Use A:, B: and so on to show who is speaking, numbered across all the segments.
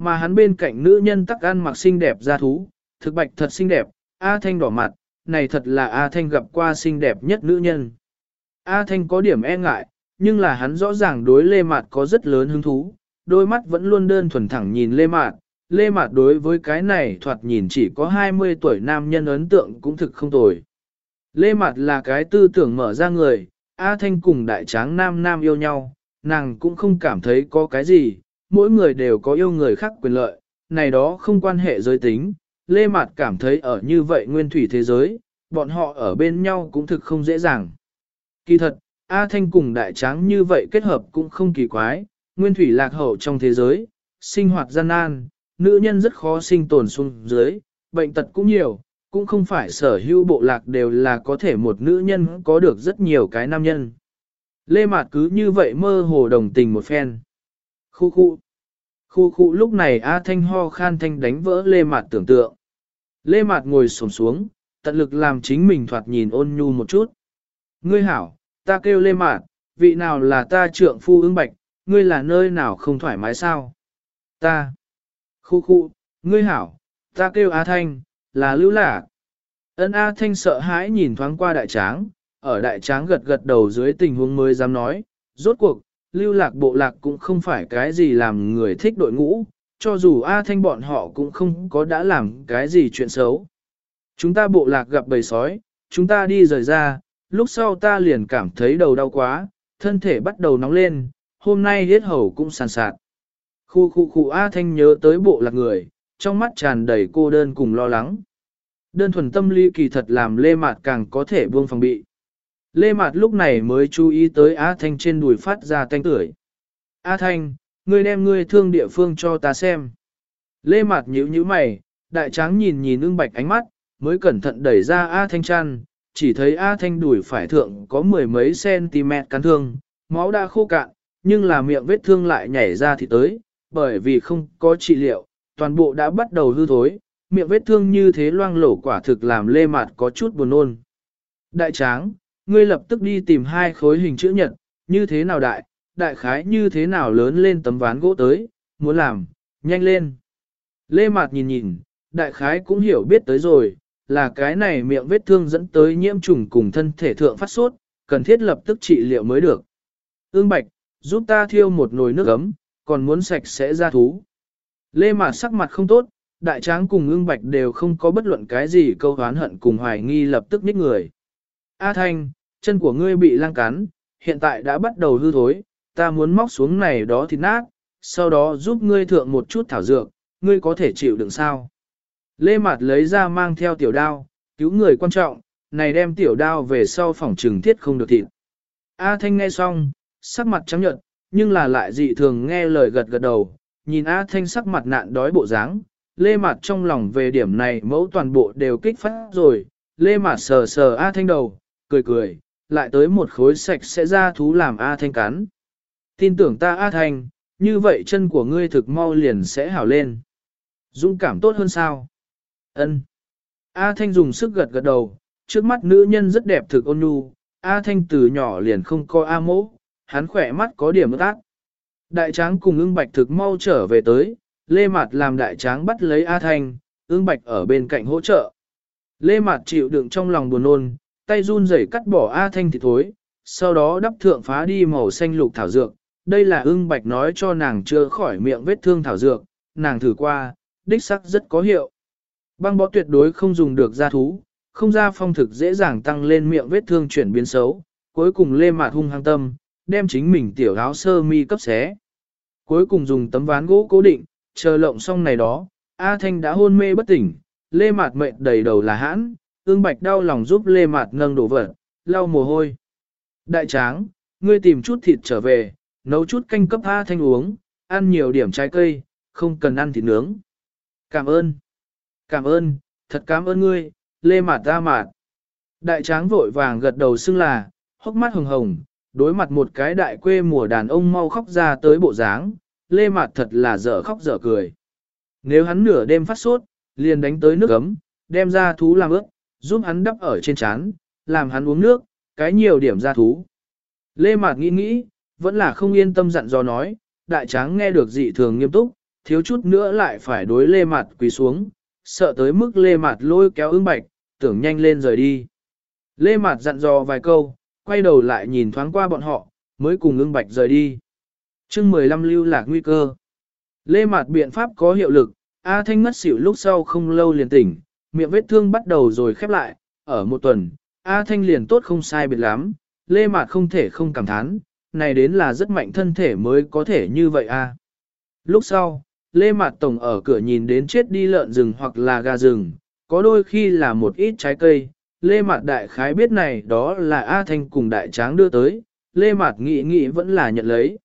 A: mà hắn bên cạnh nữ nhân tắc ăn mặc xinh đẹp ra thú, thực bạch thật xinh đẹp, A Thanh đỏ mặt, này thật là A Thanh gặp qua xinh đẹp nhất nữ nhân. A Thanh có điểm e ngại, nhưng là hắn rõ ràng đối Lê Mạt có rất lớn hứng thú, đôi mắt vẫn luôn đơn thuần thẳng nhìn Lê Mạt. Lê Mạt đối với cái này thoạt nhìn chỉ có 20 tuổi nam nhân ấn tượng cũng thực không tồi. Lê Mạt là cái tư tưởng mở ra người, A Thanh cùng đại tráng nam nam yêu nhau, nàng cũng không cảm thấy có cái gì, mỗi người đều có yêu người khác quyền lợi, này đó không quan hệ giới tính. Lê Mạt cảm thấy ở như vậy nguyên thủy thế giới, bọn họ ở bên nhau cũng thực không dễ dàng. Kỳ thật, A Thanh cùng đại tráng như vậy kết hợp cũng không kỳ quái, nguyên thủy lạc hậu trong thế giới, sinh hoạt gian nan, nữ nhân rất khó sinh tồn xuống dưới, bệnh tật cũng nhiều, cũng không phải sở hữu bộ lạc đều là có thể một nữ nhân có được rất nhiều cái nam nhân. Lê Mạt cứ như vậy mơ hồ đồng tình một phen. Khu khu. Khu khu lúc này A Thanh ho khan thanh đánh vỡ Lê Mạt tưởng tượng. Lê Mạt ngồi xổm xuống, tận lực làm chính mình thoạt nhìn ôn nhu một chút. Ngươi hảo, ta kêu Lê Mạt, vị nào là ta trượng phu ưng bạch, ngươi là nơi nào không thoải mái sao? Ta. Khu khu, ngươi hảo, ta kêu A Thanh, là lưu lạc. Ân A Thanh sợ hãi nhìn thoáng qua đại tráng, ở đại tráng gật gật đầu dưới tình huống mới dám nói, rốt cuộc, lưu lạc bộ lạc cũng không phải cái gì làm người thích đội ngũ, cho dù A Thanh bọn họ cũng không có đã làm cái gì chuyện xấu. Chúng ta bộ lạc gặp bầy sói, chúng ta đi rời ra, lúc sau ta liền cảm thấy đầu đau quá, thân thể bắt đầu nóng lên, hôm nay hết hầu cũng sàn sạt. Khu khu khu A Thanh nhớ tới bộ lạc người, trong mắt tràn đầy cô đơn cùng lo lắng. Đơn thuần tâm lý kỳ thật làm Lê Mạt càng có thể buông phòng bị. Lê Mạt lúc này mới chú ý tới A Thanh trên đùi phát ra thanh tưởi. A Thanh, ngươi đem ngươi thương địa phương cho ta xem. Lê Mạt nhíu nhíu mày, đại tráng nhìn nhìn ưng bạch ánh mắt, mới cẩn thận đẩy ra A Thanh chăn, chỉ thấy A Thanh đùi phải thượng có mười mấy cm cắn thương, máu đã khô cạn, nhưng là miệng vết thương lại nhảy ra thì tới, bởi vì không có trị liệu, toàn bộ đã bắt đầu hư thối, miệng vết thương như thế loang lổ quả thực làm lê mạt có chút buồn nôn. Đại tráng, ngươi lập tức đi tìm hai khối hình chữ nhật, như thế nào đại, đại khái như thế nào lớn lên tấm ván gỗ tới, muốn làm, nhanh lên. Lê mạt nhìn nhìn, đại khái cũng hiểu biết tới rồi, là cái này miệng vết thương dẫn tới nhiễm trùng cùng thân thể thượng phát sốt, cần thiết lập tức trị liệu mới được. Ương Bạch, giúp ta thiêu một nồi nước ấm, còn muốn sạch sẽ ra thú. Lê Mạt sắc mặt không tốt, đại tráng cùng ương bạch đều không có bất luận cái gì câu hán hận cùng hoài nghi lập tức nít người. A Thanh, chân của ngươi bị lang cắn, hiện tại đã bắt đầu hư thối, ta muốn móc xuống này đó thịt nát, sau đó giúp ngươi thượng một chút thảo dược, ngươi có thể chịu đựng sao. Lê Mạt lấy ra mang theo tiểu đao, cứu người quan trọng, này đem tiểu đao về sau phòng trừng thiết không được thịt. A Thanh nghe xong, sắc mặt trắng nhợt, nhưng là lại dị thường nghe lời gật gật đầu, nhìn A Thanh sắc mặt nạn đói bộ dáng, Lê Mạt trong lòng về điểm này mẫu toàn bộ đều kích phát rồi, Lê Mạt sờ sờ A Thanh đầu, cười cười, lại tới một khối sạch sẽ ra thú làm A Thanh cắn. Tin tưởng ta A Thanh, như vậy chân của ngươi thực mau liền sẽ hảo lên. Dũng cảm tốt hơn sao? Ân. A Thanh dùng sức gật gật đầu, trước mắt nữ nhân rất đẹp thực ôn nhu, A Thanh từ nhỏ liền không coi A mỗ, hắn khỏe mắt có điểm ước ác. Đại tráng cùng ưng bạch thực mau trở về tới, Lê Mạt làm đại tráng bắt lấy A Thanh, ưng bạch ở bên cạnh hỗ trợ. Lê Mạt chịu đựng trong lòng buồn nôn, tay run rẩy cắt bỏ A Thanh thịt thối, sau đó đắp thượng phá đi màu xanh lục thảo dược. Đây là ưng bạch nói cho nàng chưa khỏi miệng vết thương thảo dược, nàng thử qua, đích sắc rất có hiệu. Băng bó tuyệt đối không dùng được gia thú, không ra phong thực dễ dàng tăng lên miệng vết thương chuyển biến xấu, cuối cùng lê mạt hung hăng tâm, đem chính mình tiểu áo sơ mi cấp xé. Cuối cùng dùng tấm ván gỗ cố định, chờ lộng xong này đó, A Thanh đã hôn mê bất tỉnh, Lê Mạt mệt đầy đầu là hãn, ương bạch đau lòng giúp Lê Mạt nâng đổ vật, lau mồ hôi. Đại tráng, ngươi tìm chút thịt trở về, nấu chút canh cấp A Thanh uống, ăn nhiều điểm trái cây, không cần ăn thịt nướng. Cảm ơn. Cảm ơn, thật cảm ơn ngươi, Lê Mạt ra mạt. Đại tráng vội vàng gật đầu xưng là, hốc mắt hồng hồng, đối mặt một cái đại quê mùa đàn ông mau khóc ra tới bộ dáng, lê Mạt thật là dở khóc dở cười. Nếu hắn nửa đêm phát sốt, liền đánh tới nước ấm, đem ra thú làm ướt, giúp hắn đắp ở trên chán, làm hắn uống nước, cái nhiều điểm ra thú. Lê Mạt nghĩ nghĩ, vẫn là không yên tâm dặn dò nói, đại tráng nghe được dị thường nghiêm túc, thiếu chút nữa lại phải đối lê mặt quỳ xuống, sợ tới mức lê mặt lôi kéo ưng bạch, tưởng nhanh lên rời đi. Lê mặt dặn dò vài câu, quay đầu lại nhìn thoáng qua bọn họ, mới cùng ưng bạch rời đi. chương 15 lưu lạc nguy cơ. Lê mặt biện pháp có hiệu lực, A Thanh ngất xỉu lúc sau không lâu liền tỉnh, miệng vết thương bắt đầu rồi khép lại, ở một tuần, A Thanh liền tốt không sai biệt lắm, Lê Mạt không thể không cảm thán, này đến là rất mạnh thân thể mới có thể như vậy a. Lúc sau, Lê Mạt Tổng ở cửa nhìn đến chết đi lợn rừng hoặc là gà rừng, có đôi khi là một ít trái cây, Lê Mạt Đại Khái biết này đó là A Thanh cùng Đại Tráng đưa tới, Lê Mạt nghĩ nghĩ vẫn là nhận lấy.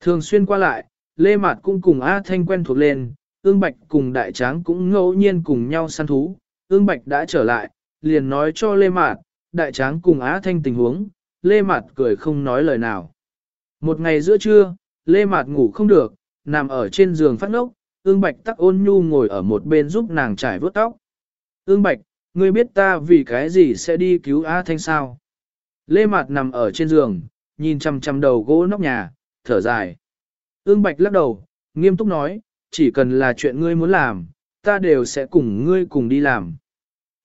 A: Thường xuyên qua lại, Lê Mạt cũng cùng A Thanh quen thuộc lên, ương bạch cùng Đại Tráng cũng ngẫu nhiên cùng nhau săn thú, ương bạch đã trở lại, liền nói cho Lê Mạt, Đại Tráng cùng Á Thanh tình huống, Lê Mạt cười không nói lời nào. Một ngày giữa trưa, Lê Mạt ngủ không được, nằm ở trên giường phát ngốc, ương bạch tắc ôn nhu ngồi ở một bên giúp nàng trải vớt tóc. Ương bạch, ngươi biết ta vì cái gì sẽ đi cứu Á Thanh sao? Lê Mạt nằm ở trên giường, nhìn chăm chăm đầu gỗ nóc nhà, thở dài. Ương bạch lắc đầu, nghiêm túc nói, chỉ cần là chuyện ngươi muốn làm, ta đều sẽ cùng ngươi cùng đi làm.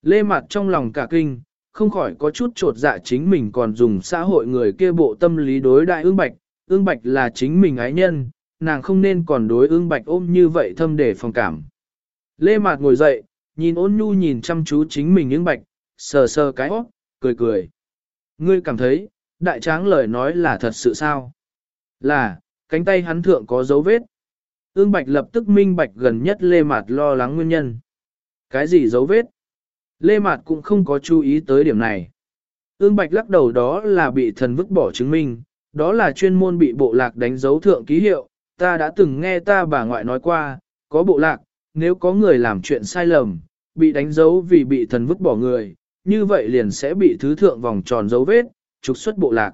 A: Lê Mạt trong lòng cả kinh, không khỏi có chút trột dạ chính mình còn dùng xã hội người kia bộ tâm lý đối đại ương bạch, ương bạch là chính mình ái nhân, nàng không nên còn đối ương bạch ôm như vậy thâm để phòng cảm. Lê Mạt ngồi dậy, nhìn ôn nhu nhìn chăm chú chính mình ương bạch, sờ sờ cái óc, cười cười. Ngươi cảm thấy, đại tráng lời nói là thật sự sao? Là, cánh tay hắn thượng có dấu vết. Ương bạch lập tức minh bạch gần nhất Lê Mạt lo lắng nguyên nhân. Cái gì dấu vết? Lê Mạt cũng không có chú ý tới điểm này. Ương Bạch lắc đầu đó là bị thần vứt bỏ chứng minh, đó là chuyên môn bị bộ lạc đánh dấu thượng ký hiệu, ta đã từng nghe ta bà ngoại nói qua, có bộ lạc, nếu có người làm chuyện sai lầm, bị đánh dấu vì bị thần vứt bỏ người, như vậy liền sẽ bị thứ thượng vòng tròn dấu vết, trục xuất bộ lạc.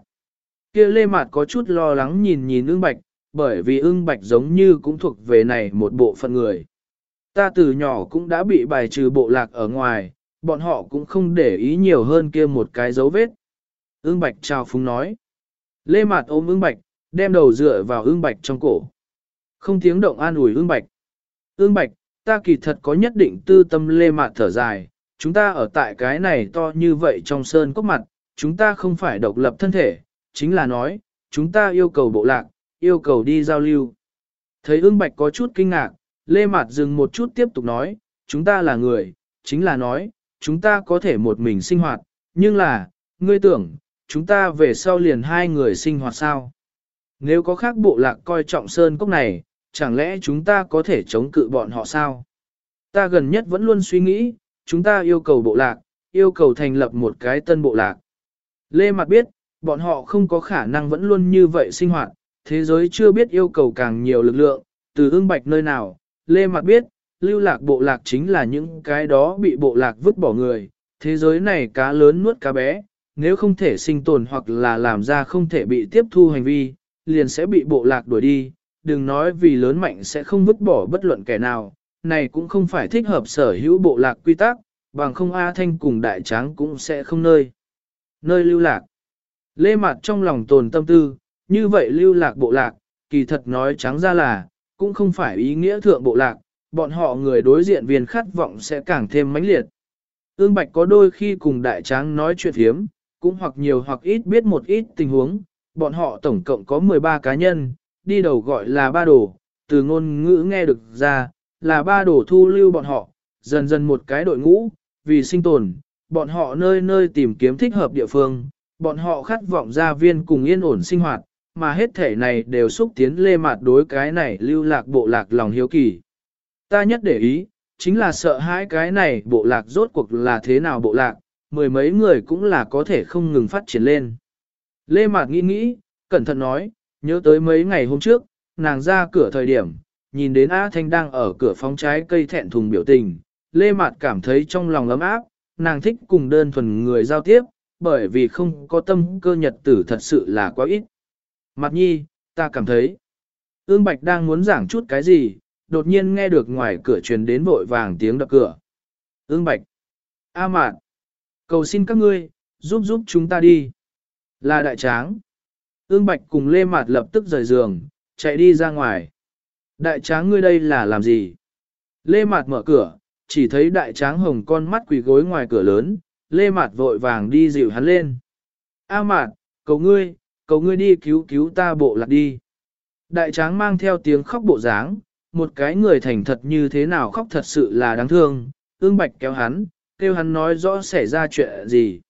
A: Kia Lê Mạt có chút lo lắng nhìn nhìn ương bạch, bởi vì ương bạch giống như cũng thuộc về này một bộ phận người. Ta từ nhỏ cũng đã bị bài trừ bộ lạc ở ngoài, bọn họ cũng không để ý nhiều hơn kia một cái dấu vết. Ưng Bạch chào phúng nói. Lê Mạt ôm ưng Bạch, đem đầu dựa vào ưng Bạch trong cổ. Không tiếng động an ủi ưng Bạch. Ưng Bạch, ta kỳ thật có nhất định tư tâm Lê Mạt thở dài. Chúng ta ở tại cái này to như vậy trong sơn cốc mặt, chúng ta không phải độc lập thân thể, chính là nói, chúng ta yêu cầu bộ lạc, yêu cầu đi giao lưu. Thấy ương Bạch có chút kinh ngạc, Lê Mạt dừng một chút tiếp tục nói, chúng ta là người, chính là nói, chúng ta có thể một mình sinh hoạt, nhưng là, ngươi tưởng, chúng ta về sau liền hai người sinh hoạt sao? Nếu có khác bộ lạc coi trọng sơn cốc này, chẳng lẽ chúng ta có thể chống cự bọn họ sao? Ta gần nhất vẫn luôn suy nghĩ, chúng ta yêu cầu bộ lạc, yêu cầu thành lập một cái tân bộ lạc. Lê Mạt biết, bọn họ không có khả năng vẫn luôn như vậy sinh hoạt, thế giới chưa biết yêu cầu càng nhiều lực lượng, từ ương bạch nơi nào. Lê Mặt biết, lưu lạc bộ lạc chính là những cái đó bị bộ lạc vứt bỏ người, thế giới này cá lớn nuốt cá bé, nếu không thể sinh tồn hoặc là làm ra không thể bị tiếp thu hành vi, liền sẽ bị bộ lạc đuổi đi, đừng nói vì lớn mạnh sẽ không vứt bỏ bất luận kẻ nào, này cũng không phải thích hợp sở hữu bộ lạc quy tắc, bằng không A Thanh cùng đại tráng cũng sẽ không nơi. Nơi lưu lạc. Lê Mạt trong lòng tồn tâm tư, như vậy lưu lạc bộ lạc, kỳ thật nói trắng ra là, cũng không phải ý nghĩa thượng bộ lạc, bọn họ người đối diện viên khát vọng sẽ càng thêm mãnh liệt. Ương Bạch có đôi khi cùng đại tráng nói chuyện hiếm, cũng hoặc nhiều hoặc ít biết một ít tình huống, bọn họ tổng cộng có 13 cá nhân, đi đầu gọi là ba đồ, từ ngôn ngữ nghe được ra, là ba đồ thu lưu bọn họ, dần dần một cái đội ngũ, vì sinh tồn, bọn họ nơi nơi tìm kiếm thích hợp địa phương, bọn họ khát vọng gia viên cùng yên ổn sinh hoạt, mà hết thể này đều xúc tiến lê mạt đối cái này lưu lạc bộ lạc lòng hiếu kỳ. Ta nhất để ý, chính là sợ hãi cái này bộ lạc rốt cuộc là thế nào bộ lạc, mười mấy người cũng là có thể không ngừng phát triển lên. Lê Mạt nghĩ nghĩ, cẩn thận nói, nhớ tới mấy ngày hôm trước, nàng ra cửa thời điểm, nhìn đến A Thanh đang ở cửa phóng trái cây thẹn thùng biểu tình. Lê Mạt cảm thấy trong lòng ấm áp, nàng thích cùng đơn thuần người giao tiếp, bởi vì không có tâm cơ nhật tử thật sự là quá ít. Mặt nhi, ta cảm thấy, ương bạch đang muốn giảng chút cái gì, đột nhiên nghe được ngoài cửa truyền đến vội vàng tiếng đập cửa. Ương Bạch. A Mạn. Cầu xin các ngươi, giúp giúp chúng ta đi. Là đại tráng. Ương Bạch cùng Lê Mạt lập tức rời giường, chạy đi ra ngoài. Đại tráng ngươi đây là làm gì? Lê Mạt mở cửa, chỉ thấy đại tráng hồng con mắt quỳ gối ngoài cửa lớn, Lê Mạt vội vàng đi dịu hắn lên. A Mạt, cầu ngươi, cầu ngươi đi cứu cứu ta bộ lạc đi. Đại tráng mang theo tiếng khóc bộ dáng, một cái người thành thật như thế nào khóc thật sự là đáng thương, ương bạch kéo hắn, kêu hắn nói rõ xảy ra chuyện gì.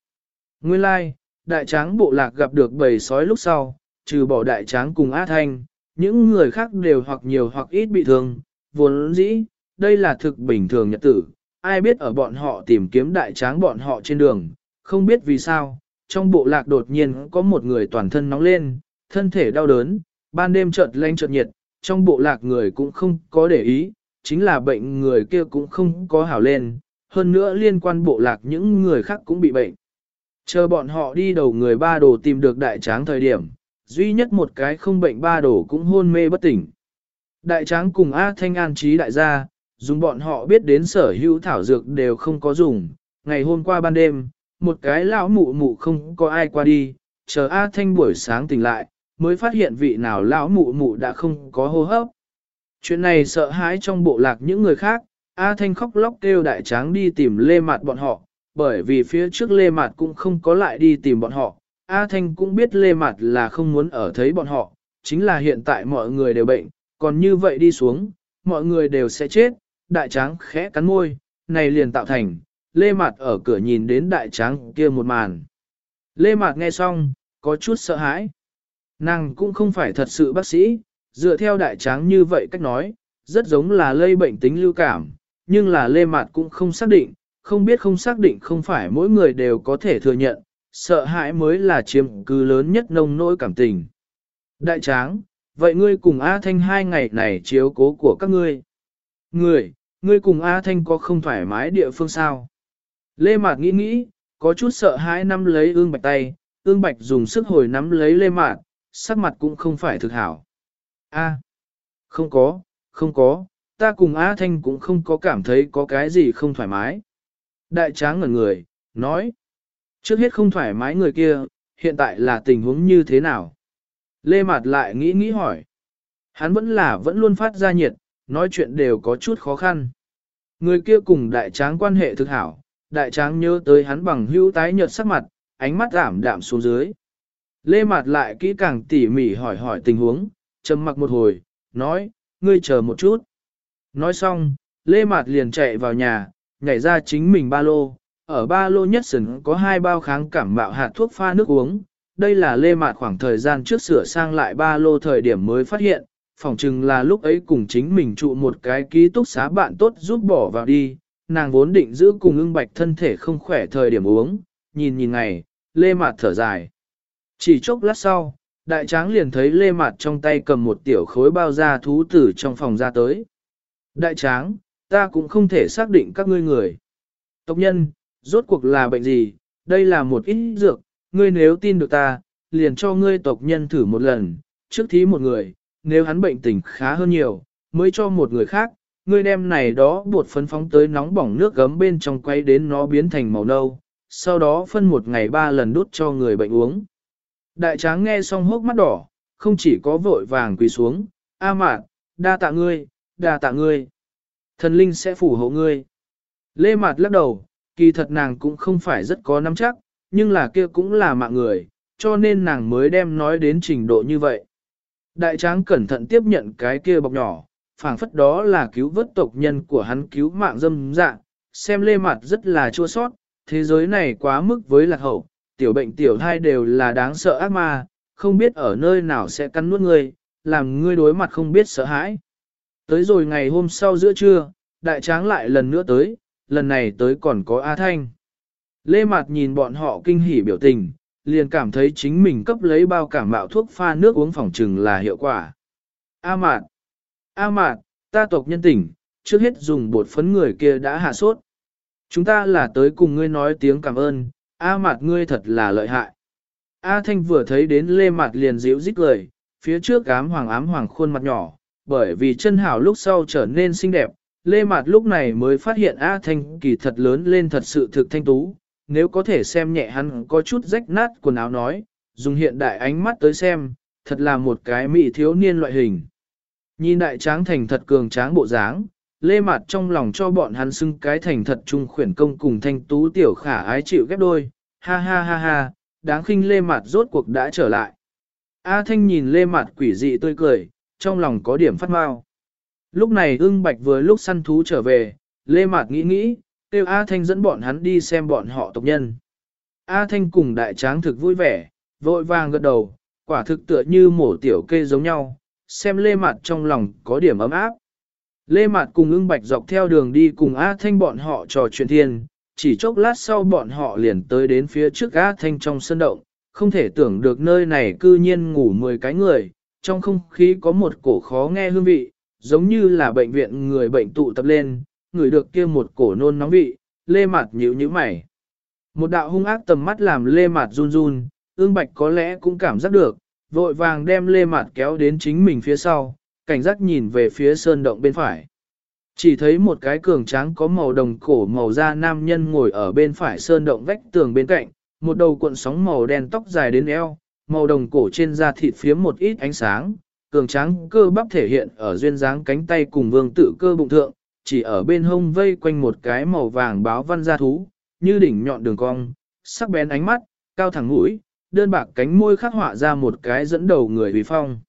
A: Nguyên lai, like, đại tráng bộ lạc gặp được bầy sói lúc sau, trừ bỏ đại tráng cùng a thanh, những người khác đều hoặc nhiều hoặc ít bị thương, vốn dĩ, đây là thực bình thường nhật tử, ai biết ở bọn họ tìm kiếm đại tráng bọn họ trên đường, không biết vì sao, trong bộ lạc đột nhiên có một người toàn thân nóng lên, thân thể đau đớn, ban đêm chợt lanh chợt nhiệt, trong bộ lạc người cũng không có để ý, chính là bệnh người kia cũng không có hảo lên, hơn nữa liên quan bộ lạc những người khác cũng bị bệnh. Chờ bọn họ đi đầu người ba đồ tìm được đại tráng thời điểm, duy nhất một cái không bệnh ba đồ cũng hôn mê bất tỉnh. Đại tráng cùng A Thanh an trí đại gia, dùng bọn họ biết đến sở hữu thảo dược đều không có dùng. Ngày hôm qua ban đêm, một cái lão mụ mụ không có ai qua đi, chờ A Thanh buổi sáng tỉnh lại, mới phát hiện vị nào lão mụ mụ đã không có hô hấp. Chuyện này sợ hãi trong bộ lạc những người khác, A Thanh khóc lóc kêu đại tráng đi tìm lê mặt bọn họ, bởi vì phía trước lê mặt cũng không có lại đi tìm bọn họ. A Thanh cũng biết lê mặt là không muốn ở thấy bọn họ, chính là hiện tại mọi người đều bệnh, còn như vậy đi xuống, mọi người đều sẽ chết, đại tráng khẽ cắn môi, này liền tạo thành, lê Mạt ở cửa nhìn đến đại tráng kia một màn. Lê Mạt nghe xong, có chút sợ hãi. Nàng cũng không phải thật sự bác sĩ, dựa theo đại tráng như vậy cách nói, rất giống là lây bệnh tính lưu cảm, nhưng là lê Mạt cũng không xác định, không biết không xác định không phải mỗi người đều có thể thừa nhận, sợ hãi mới là chiếm cứ lớn nhất nông nỗi cảm tình. Đại tráng, vậy ngươi cùng A Thanh hai ngày này chiếu cố của các ngươi. Người, ngươi cùng A Thanh có không thoải mái địa phương sao? Lê Mạt nghĩ nghĩ, có chút sợ hãi nắm lấy ương bạch tay, ương bạch dùng sức hồi nắm lấy Lê Mạt, sắc mặt cũng không phải thực hảo. A, không có, không có, ta cùng A Thanh cũng không có cảm thấy có cái gì không thoải mái. Đại tráng ngẩn người, nói, trước hết không thoải mái người kia, hiện tại là tình huống như thế nào? Lê Mạt lại nghĩ nghĩ hỏi. Hắn vẫn là vẫn luôn phát ra nhiệt, nói chuyện đều có chút khó khăn. Người kia cùng đại tráng quan hệ thực hảo, đại tráng nhớ tới hắn bằng hữu tái nhợt sắc mặt, ánh mắt giảm đạm xuống dưới. Lê Mạt lại kỹ càng tỉ mỉ hỏi hỏi tình huống, trầm mặc một hồi, nói, ngươi chờ một chút. Nói xong, Lê Mạt liền chạy vào nhà, nhảy ra chính mình ba lô, ở ba lô nhất sừng có hai bao kháng cảm bạo hạt thuốc pha nước uống. Đây là Lê Mạt khoảng thời gian trước sửa sang lại ba lô thời điểm mới phát hiện, phỏng chừng là lúc ấy cùng chính mình trụ một cái ký túc xá bạn tốt giúp bỏ vào đi, nàng vốn định giữ cùng ưng bạch thân thể không khỏe thời điểm uống, nhìn nhìn ngày, Lê Mạt thở dài. Chỉ chốc lát sau, đại tráng liền thấy Lê Mạt trong tay cầm một tiểu khối bao da thú tử trong phòng ra tới. Đại tráng, ta cũng không thể xác định các ngươi người. Tộc nhân, rốt cuộc là bệnh gì, đây là một ít dược, ngươi nếu tin được ta, liền cho ngươi tộc nhân thử một lần, trước thí một người, nếu hắn bệnh tình khá hơn nhiều, mới cho một người khác, ngươi đem này đó bột phấn phóng tới nóng bỏng nước gấm bên trong quay đến nó biến thành màu nâu, sau đó phân một ngày ba lần đút cho người bệnh uống. Đại tráng nghe xong hốc mắt đỏ, không chỉ có vội vàng quỳ xuống, A mạn, đa tạ ngươi, đa tạ ngươi. Thần linh sẽ phù hộ ngươi. Lê Mạt lắc đầu, kỳ thật nàng cũng không phải rất có nắm chắc, nhưng là kia cũng là mạng người, cho nên nàng mới đem nói đến trình độ như vậy. Đại tráng cẩn thận tiếp nhận cái kia bọc nhỏ, phảng phất đó là cứu vớt tộc nhân của hắn cứu mạng dâm dạ, xem lê mặt rất là chua sót, thế giới này quá mức với lạc hậu, tiểu bệnh tiểu thai đều là đáng sợ ác ma, không biết ở nơi nào sẽ cắn nuốt ngươi, làm ngươi đối mặt không biết sợ hãi. Tới rồi ngày hôm sau giữa trưa, đại tráng lại lần nữa tới, lần này tới còn có A Thanh. Lê Mạt nhìn bọn họ kinh hỉ biểu tình, liền cảm thấy chính mình cấp lấy bao cảm mạo thuốc pha nước uống phòng trừng là hiệu quả. A Mạt, A Mạt, ta tộc nhân tỉnh, trước hết dùng bột phấn người kia đã hạ sốt. Chúng ta là tới cùng ngươi nói tiếng cảm ơn, A Mạt ngươi thật là lợi hại. A Thanh vừa thấy đến Lê Mạt liền dịu dít lời, phía trước ám hoàng ám hoàng khuôn mặt nhỏ, bởi vì chân hảo lúc sau trở nên xinh đẹp, Lê Mạt lúc này mới phát hiện A Thanh kỳ thật lớn lên thật sự thực thanh tú, nếu có thể xem nhẹ hắn có chút rách nát quần áo nói, dùng hiện đại ánh mắt tới xem, thật là một cái mỹ thiếu niên loại hình. Nhìn đại tráng thành thật cường tráng bộ dáng, lê mặt trong lòng cho bọn hắn xưng cái thành thật trung khuyển công cùng thanh tú tiểu khả ái chịu ghép đôi, ha ha ha ha, đáng khinh lê mặt rốt cuộc đã trở lại. A thanh nhìn lê mặt quỷ dị tươi cười, trong lòng có điểm phát mau. Lúc này ưng bạch vừa lúc săn thú trở về, lê mặt nghĩ nghĩ, kêu A thanh dẫn bọn hắn đi xem bọn họ tộc nhân. A thanh cùng đại tráng thực vui vẻ, vội vàng gật đầu, quả thực tựa như mổ tiểu kê giống nhau, xem lê mặt trong lòng có điểm ấm áp. Lê Mạt cùng ưng bạch dọc theo đường đi cùng A Thanh bọn họ trò chuyện thiên, chỉ chốc lát sau bọn họ liền tới đến phía trước A Thanh trong sân động, không thể tưởng được nơi này cư nhiên ngủ 10 cái người, trong không khí có một cổ khó nghe hương vị, giống như là bệnh viện người bệnh tụ tập lên, người được kia một cổ nôn nóng vị, Lê Mạt nhíu nhíu mày. Một đạo hung ác tầm mắt làm Lê Mạt run run, ương bạch có lẽ cũng cảm giác được, vội vàng đem Lê Mạt kéo đến chính mình phía sau, cảnh giác nhìn về phía sơn động bên phải. Chỉ thấy một cái cường tráng có màu đồng cổ màu da nam nhân ngồi ở bên phải sơn động vách tường bên cạnh, một đầu cuộn sóng màu đen tóc dài đến eo, màu đồng cổ trên da thịt phiếm một ít ánh sáng, cường tráng cơ bắp thể hiện ở duyên dáng cánh tay cùng vương tự cơ bụng thượng, chỉ ở bên hông vây quanh một cái màu vàng báo văn gia thú, như đỉnh nhọn đường cong, sắc bén ánh mắt, cao thẳng mũi, đơn bạc cánh môi khắc họa ra một cái dẫn đầu người vì phong.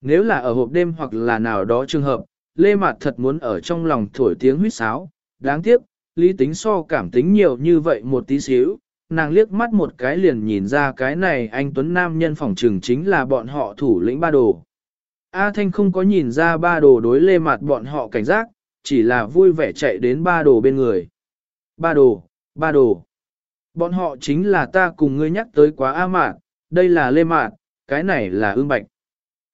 A: Nếu là ở hộp đêm hoặc là nào đó trường hợp, Lê Mạt thật muốn ở trong lòng thổi tiếng huýt sáo, đáng tiếc, lý tính so cảm tính nhiều như vậy một tí xíu, nàng liếc mắt một cái liền nhìn ra cái này anh Tuấn Nam nhân phòng trường chính là bọn họ thủ lĩnh ba đồ. A Thanh không có nhìn ra ba đồ đối Lê Mạt bọn họ cảnh giác, chỉ là vui vẻ chạy đến ba đồ bên người. Ba đồ, ba đồ. Bọn họ chính là ta cùng ngươi nhắc tới quá A mạn, đây là Lê mạn, cái này là ương bạch.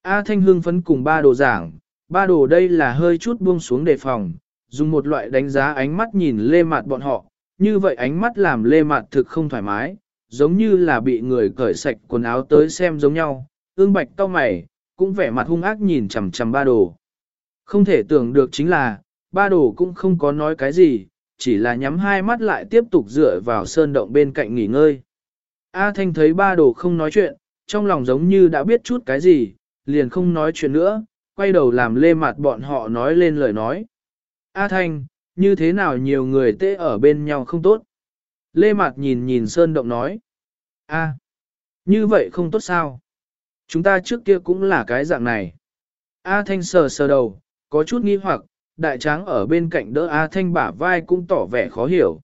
A: A Thanh hương phấn cùng ba đồ giảng, ba đồ đây là hơi chút buông xuống đề phòng, dùng một loại đánh giá ánh mắt nhìn lê mạn bọn họ, như vậy ánh mắt làm lê mạn thực không thoải mái, giống như là bị người cởi sạch quần áo tới xem giống nhau, ương bạch cao mày, cũng vẻ mặt hung ác nhìn chằm chằm ba đồ. Không thể tưởng được chính là, ba đồ cũng không có nói cái gì, chỉ là nhắm hai mắt lại tiếp tục dựa vào sơn động bên cạnh nghỉ ngơi. A Thanh thấy ba đồ không nói chuyện, trong lòng giống như đã biết chút cái gì, liền không nói chuyện nữa, quay đầu làm lê mặt bọn họ nói lên lời nói. A Thanh, như thế nào nhiều người tê ở bên nhau không tốt? Lê mặt nhìn nhìn Sơn Động nói. A, như vậy không tốt sao? Chúng ta trước kia cũng là cái dạng này. A Thanh sờ sờ đầu, có chút nghi hoặc, đại tráng ở bên cạnh đỡ A Thanh bả vai cũng tỏ vẻ khó hiểu.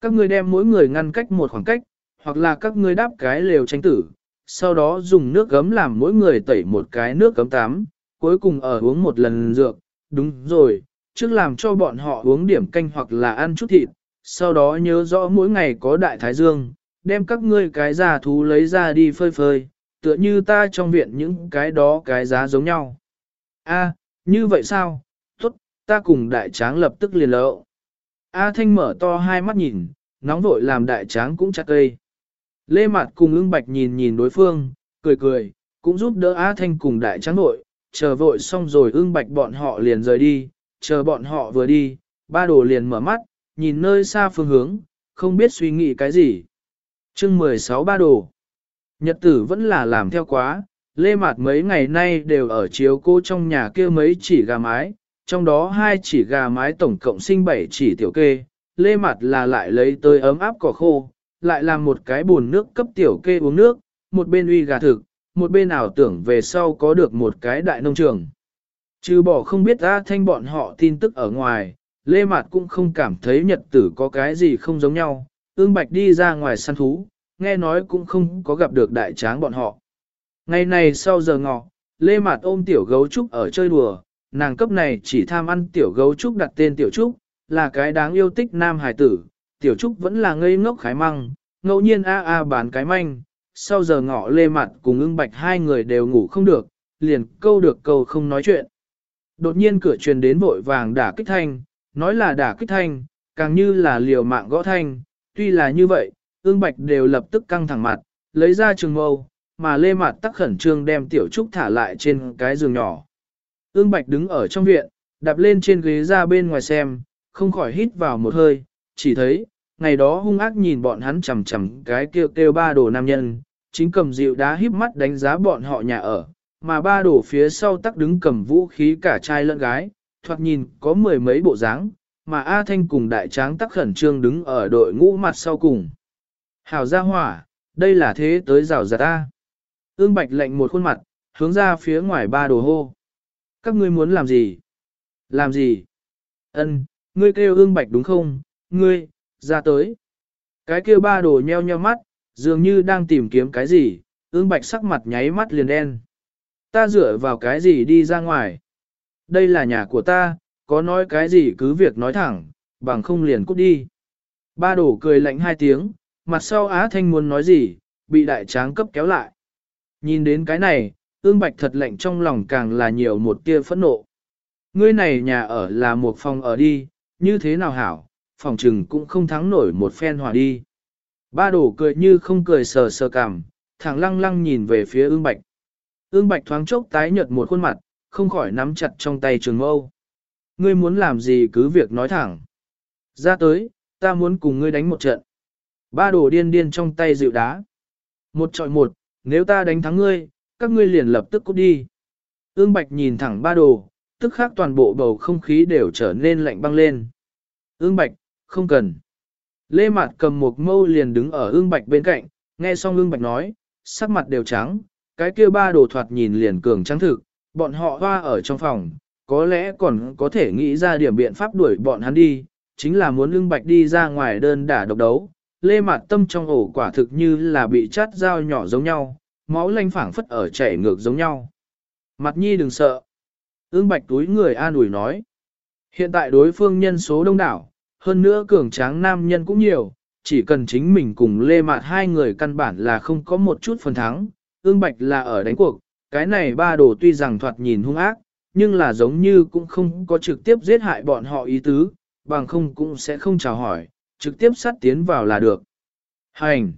A: Các ngươi đem mỗi người ngăn cách một khoảng cách, hoặc là các ngươi đáp cái lều tranh tử, sau đó dùng nước gấm làm mỗi người tẩy một cái nước gấm tắm, cuối cùng ở uống một lần dược, đúng rồi, trước làm cho bọn họ uống điểm canh hoặc là ăn chút thịt, sau đó nhớ rõ mỗi ngày có đại thái dương, đem các ngươi cái già thú lấy ra đi phơi phơi, tựa như ta trong viện những cái đó cái giá giống nhau. A, như vậy sao? Ta cùng đại tráng lập tức liền lộ. A Thanh mở to hai mắt nhìn, nóng vội làm đại tráng cũng chặt cây. Lê Mạt cùng ưng bạch nhìn nhìn đối phương, cười cười, cũng giúp đỡ A Thanh cùng đại tráng vội chờ vội xong rồi ưng bạch bọn họ liền rời đi, chờ bọn họ vừa đi, ba đồ liền mở mắt, nhìn nơi xa phương hướng, không biết suy nghĩ cái gì. chương 16 ba đồ. Nhật tử vẫn là làm theo quá, lê mạt mấy ngày nay đều ở chiếu cô trong nhà kia mấy chỉ gà mái, trong đó hai chỉ gà mái tổng cộng sinh bảy chỉ tiểu kê, lê mạt là lại lấy tới ấm áp cỏ khô, lại làm một cái bồn nước cấp tiểu kê uống nước, một bên uy gà thực, một bên ảo tưởng về sau có được một cái đại nông trường. Trừ bỏ không biết ra thanh bọn họ tin tức ở ngoài, Lê Mạt cũng không cảm thấy nhật tử có cái gì không giống nhau, ương bạch đi ra ngoài săn thú, nghe nói cũng không có gặp được đại tráng bọn họ. Ngày này sau giờ ngọ, Lê Mạt ôm tiểu gấu trúc ở chơi đùa, nàng cấp này chỉ tham ăn tiểu gấu trúc đặt tên tiểu trúc, là cái đáng yêu tích nam hải tử, tiểu trúc vẫn là ngây ngốc khái măng, ngẫu nhiên a a bán cái manh, sau giờ ngọ lê mặt cùng ưng bạch hai người đều ngủ không được, liền câu được câu không nói chuyện. Đột nhiên cửa truyền đến vội vàng đả kích thanh, nói là đả kích thanh, càng như là liều mạng gõ thanh, tuy là như vậy, ương bạch đều lập tức căng thẳng mặt, lấy ra trường mâu, mà lê mặt tắc khẩn trương đem tiểu trúc thả lại trên cái giường nhỏ. Ương bạch đứng ở trong viện, đạp lên trên ghế ra bên ngoài xem, không khỏi hít vào một hơi, chỉ thấy, ngày đó hung ác nhìn bọn hắn chầm chầm cái kêu kêu ba đồ nam nhân, chính cầm dịu đá híp mắt đánh giá bọn họ nhà ở, mà ba đồ phía sau tắc đứng cầm vũ khí cả trai lẫn gái, thoạt nhìn có mười mấy bộ dáng, mà A Thanh cùng đại tráng tắc khẩn trương đứng ở đội ngũ mặt sau cùng. Hảo gia hỏa, đây là thế tới rào giặt ta. Ương Bạch lệnh một khuôn mặt, hướng ra phía ngoài ba đồ hô. Các ngươi muốn làm gì? Làm gì? Ân, ngươi kêu Ương Bạch đúng không? Ngươi, ra tới. Cái kêu ba đồ nheo nheo mắt, dường như đang tìm kiếm cái gì, Ương Bạch sắc mặt nháy mắt liền đen. Ta dựa vào cái gì đi ra ngoài? Đây là nhà của ta, có nói cái gì cứ việc nói thẳng, bằng không liền cút đi. Ba đổ cười lạnh hai tiếng, mặt sau Á Thanh muốn nói gì, bị đại tráng cấp kéo lại. Nhìn đến cái này, ương bạch thật lạnh trong lòng càng là nhiều một tia phẫn nộ. Ngươi này nhà ở là một phòng ở đi, như thế nào hảo, phòng trừng cũng không thắng nổi một phen hòa đi. Ba đổ cười như không cười sờ sờ cảm, thẳng lăng lăng nhìn về phía ương bạch. Ương bạch thoáng chốc tái nhợt một khuôn mặt, không khỏi nắm chặt trong tay trường mâu. Ngươi muốn làm gì cứ việc nói thẳng. Ra tới, ta muốn cùng ngươi đánh một trận. Ba Đổ điên điên trong tay dịu đá. Một trọi một, nếu ta đánh thắng ngươi, các ngươi liền lập tức cút đi. Ương Bạch nhìn thẳng ba đồ, tức khác toàn bộ bầu không khí đều trở nên lạnh băng lên. Ương Bạch, không cần. Lê Mạt cầm một mâu liền đứng ở ương Bạch bên cạnh, nghe xong ương Bạch nói, sắc mặt đều trắng, cái kia ba đồ thoạt nhìn liền cường trắng thực, bọn họ hoa ở trong phòng, có lẽ còn có thể nghĩ ra điểm biện pháp đuổi bọn hắn đi, chính là muốn ương Bạch đi ra ngoài đơn đả độc đấu, lê mạt tâm trong ổ quả thực như là bị chát dao nhỏ giống nhau, máu lanh phảng phất ở chảy ngược giống nhau. Mặt nhi đừng sợ. Ưng bạch túi người an ủi nói. Hiện tại đối phương nhân số đông đảo, hơn nữa cường tráng nam nhân cũng nhiều, chỉ cần chính mình cùng lê mạt hai người căn bản là không có một chút phần thắng. Ưng bạch là ở đánh cuộc, cái này ba đồ tuy rằng thoạt nhìn hung ác, nhưng là giống như cũng không có trực tiếp giết hại bọn họ ý tứ, bằng không cũng sẽ không chào hỏi, trực tiếp sát tiến vào là được. Hành!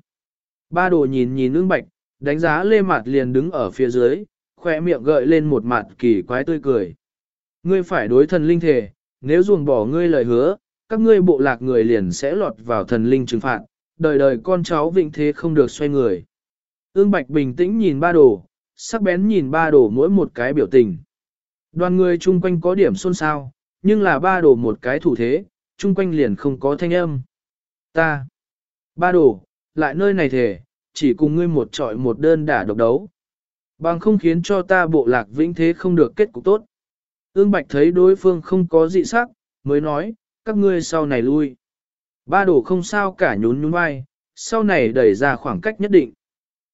A: Ba đồ nhìn nhìn ương bạch, đánh giá lê mặt liền đứng ở phía dưới, khỏe miệng gợi lên một mặt kỳ quái tươi cười. Ngươi phải đối thần linh thể, nếu ruồng bỏ ngươi lời hứa, các ngươi bộ lạc người liền sẽ lọt vào thần linh trừng phạt, đời đời con cháu vĩnh thế không được xoay người. Ương Bạch bình tĩnh nhìn ba đồ, sắc bén nhìn ba đồ mỗi một cái biểu tình. Đoàn người chung quanh có điểm xôn xao, nhưng là ba đồ một cái thủ thế, chung quanh liền không có thanh âm. Ta, ba đồ, lại nơi này thể, chỉ cùng ngươi một trọi một đơn đả độc đấu. Bằng không khiến cho ta bộ lạc vĩnh thế không được kết cục tốt. Ương Bạch thấy đối phương không có dị sắc, mới nói, các ngươi sau này lui. Ba đổ không sao cả nhún nhún vai, sau này đẩy ra khoảng cách nhất định.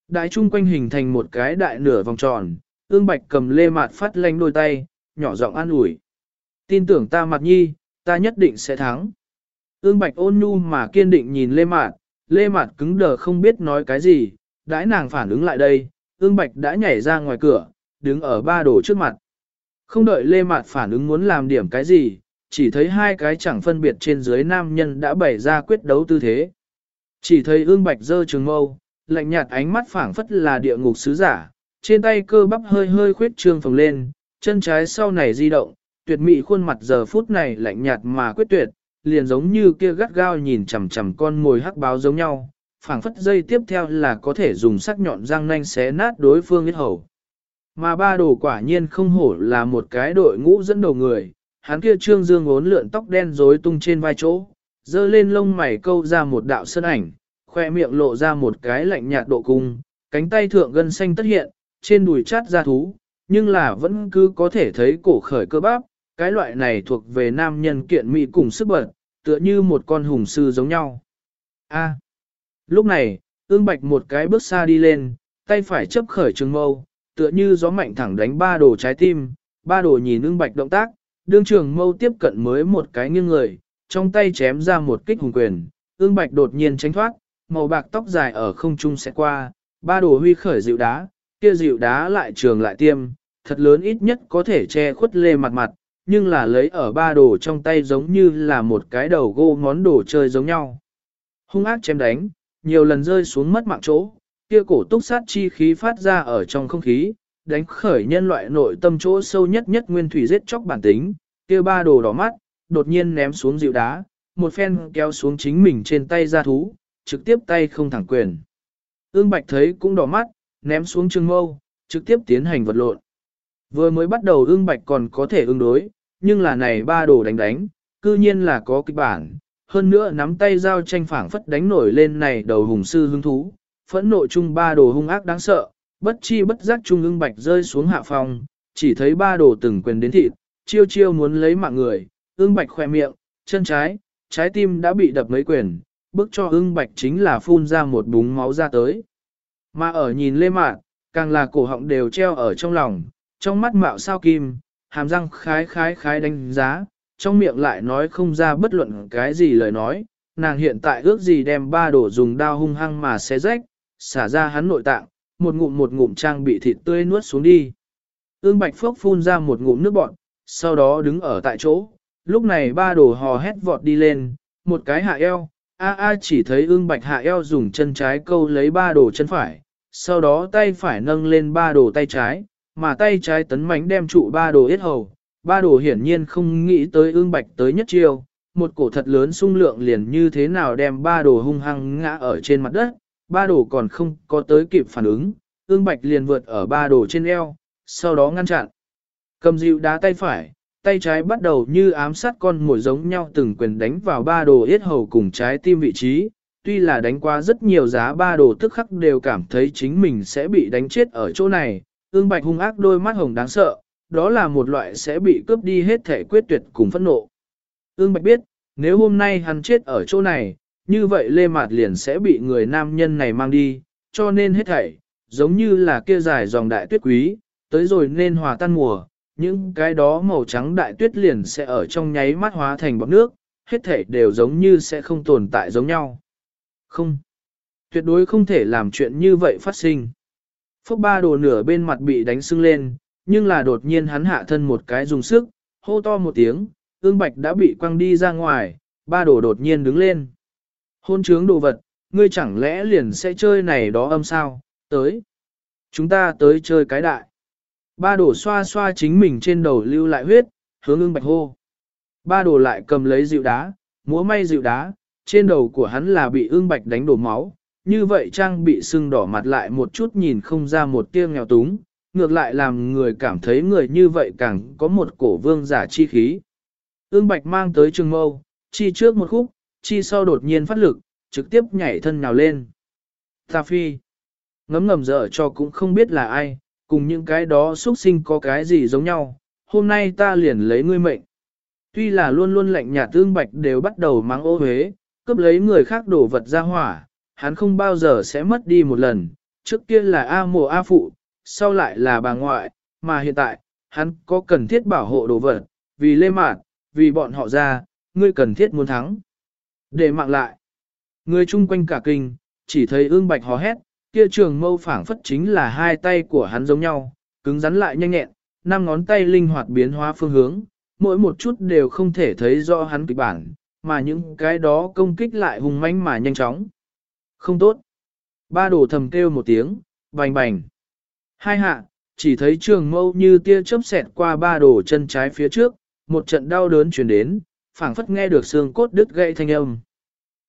A: Đại trung quanh hình thành một cái đại nửa vòng tròn, ương bạch cầm lê mạt phát lanh đôi tay, nhỏ giọng an ủi. Tin tưởng ta mặt nhi, ta nhất định sẽ thắng. Ương bạch ôn nhu mà kiên định nhìn lê mạt, lê mạt cứng đờ không biết nói cái gì, đãi nàng phản ứng lại đây, ương bạch đã nhảy ra ngoài cửa, đứng ở ba đồ trước mặt. Không đợi lê mạt phản ứng muốn làm điểm cái gì, chỉ thấy hai cái chẳng phân biệt trên dưới nam nhân đã bày ra quyết đấu tư thế. Chỉ thấy ương bạch dơ trường mâu, lạnh nhạt ánh mắt phảng phất là địa ngục sứ giả, trên tay cơ bắp hơi hơi khuyết trương phồng lên, chân trái sau này di động, tuyệt mỹ khuôn mặt giờ phút này lạnh nhạt mà quyết tuyệt, liền giống như kia gắt gao nhìn chằm chằm con mồi hắc báo giống nhau, phảng phất dây tiếp theo là có thể dùng sắc nhọn răng nanh xé nát đối phương huyết hầu. Mà ba đồ quả nhiên không hổ là một cái đội ngũ dẫn đầu người, hắn kia trương dương ốn lượn tóc đen rối tung trên vai chỗ, dơ lên lông mày câu ra một đạo sân ảnh, khoe miệng lộ ra một cái lạnh nhạt độ cung, cánh tay thượng gân xanh tất hiện, trên đùi chát ra thú, nhưng là vẫn cứ có thể thấy cổ khởi cơ bắp, cái loại này thuộc về nam nhân kiện mỹ cùng sức bật, tựa như một con hùng sư giống nhau. A. lúc này, ương bạch một cái bước xa đi lên, tay phải chấp khởi trường mâu, tựa như gió mạnh thẳng đánh ba đồ trái tim, ba đồ nhìn ương bạch động tác, đương trường mâu tiếp cận mới một cái nghiêng người, trong tay chém ra một kích hùng quyền, ương bạch đột nhiên tránh thoát, màu bạc tóc dài ở không trung sẽ qua, ba đồ huy khởi dịu đá, kia dịu đá lại trường lại tiêm, thật lớn ít nhất có thể che khuất lê mặt mặt, nhưng là lấy ở ba đồ trong tay giống như là một cái đầu gô món đồ chơi giống nhau. Hung ác chém đánh, nhiều lần rơi xuống mất mạng chỗ, kia cổ túc sát chi khí phát ra ở trong không khí, đánh khởi nhân loại nội tâm chỗ sâu nhất nhất nguyên thủy giết chóc bản tính, kia ba đồ đỏ mắt, đột nhiên ném xuống dịu đá, một phen kéo xuống chính mình trên tay ra thú, trực tiếp tay không thẳng quyền. Ương Bạch thấy cũng đỏ mắt, ném xuống trường mâu, trực tiếp tiến hành vật lộn. Vừa mới bắt đầu ương bạch còn có thể ứng đối, nhưng là này ba đồ đánh đánh, cư nhiên là có kịch bản, hơn nữa nắm tay dao tranh phảng phất đánh nổi lên này đầu hùng sư hứng thú, phẫn nộ chung ba đồ hung ác đáng sợ, bất chi bất giác trung ương bạch rơi xuống hạ phòng, chỉ thấy ba đồ từng quyền đến thịt, chiêu chiêu muốn lấy mạng người, ương bạch khoe miệng, chân trái, trái tim đã bị đập mấy quyền, bước cho ương bạch chính là phun ra một búng máu ra tới. Mà ở nhìn lê mạng, càng là cổ họng đều treo ở trong lòng, trong mắt mạo sao kim, hàm răng khái khái khái đánh giá, trong miệng lại nói không ra bất luận cái gì lời nói, nàng hiện tại ước gì đem ba đồ dùng đao hung hăng mà xé rách, xả ra hắn nội tạng, một ngụm một ngụm trang bị thịt tươi nuốt xuống đi. Ương Bạch Phước phun ra một ngụm nước bọt, sau đó đứng ở tại chỗ, lúc này ba đồ hò hét vọt đi lên, một cái hạ eo, a a chỉ thấy ương Bạch hạ eo dùng chân trái câu lấy ba đồ chân phải, sau đó tay phải nâng lên ba đồ tay trái, mà tay trái tấn mánh đem trụ ba đồ yết hầu. Ba đồ hiển nhiên không nghĩ tới ương bạch tới nhất chiêu, một cổ thật lớn sung lượng liền như thế nào đem ba đồ hung hăng ngã ở trên mặt đất, ba đồ còn không có tới kịp phản ứng, ương bạch liền vượt ở ba đồ trên eo, sau đó ngăn chặn. Cầm dịu đá tay phải, tay trái bắt đầu như ám sát con mồi giống nhau từng quyền đánh vào ba đồ yết hầu cùng trái tim vị trí, tuy là đánh qua rất nhiều giá ba đồ tức khắc đều cảm thấy chính mình sẽ bị đánh chết ở chỗ này, ương bạch hung ác đôi mắt hồng đáng sợ, đó là một loại sẽ bị cướp đi hết thể quyết tuyệt cùng phẫn nộ. Ương bạch biết, nếu hôm nay hắn chết ở chỗ này, như vậy Lê Mạt liền sẽ bị người nam nhân này mang đi, cho nên hết thảy, giống như là kia dài dòng đại tuyết quý, tới rồi nên hòa tan mùa, những cái đó màu trắng đại tuyết liền sẽ ở trong nháy mắt hóa thành bọt nước, hết thảy đều giống như sẽ không tồn tại giống nhau. Không, tuyệt đối không thể làm chuyện như vậy phát sinh. Phúc ba đồ nửa bên mặt bị đánh sưng lên, nhưng là đột nhiên hắn hạ thân một cái dùng sức, hô to một tiếng, ương bạch đã bị quăng đi ra ngoài, ba đồ đột nhiên đứng lên. Hôn trướng đồ vật, ngươi chẳng lẽ liền sẽ chơi này đó âm sao, tới. Chúng ta tới chơi cái đại. Ba đồ xoa xoa chính mình trên đầu lưu lại huyết, hướng ương bạch hô. Ba đồ lại cầm lấy dịu đá, múa may dịu đá, trên đầu của hắn là bị ương bạch đánh đổ máu, như vậy trang bị sưng đỏ mặt lại một chút nhìn không ra một tia nghèo túng, ngược lại làm người cảm thấy người như vậy càng có một cổ vương giả chi khí. Ương Bạch mang tới trường mâu, chi trước một khúc, chi sau đột nhiên phát lực, trực tiếp nhảy thân nhào lên. Ta phi, ngấm ngầm dở cho cũng không biết là ai, cùng những cái đó xuất sinh có cái gì giống nhau, hôm nay ta liền lấy ngươi mệnh. Tuy là luôn luôn lạnh nhà tương Bạch đều bắt đầu mang ô huế, cướp lấy người khác đổ vật ra hỏa, hắn không bao giờ sẽ mất đi một lần, trước kia là A mộ A phụ, sau lại là bà ngoại, mà hiện tại, hắn có cần thiết bảo hộ đồ vật, vì lê mạt, vì bọn họ ra, ngươi cần thiết muốn thắng. Để mạng lại, người chung quanh cả kinh, chỉ thấy ương bạch hò hét, kia trường mâu phảng phất chính là hai tay của hắn giống nhau, cứng rắn lại nhanh nhẹn, năm ngón tay linh hoạt biến hóa phương hướng, mỗi một chút đều không thể thấy rõ hắn kịch bản, mà những cái đó công kích lại hùng mãnh mà nhanh chóng. Không tốt. Ba đồ thầm kêu một tiếng, bành bành. Hai hạ, chỉ thấy trường mâu như tia chớp xẹt qua ba đồ chân trái phía trước, một trận đau đớn chuyển đến, phảng phất nghe được xương cốt đứt gãy thanh âm.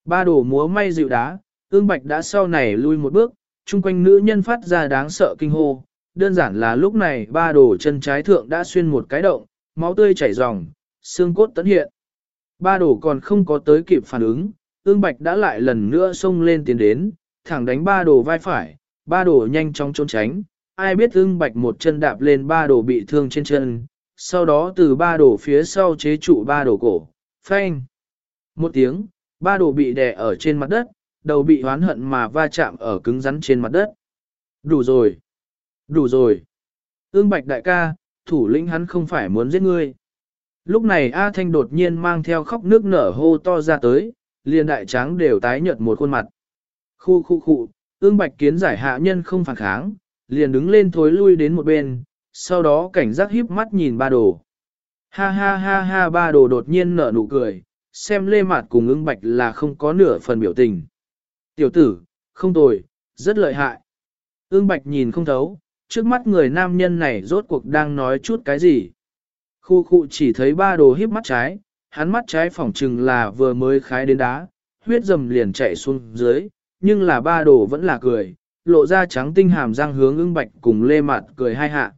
A: Ba đồ múa may dịu đá, ương bạch đã sau này lui một bước, chung quanh nữ nhân phát ra đáng sợ kinh hô. Đơn giản là lúc này ba đồ chân trái thượng đã xuyên một cái động, máu tươi chảy ròng, xương cốt tấn hiện. Ba đồ còn không có tới kịp phản ứng, ương bạch đã lại lần nữa xông lên tiến đến, thẳng đánh ba đồ vai phải, ba đồ nhanh chóng trốn tránh, ai biết ương bạch một chân đạp lên ba đồ bị thương trên chân, sau đó từ ba đồ phía sau chế trụ ba đồ cổ, phanh. Một tiếng, ba đồ bị đè ở trên mặt đất, đầu bị hoán hận mà va chạm ở cứng rắn trên mặt đất. Đủ rồi, đủ rồi. Ương bạch đại ca, thủ lĩnh hắn không phải muốn giết ngươi. Lúc này A Thanh đột nhiên mang theo khóc nước nở hô to ra tới, liền đại tráng đều tái nhợt một khuôn mặt. Khu khu khu, ương bạch kiến giải hạ nhân không phản kháng, liền đứng lên thối lui đến một bên, sau đó cảnh giác híp mắt nhìn ba đồ. Ha ha ha ha ba đồ đột nhiên nở nụ cười, xem lê mặt cùng ương bạch là không có nửa phần biểu tình. Tiểu tử, không tồi, rất lợi hại. Ương bạch nhìn không thấu, trước mắt người nam nhân này rốt cuộc đang nói chút cái gì. Khu khu chỉ thấy ba đồ híp mắt trái, hắn mắt trái phỏng chừng là vừa mới khái đến đá, huyết dầm liền chạy xuống dưới, nhưng là ba đồ vẫn là cười, lộ ra trắng tinh hàm răng hướng ưng bạch cùng lê mặt cười hai hạ.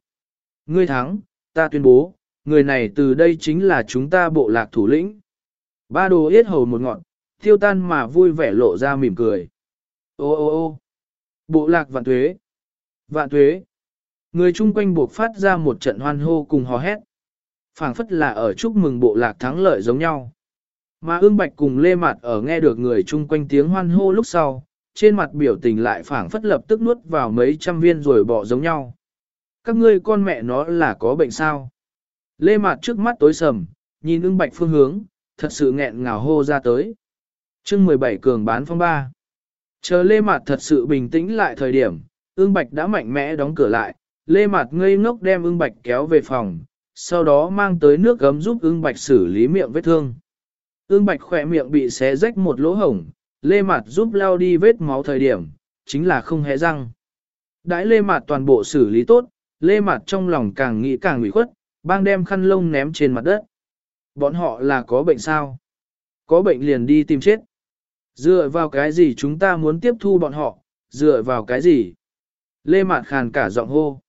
A: Ngươi thắng, ta tuyên bố, người này từ đây chính là chúng ta bộ lạc thủ lĩnh. Ba đồ yết hầu một ngọn, tiêu tan mà vui vẻ lộ ra mỉm cười. Ô ô ô bộ lạc vạn tuế, vạn tuế. Người chung quanh buộc phát ra một trận hoan hô cùng hò hét phảng phất là ở chúc mừng bộ lạc thắng lợi giống nhau. Mà ương bạch cùng lê mặt ở nghe được người chung quanh tiếng hoan hô lúc sau, trên mặt biểu tình lại phảng phất lập tức nuốt vào mấy trăm viên rồi bỏ giống nhau. Các ngươi con mẹ nó là có bệnh sao? Lê mặt trước mắt tối sầm, nhìn ương bạch phương hướng, thật sự nghẹn ngào hô ra tới. chương 17 cường bán phong ba. Chờ Lê Mạt thật sự bình tĩnh lại thời điểm, ương bạch đã mạnh mẽ đóng cửa lại, Lê Mạt ngây ngốc đem ương bạch kéo về phòng, sau đó mang tới nước gấm giúp ương bạch xử lý miệng vết thương. Ương bạch khỏe miệng bị xé rách một lỗ hổng, Lê Mạt giúp lao đi vết máu thời điểm, chính là không hé răng. Đãi Lê Mạt toàn bộ xử lý tốt, Lê Mạt trong lòng càng nghĩ càng ủy khuất, bang đem khăn lông ném trên mặt đất. Bọn họ là có bệnh sao? Có bệnh liền đi tìm chết. Dựa vào cái gì chúng ta muốn tiếp thu bọn họ, dựa vào cái gì? Lê mạt khàn cả giọng hô.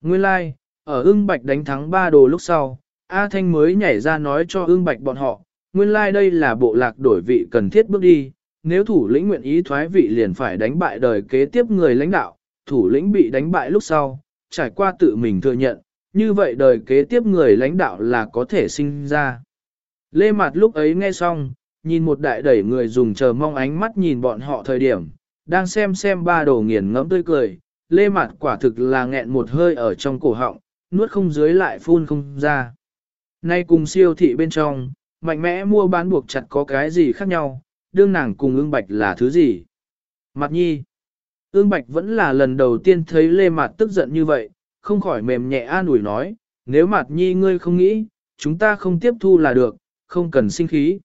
A: Nguyên lai, like, ở ưng bạch đánh thắng ba đồ lúc sau, A Thanh mới nhảy ra nói cho ưng bạch bọn họ, nguyên lai like đây là bộ lạc đổi vị cần thiết bước đi, nếu thủ lĩnh nguyện ý thoái vị liền phải đánh bại đời kế tiếp người lãnh đạo, thủ lĩnh bị đánh bại lúc sau, trải qua tự mình thừa nhận, như vậy đời kế tiếp người lãnh đạo là có thể sinh ra. Lê Mạt lúc ấy nghe xong, nhìn một đại đẩy người dùng chờ mong ánh mắt nhìn bọn họ thời điểm, đang xem xem ba đồ nghiền ngẫm tươi cười, Lê Mạt quả thực là nghẹn một hơi ở trong cổ họng, nuốt không dưới lại phun không ra. Nay cùng siêu thị bên trong, mạnh mẽ mua bán buộc chặt có cái gì khác nhau, đương nàng cùng ương bạch là thứ gì. Mặt nhi, ương bạch vẫn là lần đầu tiên thấy Lê Mạt tức giận như vậy, không khỏi mềm nhẹ an ủi nói, nếu mặt nhi ngươi không nghĩ, chúng ta không tiếp thu là được, không cần sinh khí.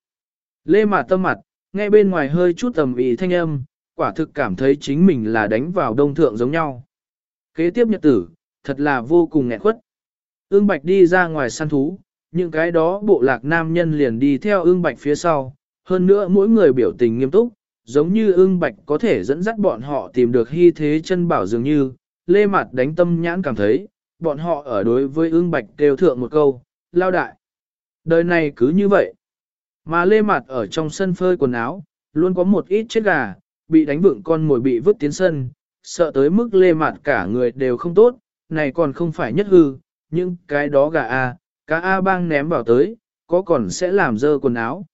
A: Lê Mạt tâm mặt, nghe bên ngoài hơi chút tầm ý thanh âm, quả thực cảm thấy chính mình là đánh vào đông thượng giống nhau. Kế tiếp nhật tử, thật là vô cùng nghẹn khuất. Ương Bạch đi ra ngoài săn thú, những cái đó bộ lạc nam nhân liền đi theo ương Bạch phía sau, hơn nữa mỗi người biểu tình nghiêm túc, giống như ương Bạch có thể dẫn dắt bọn họ tìm được hy thế chân bảo dường như, Lê mặt đánh tâm nhãn cảm thấy, bọn họ ở đối với ương Bạch kêu thượng một câu, lao đại. Đời này cứ như vậy. Mà Lê mặt ở trong sân phơi quần áo, luôn có một ít chết gà, bị đánh vượng con mồi bị vứt tiến sân, sợ tới mức Lê mặt cả người đều không tốt, này còn không phải nhất hư, nhưng cái đó gà A, cá A bang ném vào tới, có còn sẽ làm dơ quần áo.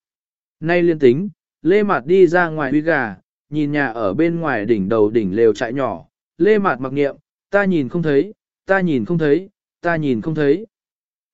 A: Nay liên tính, Lê Mạt đi ra ngoài huy gà, nhìn nhà ở bên ngoài đỉnh đầu đỉnh lều trại nhỏ, Lê Mạt mặc niệm, ta nhìn không thấy, ta nhìn không thấy, ta nhìn không thấy.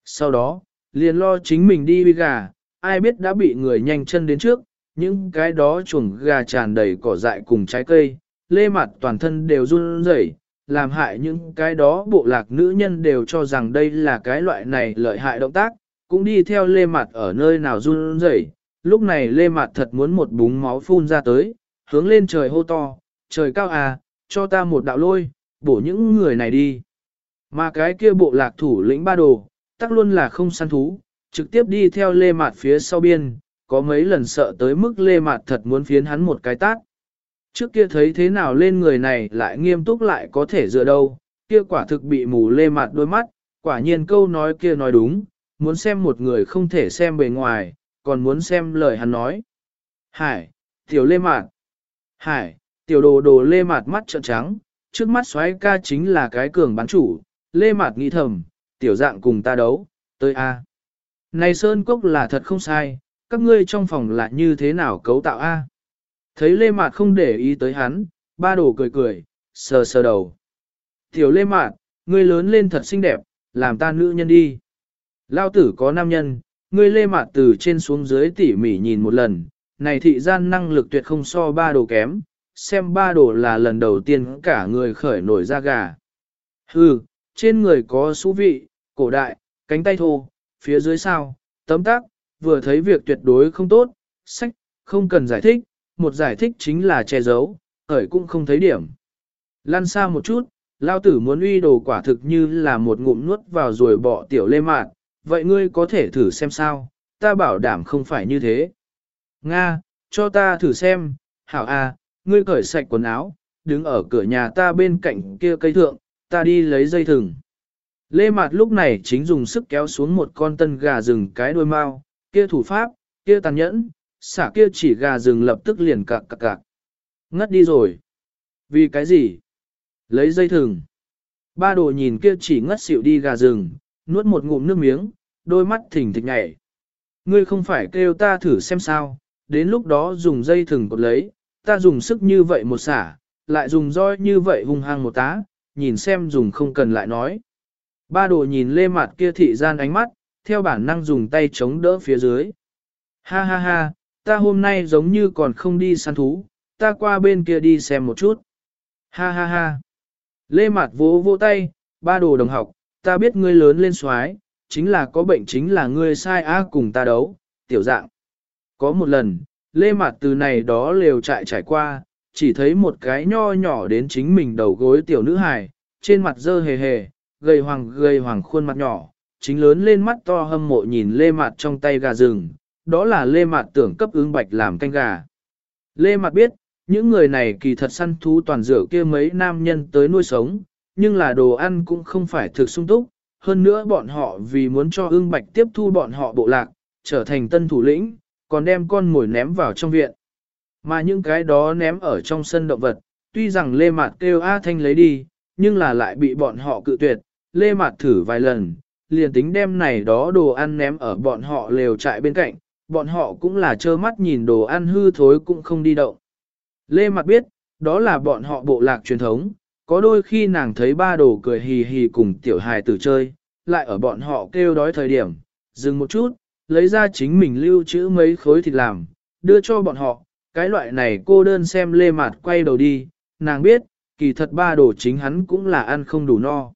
A: Sau đó, liền lo chính mình đi huy gà, ai biết đã bị người nhanh chân đến trước, những cái đó chuồng gà tràn đầy cỏ dại cùng trái cây, lê mạt toàn thân đều run rẩy, làm hại những cái đó bộ lạc nữ nhân đều cho rằng đây là cái loại này lợi hại động tác, cũng đi theo lê mặt ở nơi nào run rẩy. Lúc này lê mặt thật muốn một búng máu phun ra tới, hướng lên trời hô to, trời cao à, cho ta một đạo lôi, bổ những người này đi. Mà cái kia bộ lạc thủ lĩnh ba đồ, tắc luôn là không săn thú, trực tiếp đi theo lê mạt phía sau biên, có mấy lần sợ tới mức lê mạt thật muốn phiến hắn một cái tát. Trước kia thấy thế nào lên người này lại nghiêm túc lại có thể dựa đâu, kia quả thực bị mù lê mạt đôi mắt, quả nhiên câu nói kia nói đúng, muốn xem một người không thể xem bề ngoài, còn muốn xem lời hắn nói. Hải, tiểu lê mạt. Hải, tiểu đồ đồ lê mạt mắt trợn trắng, trước mắt xoáy ca chính là cái cường bán chủ, lê mạt nghĩ thầm, tiểu dạng cùng ta đấu, tới a. Này Sơn Cốc là thật không sai, các ngươi trong phòng là như thế nào cấu tạo a? Thấy Lê Mạt không để ý tới hắn, ba đồ cười cười, sờ sờ đầu. Tiểu Lê Mạt, ngươi lớn lên thật xinh đẹp, làm ta nữ nhân đi. Lao tử có nam nhân, ngươi Lê Mạt từ trên xuống dưới tỉ mỉ nhìn một lần, này thị gian năng lực tuyệt không so ba đồ kém, xem ba đồ là lần đầu tiên cả người khởi nổi ra gà. Hừ, trên người có xú vị, cổ đại, cánh tay thô, phía dưới sao, tấm tác, vừa thấy việc tuyệt đối không tốt, sách, không cần giải thích, một giải thích chính là che giấu, khởi cũng không thấy điểm. Lan xa một chút, lao tử muốn uy đồ quả thực như là một ngụm nuốt vào rồi bỏ tiểu lê mạn, vậy ngươi có thể thử xem sao, ta bảo đảm không phải như thế. Nga, cho ta thử xem, hảo a, ngươi cởi sạch quần áo, đứng ở cửa nhà ta bên cạnh kia cây thượng, ta đi lấy dây thừng. Lê Mạt lúc này chính dùng sức kéo xuống một con tân gà rừng cái đuôi mau, kia thủ pháp, kia tàn nhẫn, xả kia chỉ gà rừng lập tức liền cạc cạc cạc. Ngất đi rồi. Vì cái gì? Lấy dây thừng. Ba đồ nhìn kia chỉ ngất xỉu đi gà rừng, nuốt một ngụm nước miếng, đôi mắt thỉnh thịch nhảy. Ngươi không phải kêu ta thử xem sao, đến lúc đó dùng dây thừng cột lấy, ta dùng sức như vậy một xả, lại dùng roi như vậy hung hăng một tá, nhìn xem dùng không cần lại nói. Ba đồ nhìn lê mặt kia thị gian ánh mắt, theo bản năng dùng tay chống đỡ phía dưới. Ha ha ha, ta hôm nay giống như còn không đi săn thú, ta qua bên kia đi xem một chút. Ha ha ha. Lê Mạt vỗ vỗ tay, ba đồ đồng học, ta biết ngươi lớn lên xoái, chính là có bệnh chính là ngươi sai á cùng ta đấu, tiểu dạng. Có một lần, Lê Mạt từ này đó lều trại trải qua, chỉ thấy một cái nho nhỏ đến chính mình đầu gối tiểu nữ hài, trên mặt dơ hề hề, gầy hoàng gầy hoàng khuôn mặt nhỏ, chính lớn lên mắt to hâm mộ nhìn lê Mạt trong tay gà rừng, đó là lê mạt tưởng cấp ứng bạch làm canh gà. Lê mạt biết, những người này kỳ thật săn thú toàn dựa kia mấy nam nhân tới nuôi sống, nhưng là đồ ăn cũng không phải thực sung túc, hơn nữa bọn họ vì muốn cho ương bạch tiếp thu bọn họ bộ lạc, trở thành tân thủ lĩnh, còn đem con mồi ném vào trong viện. Mà những cái đó ném ở trong sân động vật, tuy rằng Lê Mạt kêu A Thanh lấy đi, nhưng là lại bị bọn họ cự tuyệt, Lê Mạt thử vài lần, liền tính đem này đó đồ ăn ném ở bọn họ lều trại bên cạnh, bọn họ cũng là trơ mắt nhìn đồ ăn hư thối cũng không đi động. Lê Mặt biết, đó là bọn họ bộ lạc truyền thống, có đôi khi nàng thấy ba đồ cười hì hì cùng tiểu hài tử chơi, lại ở bọn họ kêu đói thời điểm, dừng một chút, lấy ra chính mình lưu trữ mấy khối thịt làm, đưa cho bọn họ, cái loại này cô đơn xem lê mạt quay đầu đi, nàng biết, kỳ thật ba đồ chính hắn cũng là ăn không đủ no.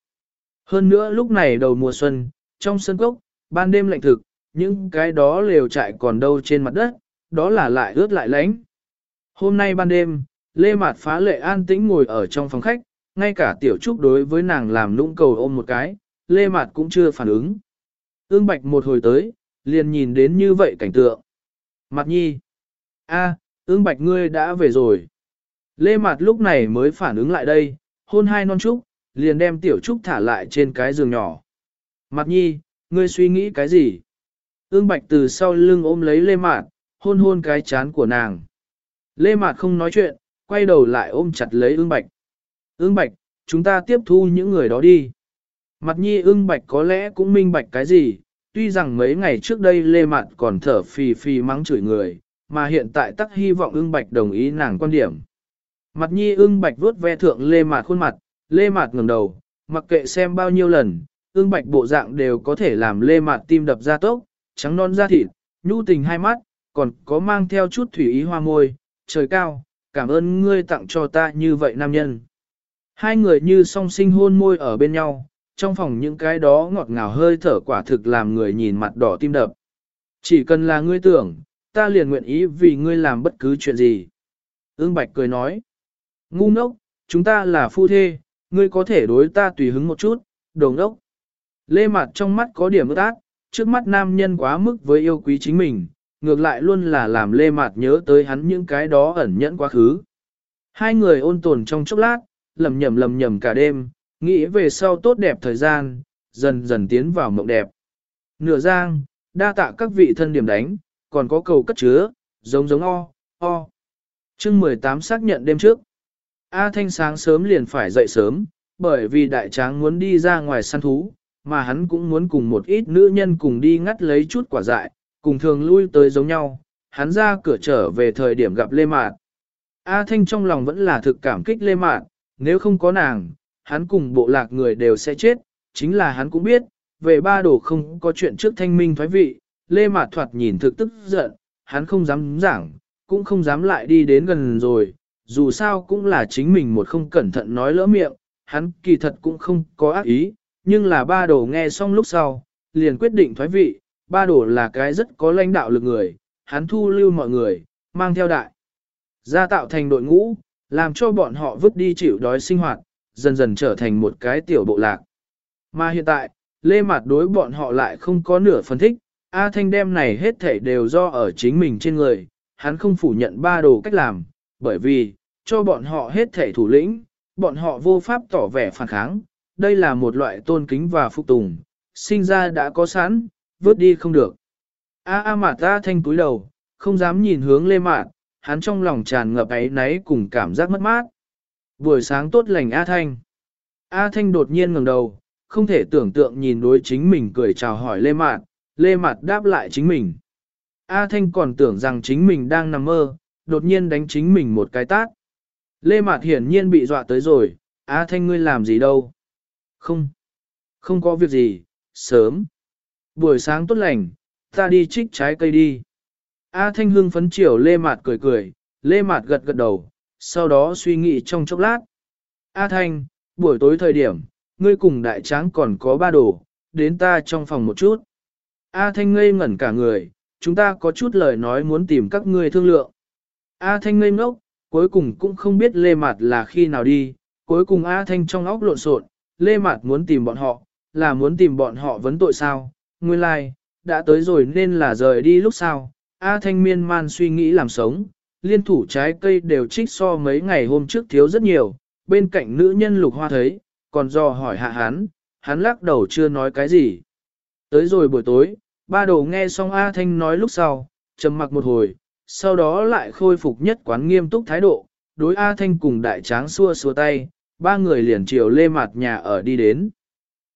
A: Hơn nữa lúc này đầu mùa xuân, trong sân cốc, ban đêm lạnh thực, những cái đó lều trại còn đâu trên mặt đất, đó là lại ướt lại lánh. Hôm nay ban đêm, Lê Mạt phá lệ an tĩnh ngồi ở trong phòng khách, ngay cả tiểu trúc đối với nàng làm nũng cầu ôm một cái, Lê Mạt cũng chưa phản ứng. Ương Bạch một hồi tới, liền nhìn đến như vậy cảnh tượng. Mặt nhi. a, ương bạch ngươi đã về rồi. Lê Mạt lúc này mới phản ứng lại đây, hôn hai non trúc, liền đem tiểu trúc thả lại trên cái giường nhỏ. Mặt nhi, ngươi suy nghĩ cái gì? Ương bạch từ sau lưng ôm lấy Lê Mạt, hôn hôn cái chán của nàng. Lê Mạt không nói chuyện, quay đầu lại ôm chặt lấy ương bạch. Ương bạch, chúng ta tiếp thu những người đó đi. Mặt nhi ương bạch có lẽ cũng minh bạch cái gì, tuy rằng mấy ngày trước đây Lê Mạt còn thở phì phì mắng chửi người, mà hiện tại tắc hy vọng ưng bạch đồng ý nàng quan điểm. Mặt nhi ưng bạch vuốt ve thượng lê mạt khuôn mặt, lê mạt ngẩng đầu, mặc kệ xem bao nhiêu lần, ưng bạch bộ dạng đều có thể làm lê mạt tim đập ra tốc, trắng non da thịt, nhu tình hai mắt, còn có mang theo chút thủy ý hoa môi, trời cao, cảm ơn ngươi tặng cho ta như vậy nam nhân. Hai người như song sinh hôn môi ở bên nhau, trong phòng những cái đó ngọt ngào hơi thở quả thực làm người nhìn mặt đỏ tim đập. Chỉ cần là ngươi tưởng, ta liền nguyện ý vì ngươi làm bất cứ chuyện gì. Ưng Bạch cười nói, ngu ngốc, chúng ta là phu thê, ngươi có thể đối ta tùy hứng một chút, đồ ngốc. Lê Mạt trong mắt có điểm ước ác, trước mắt nam nhân quá mức với yêu quý chính mình, ngược lại luôn là làm Lê Mạt nhớ tới hắn những cái đó ẩn nhẫn quá khứ. Hai người ôn tồn trong chốc lát, lầm nhầm lầm nhầm cả đêm, nghĩ về sau tốt đẹp thời gian, dần dần tiến vào mộng đẹp. Nửa giang, đa tạ các vị thân điểm đánh, còn có cầu cất chứa, giống giống o, o. chương 18 xác nhận đêm trước. A Thanh sáng sớm liền phải dậy sớm, bởi vì đại tráng muốn đi ra ngoài săn thú, mà hắn cũng muốn cùng một ít nữ nhân cùng đi ngắt lấy chút quả dại, cùng thường lui tới giống nhau, hắn ra cửa trở về thời điểm gặp Lê Mạt. A Thanh trong lòng vẫn là thực cảm kích Lê Mạt, nếu không có nàng, hắn cùng bộ lạc người đều sẽ chết, chính là hắn cũng biết, về ba đồ không có chuyện trước thanh minh thoái vị, Lê Mạt Thoạt nhìn thực tức giận, hắn không dám giảng, cũng không dám lại đi đến gần rồi, dù sao cũng là chính mình một không cẩn thận nói lỡ miệng, hắn kỳ thật cũng không có ác ý, nhưng là ba đồ nghe xong lúc sau, liền quyết định thoái vị, ba đồ là cái rất có lãnh đạo lực người, hắn thu lưu mọi người, mang theo đại. Ra tạo thành đội ngũ, làm cho bọn họ vứt đi chịu đói sinh hoạt, dần dần trở thành một cái tiểu bộ lạc. Mà hiện tại, Lê Mạt đối bọn họ lại không có nửa phân thích, A Thanh đem này hết thảy đều do ở chính mình trên người, hắn không phủ nhận ba đồ cách làm, bởi vì, cho bọn họ hết thể thủ lĩnh, bọn họ vô pháp tỏ vẻ phản kháng, đây là một loại tôn kính và phục tùng, sinh ra đã có sẵn, vớt đi không được. A A Mạt ta thanh túi đầu, không dám nhìn hướng Lê Mạt, hắn trong lòng tràn ngập ấy náy cùng cảm giác mất mát. Buổi sáng tốt lành A Thanh. A Thanh đột nhiên ngẩng đầu, không thể tưởng tượng nhìn đối chính mình cười chào hỏi Lê Mạt, Lê Mạt đáp lại chính mình. A Thanh còn tưởng rằng chính mình đang nằm mơ, đột nhiên đánh chính mình một cái tát. Lê Mạt hiển nhiên bị dọa tới rồi, A Thanh ngươi làm gì đâu? Không, không có việc gì, sớm. Buổi sáng tốt lành, ta đi trích trái cây đi. A Thanh hưng phấn chiều Lê Mạt cười cười, Lê Mạt gật gật đầu, sau đó suy nghĩ trong chốc lát. A Thanh, buổi tối thời điểm, ngươi cùng đại tráng còn có ba đồ, đến ta trong phòng một chút. A Thanh ngây ngẩn cả người, chúng ta có chút lời nói muốn tìm các ngươi thương lượng. A Thanh ngây ngốc, cuối cùng cũng không biết Lê Mạt là khi nào đi, cuối cùng A Thanh trong óc lộn xộn, Lê Mạt muốn tìm bọn họ, là muốn tìm bọn họ vấn tội sao, nguyên lai, like, đã tới rồi nên là rời đi lúc sau. A Thanh miên man suy nghĩ làm sống, liên thủ trái cây đều trích so mấy ngày hôm trước thiếu rất nhiều, bên cạnh nữ nhân lục hoa thấy, còn do hỏi hạ hắn, hắn lắc đầu chưa nói cái gì. Tới rồi buổi tối, ba đồ nghe xong A Thanh nói lúc sau, trầm mặc một hồi, sau đó lại khôi phục nhất quán nghiêm túc thái độ, đối A Thanh cùng đại tráng xua xua tay, ba người liền chiều lê Mạt nhà ở đi đến.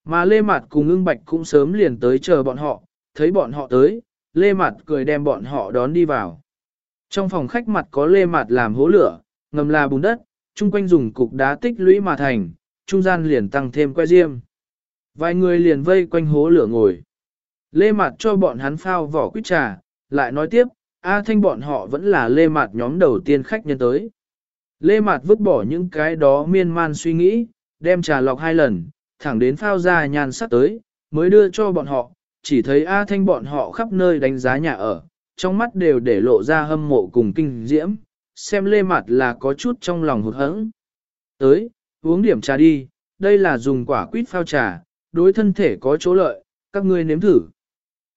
A: Mà lê Mạt cùng ưng bạch cũng sớm liền tới chờ bọn họ, thấy bọn họ tới, lê Mạt cười đem bọn họ đón đi vào. Trong phòng khách mặt có lê Mạt làm hố lửa, ngầm là bùn đất, chung quanh dùng cục đá tích lũy mà thành, trung gian liền tăng thêm que diêm. Vài người liền vây quanh hố lửa ngồi. Lê Mạt cho bọn hắn phao vỏ quýt trà, lại nói tiếp, A Thanh bọn họ vẫn là lê Mạt nhóm đầu tiên khách nhân tới. Lê Mạt vứt bỏ những cái đó miên man suy nghĩ, đem trà lọc hai lần, thẳng đến phao ra nhàn sắc tới, mới đưa cho bọn họ, chỉ thấy A Thanh bọn họ khắp nơi đánh giá nhà ở, trong mắt đều để lộ ra hâm mộ cùng kinh diễm, xem lê Mạt là có chút trong lòng hụt hẫng. Tới, uống điểm trà đi, đây là dùng quả quýt phao trà, đối thân thể có chỗ lợi, các ngươi nếm thử.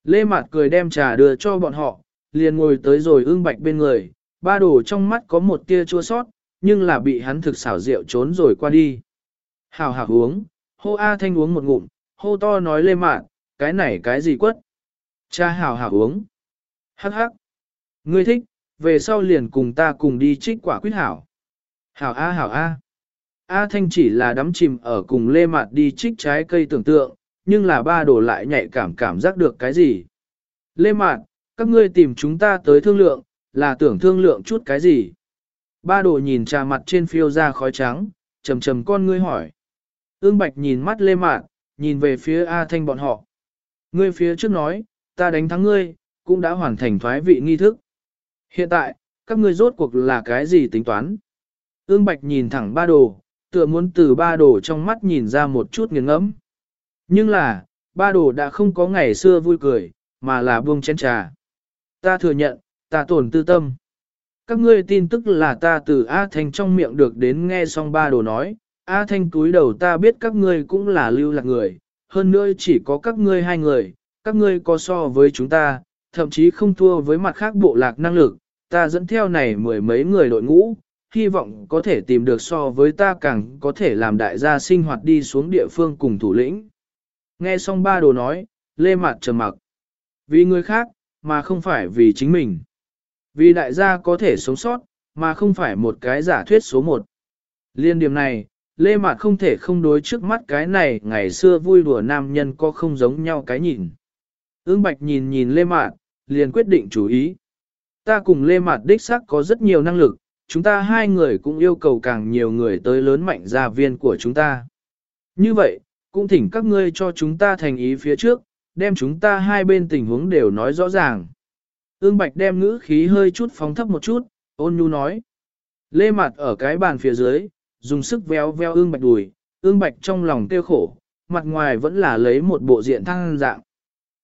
A: Lê Mạt cười đem trà đưa cho bọn họ, liền ngồi tới rồi ương bạch bên người, ba đồ trong mắt có một tia chua sót, nhưng là bị hắn thực xảo rượu trốn rồi qua đi. Hào hào uống, hô A Thanh uống một ngụm, hô to nói lê mạn, cái này cái gì quất. Cha hào hào uống. Hắc hắc. Ngươi thích, về sau liền cùng ta cùng đi trích quả quyết hảo. Hảo A hảo A. A Thanh chỉ là đắm chìm ở cùng lê mạt đi trích trái cây tưởng tượng, nhưng là ba đồ lại nhạy cảm cảm giác được cái gì. Lê mạt, các ngươi tìm chúng ta tới thương lượng, là tưởng thương lượng chút cái gì. Ba đồ nhìn trà mặt trên phiêu ra khói trắng, trầm trầm con ngươi hỏi. Ương Bạch nhìn mắt lê mạn, nhìn về phía A Thanh bọn họ. Ngươi phía trước nói, ta đánh thắng ngươi, cũng đã hoàn thành thoái vị nghi thức. Hiện tại, các ngươi rốt cuộc là cái gì tính toán? Ương Bạch nhìn thẳng ba đồ, tựa muốn từ ba đồ trong mắt nhìn ra một chút nghiêng ngẫm. Nhưng là, ba đồ đã không có ngày xưa vui cười, mà là buông chén trà. Ta thừa nhận, ta tổn tư tâm. Các ngươi tin tức là ta từ A Thanh trong miệng được đến nghe xong ba đồ nói, A Thanh túi đầu ta biết các ngươi cũng là lưu lạc người, hơn nữa chỉ có các ngươi hai người, các ngươi có so với chúng ta, thậm chí không thua với mặt khác bộ lạc năng lực, ta dẫn theo này mười mấy người đội ngũ, hy vọng có thể tìm được so với ta càng có thể làm đại gia sinh hoạt đi xuống địa phương cùng thủ lĩnh. Nghe xong ba đồ nói, lê Mạt trầm mặc. Vì người khác, mà không phải vì chính mình. Vì đại gia có thể sống sót, mà không phải một cái giả thuyết số một. Liên điểm này, Lê Mạt không thể không đối trước mắt cái này ngày xưa vui đùa nam nhân có không giống nhau cái nhìn. Ưng Bạch nhìn nhìn Lê Mạt, liền quyết định chú ý. Ta cùng Lê Mạt đích xác có rất nhiều năng lực, chúng ta hai người cũng yêu cầu càng nhiều người tới lớn mạnh gia viên của chúng ta. Như vậy, cũng thỉnh các ngươi cho chúng ta thành ý phía trước, đem chúng ta hai bên tình huống đều nói rõ ràng. Ương Bạch đem ngữ khí hơi chút phóng thấp một chút, ôn nhu nói. Lê mặt ở cái bàn phía dưới, dùng sức véo véo ương Bạch đùi, ương Bạch trong lòng tiêu khổ, mặt ngoài vẫn là lấy một bộ diện thăng dạng.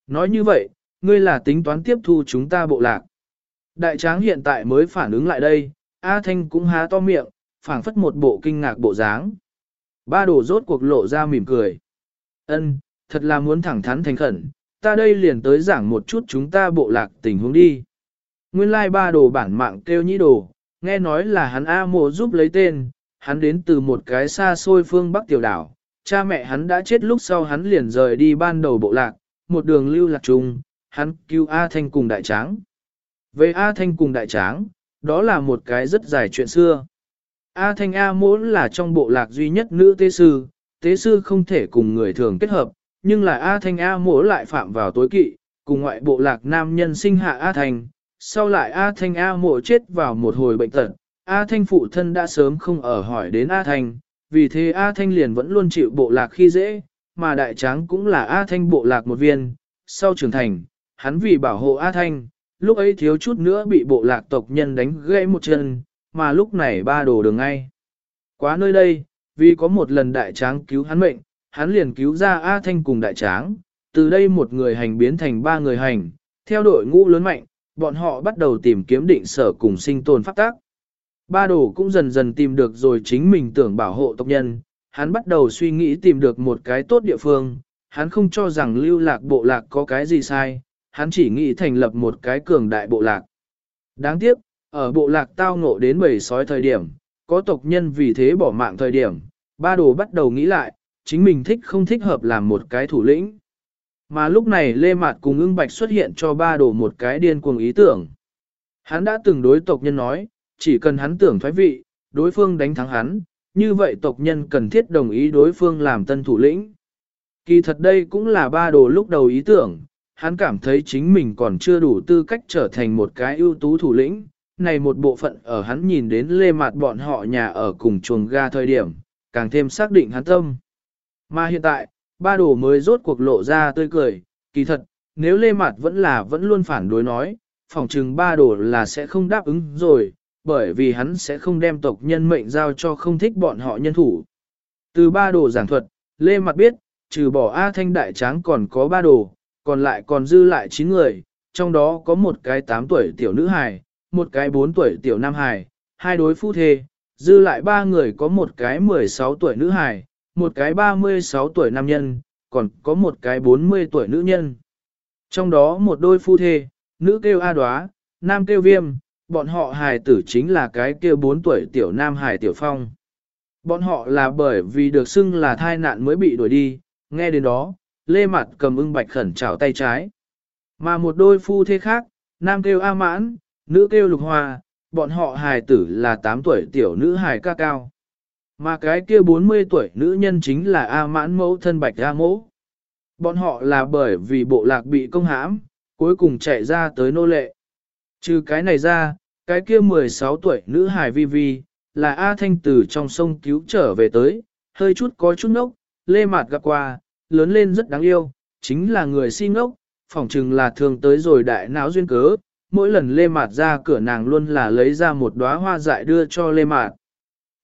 A: Nói như vậy, ngươi là tính toán tiếp thu chúng ta bộ lạc. Đại tráng hiện tại mới phản ứng lại đây, A Thanh cũng há to miệng, phảng phất một bộ kinh ngạc bộ dáng. Ba đồ rốt cuộc lộ ra mỉm cười. Ân, thật là muốn thẳng thắn thành khẩn, ta đây liền tới giảng một chút chúng ta bộ lạc tình huống đi. Nguyên lai ba đồ bản mạng kêu nhĩ đồ, nghe nói là hắn A mộ giúp lấy tên, hắn đến từ một cái xa xôi phương Bắc tiểu đảo, cha mẹ hắn đã chết lúc sau hắn liền rời đi ban đầu bộ lạc, một đường lưu lạc chung, hắn cứu A Thanh cùng đại tráng. Về A Thanh cùng đại tráng, đó là một cái rất dài chuyện xưa. A Thanh A mỗ là trong bộ lạc duy nhất nữ tế sư, tế sư không thể cùng người thường kết hợp, nhưng là A Thanh A mỗ lại phạm vào tối kỵ, cùng ngoại bộ lạc nam nhân sinh hạ A Thanh, sau lại A Thanh A mỗ chết vào một hồi bệnh tật, A Thanh phụ thân đã sớm không ở hỏi đến A Thanh, vì thế A Thanh liền vẫn luôn chịu bộ lạc khi dễ, mà đại tráng cũng là A Thanh bộ lạc một viên, sau trưởng thành, hắn vì bảo hộ A Thanh, lúc ấy thiếu chút nữa bị bộ lạc tộc nhân đánh gãy một chân, mà lúc này ba đồ đường ngay. Quá nơi đây, vì có một lần đại tráng cứu hắn mệnh, hắn liền cứu ra A Thanh cùng đại tráng, từ đây một người hành biến thành ba người hành, theo đội ngũ lớn mạnh, bọn họ bắt đầu tìm kiếm định sở cùng sinh tồn pháp tác. Ba đồ cũng dần dần tìm được rồi chính mình tưởng bảo hộ tộc nhân, hắn bắt đầu suy nghĩ tìm được một cái tốt địa phương, hắn không cho rằng lưu lạc bộ lạc có cái gì sai, hắn chỉ nghĩ thành lập một cái cường đại bộ lạc. Đáng tiếc, ở bộ lạc tao ngộ đến bầy sói thời điểm, có tộc nhân vì thế bỏ mạng thời điểm, ba đồ bắt đầu nghĩ lại, chính mình thích không thích hợp làm một cái thủ lĩnh. Mà lúc này Lê Mạt cùng ưng bạch xuất hiện cho ba đồ một cái điên cuồng ý tưởng. Hắn đã từng đối tộc nhân nói, chỉ cần hắn tưởng thoái vị, đối phương đánh thắng hắn, như vậy tộc nhân cần thiết đồng ý đối phương làm tân thủ lĩnh. Kỳ thật đây cũng là ba đồ lúc đầu ý tưởng, hắn cảm thấy chính mình còn chưa đủ tư cách trở thành một cái ưu tú thủ lĩnh. Này một bộ phận ở hắn nhìn đến lê mặt bọn họ nhà ở cùng chuồng ga thời điểm, càng thêm xác định hắn tâm. Mà hiện tại, ba đồ mới rốt cuộc lộ ra tươi cười, kỳ thật, nếu lê mạt vẫn là vẫn luôn phản đối nói, phòng trừng ba đồ là sẽ không đáp ứng rồi, bởi vì hắn sẽ không đem tộc nhân mệnh giao cho không thích bọn họ nhân thủ. Từ ba đồ giảng thuật, lê mạt biết, trừ bỏ A Thanh Đại Tráng còn có ba đồ, còn lại còn dư lại 9 người, trong đó có một cái 8 tuổi tiểu nữ hài, một cái 4 tuổi tiểu nam hài, hai đối phu thê, dư lại ba người có một cái 16 tuổi nữ hài, một cái 36 tuổi nam nhân, còn có một cái 40 tuổi nữ nhân. Trong đó một đôi phu thê, nữ kêu A đoá, nam kêu viêm, bọn họ hài tử chính là cái kêu 4 tuổi tiểu nam hài tiểu phong. Bọn họ là bởi vì được xưng là thai nạn mới bị đuổi đi, nghe đến đó, lê mặt cầm ưng bạch khẩn chảo tay trái. Mà một đôi phu thê khác, nam kêu A mãn, nữ kêu lục hoa, bọn họ hài tử là 8 tuổi tiểu nữ hài ca cao. Mà cái kia 40 tuổi nữ nhân chính là A mãn mẫu thân bạch A mẫu. Bọn họ là bởi vì bộ lạc bị công hãm, cuối cùng chạy ra tới nô lệ. Trừ cái này ra, cái kia 16 tuổi nữ hài vi vi, là A Thanh từ trong sông cứu trở về tới, hơi chút có chút nốc, lê mạt gặp qua, lớn lên rất đáng yêu, chính là người si ngốc, phỏng chừng là thường tới rồi đại não duyên cớ, mỗi lần Lê Mạt ra cửa nàng luôn là lấy ra một đóa hoa dại đưa cho Lê Mạt.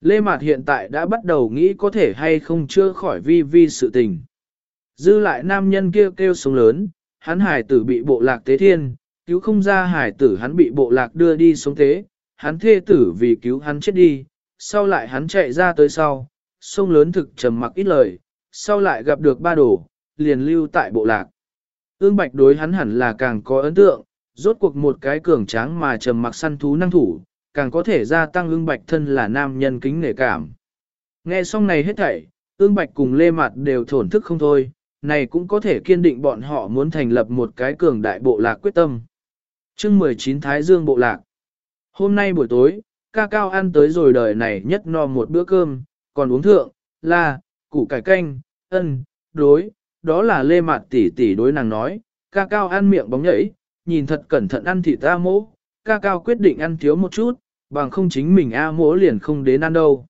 A: Lê Mạt hiện tại đã bắt đầu nghĩ có thể hay không chưa khỏi vi vi sự tình. Dư lại nam nhân kia kêu, kêu sống lớn, hắn hải tử bị bộ lạc tế thiên, cứu không ra hải tử hắn bị bộ lạc đưa đi sống tế, hắn thê tử vì cứu hắn chết đi, sau lại hắn chạy ra tới sau, sông lớn thực trầm mặc ít lời, sau lại gặp được ba đổ, liền lưu tại bộ lạc. Ương Bạch đối hắn hẳn là càng có ấn tượng, rốt cuộc một cái cường tráng mà trầm mặc săn thú năng thủ, càng có thể gia tăng ương Bạch thân là nam nhân kính nể cảm. Nghe xong này hết thảy, ương Bạch cùng Lê Mạt đều thổn thức không thôi, này cũng có thể kiên định bọn họ muốn thành lập một cái cường đại bộ lạc quyết tâm. chương 19 Thái Dương Bộ Lạc Hôm nay buổi tối, ca cao ăn tới rồi đời này nhất no một bữa cơm, còn uống thượng, là, củ cải canh, ân, đối, đó là lê mạt tỷ tỷ đối nàng nói, ca cao ăn miệng bóng nhảy, nhìn thật cẩn thận ăn thịt ta mỗ, ca cao quyết định ăn thiếu một chút, bằng không chính mình A mỗ liền không đến ăn đâu.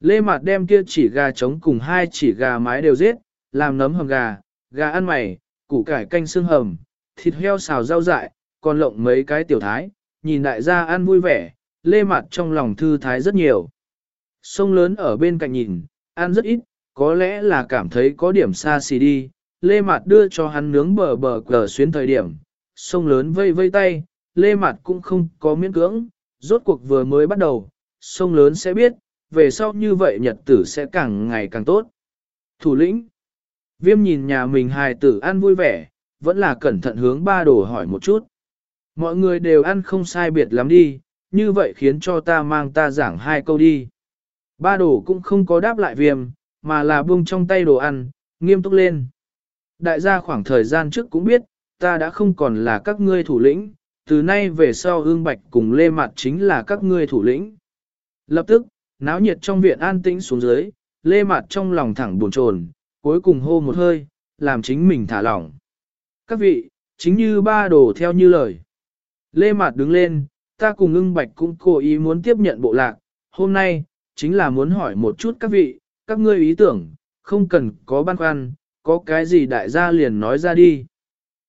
A: Lê mạt đem kia chỉ gà trống cùng hai chỉ gà mái đều giết, làm nấm hầm gà, gà ăn mày, củ cải canh xương hầm, thịt heo xào rau dại, còn lộng mấy cái tiểu thái, nhìn đại gia ăn vui vẻ, lê Mạt trong lòng thư thái rất nhiều. Sông lớn ở bên cạnh nhìn, ăn rất ít, có lẽ là cảm thấy có điểm xa xì đi, Lê Mạt đưa cho hắn nướng bờ bờ cờ xuyến thời điểm, sông lớn vây vây tay, Lê Mạt cũng không có miễn cưỡng, rốt cuộc vừa mới bắt đầu, sông lớn sẽ biết, về sau như vậy nhật tử sẽ càng ngày càng tốt. Thủ lĩnh, viêm nhìn nhà mình hài tử ăn vui vẻ, vẫn là cẩn thận hướng ba đồ hỏi một chút. Mọi người đều ăn không sai biệt lắm đi, như vậy khiến cho ta mang ta giảng hai câu đi. Ba đồ cũng không có đáp lại viêm, mà là buông trong tay đồ ăn, nghiêm túc lên. Đại gia khoảng thời gian trước cũng biết, ta đã không còn là các ngươi thủ lĩnh, từ nay về sau ương bạch cùng lê mặt chính là các ngươi thủ lĩnh. Lập tức, náo nhiệt trong viện an tĩnh xuống dưới, lê mặt trong lòng thẳng buồn chồn, cuối cùng hô một hơi, làm chính mình thả lỏng. Các vị, chính như ba đồ theo như lời. Lê Mạt đứng lên, ta cùng ưng bạch cũng cố ý muốn tiếp nhận bộ lạc, hôm nay, chính là muốn hỏi một chút các vị, các ngươi ý tưởng, không cần có băn khoăn, có cái gì đại gia liền nói ra đi.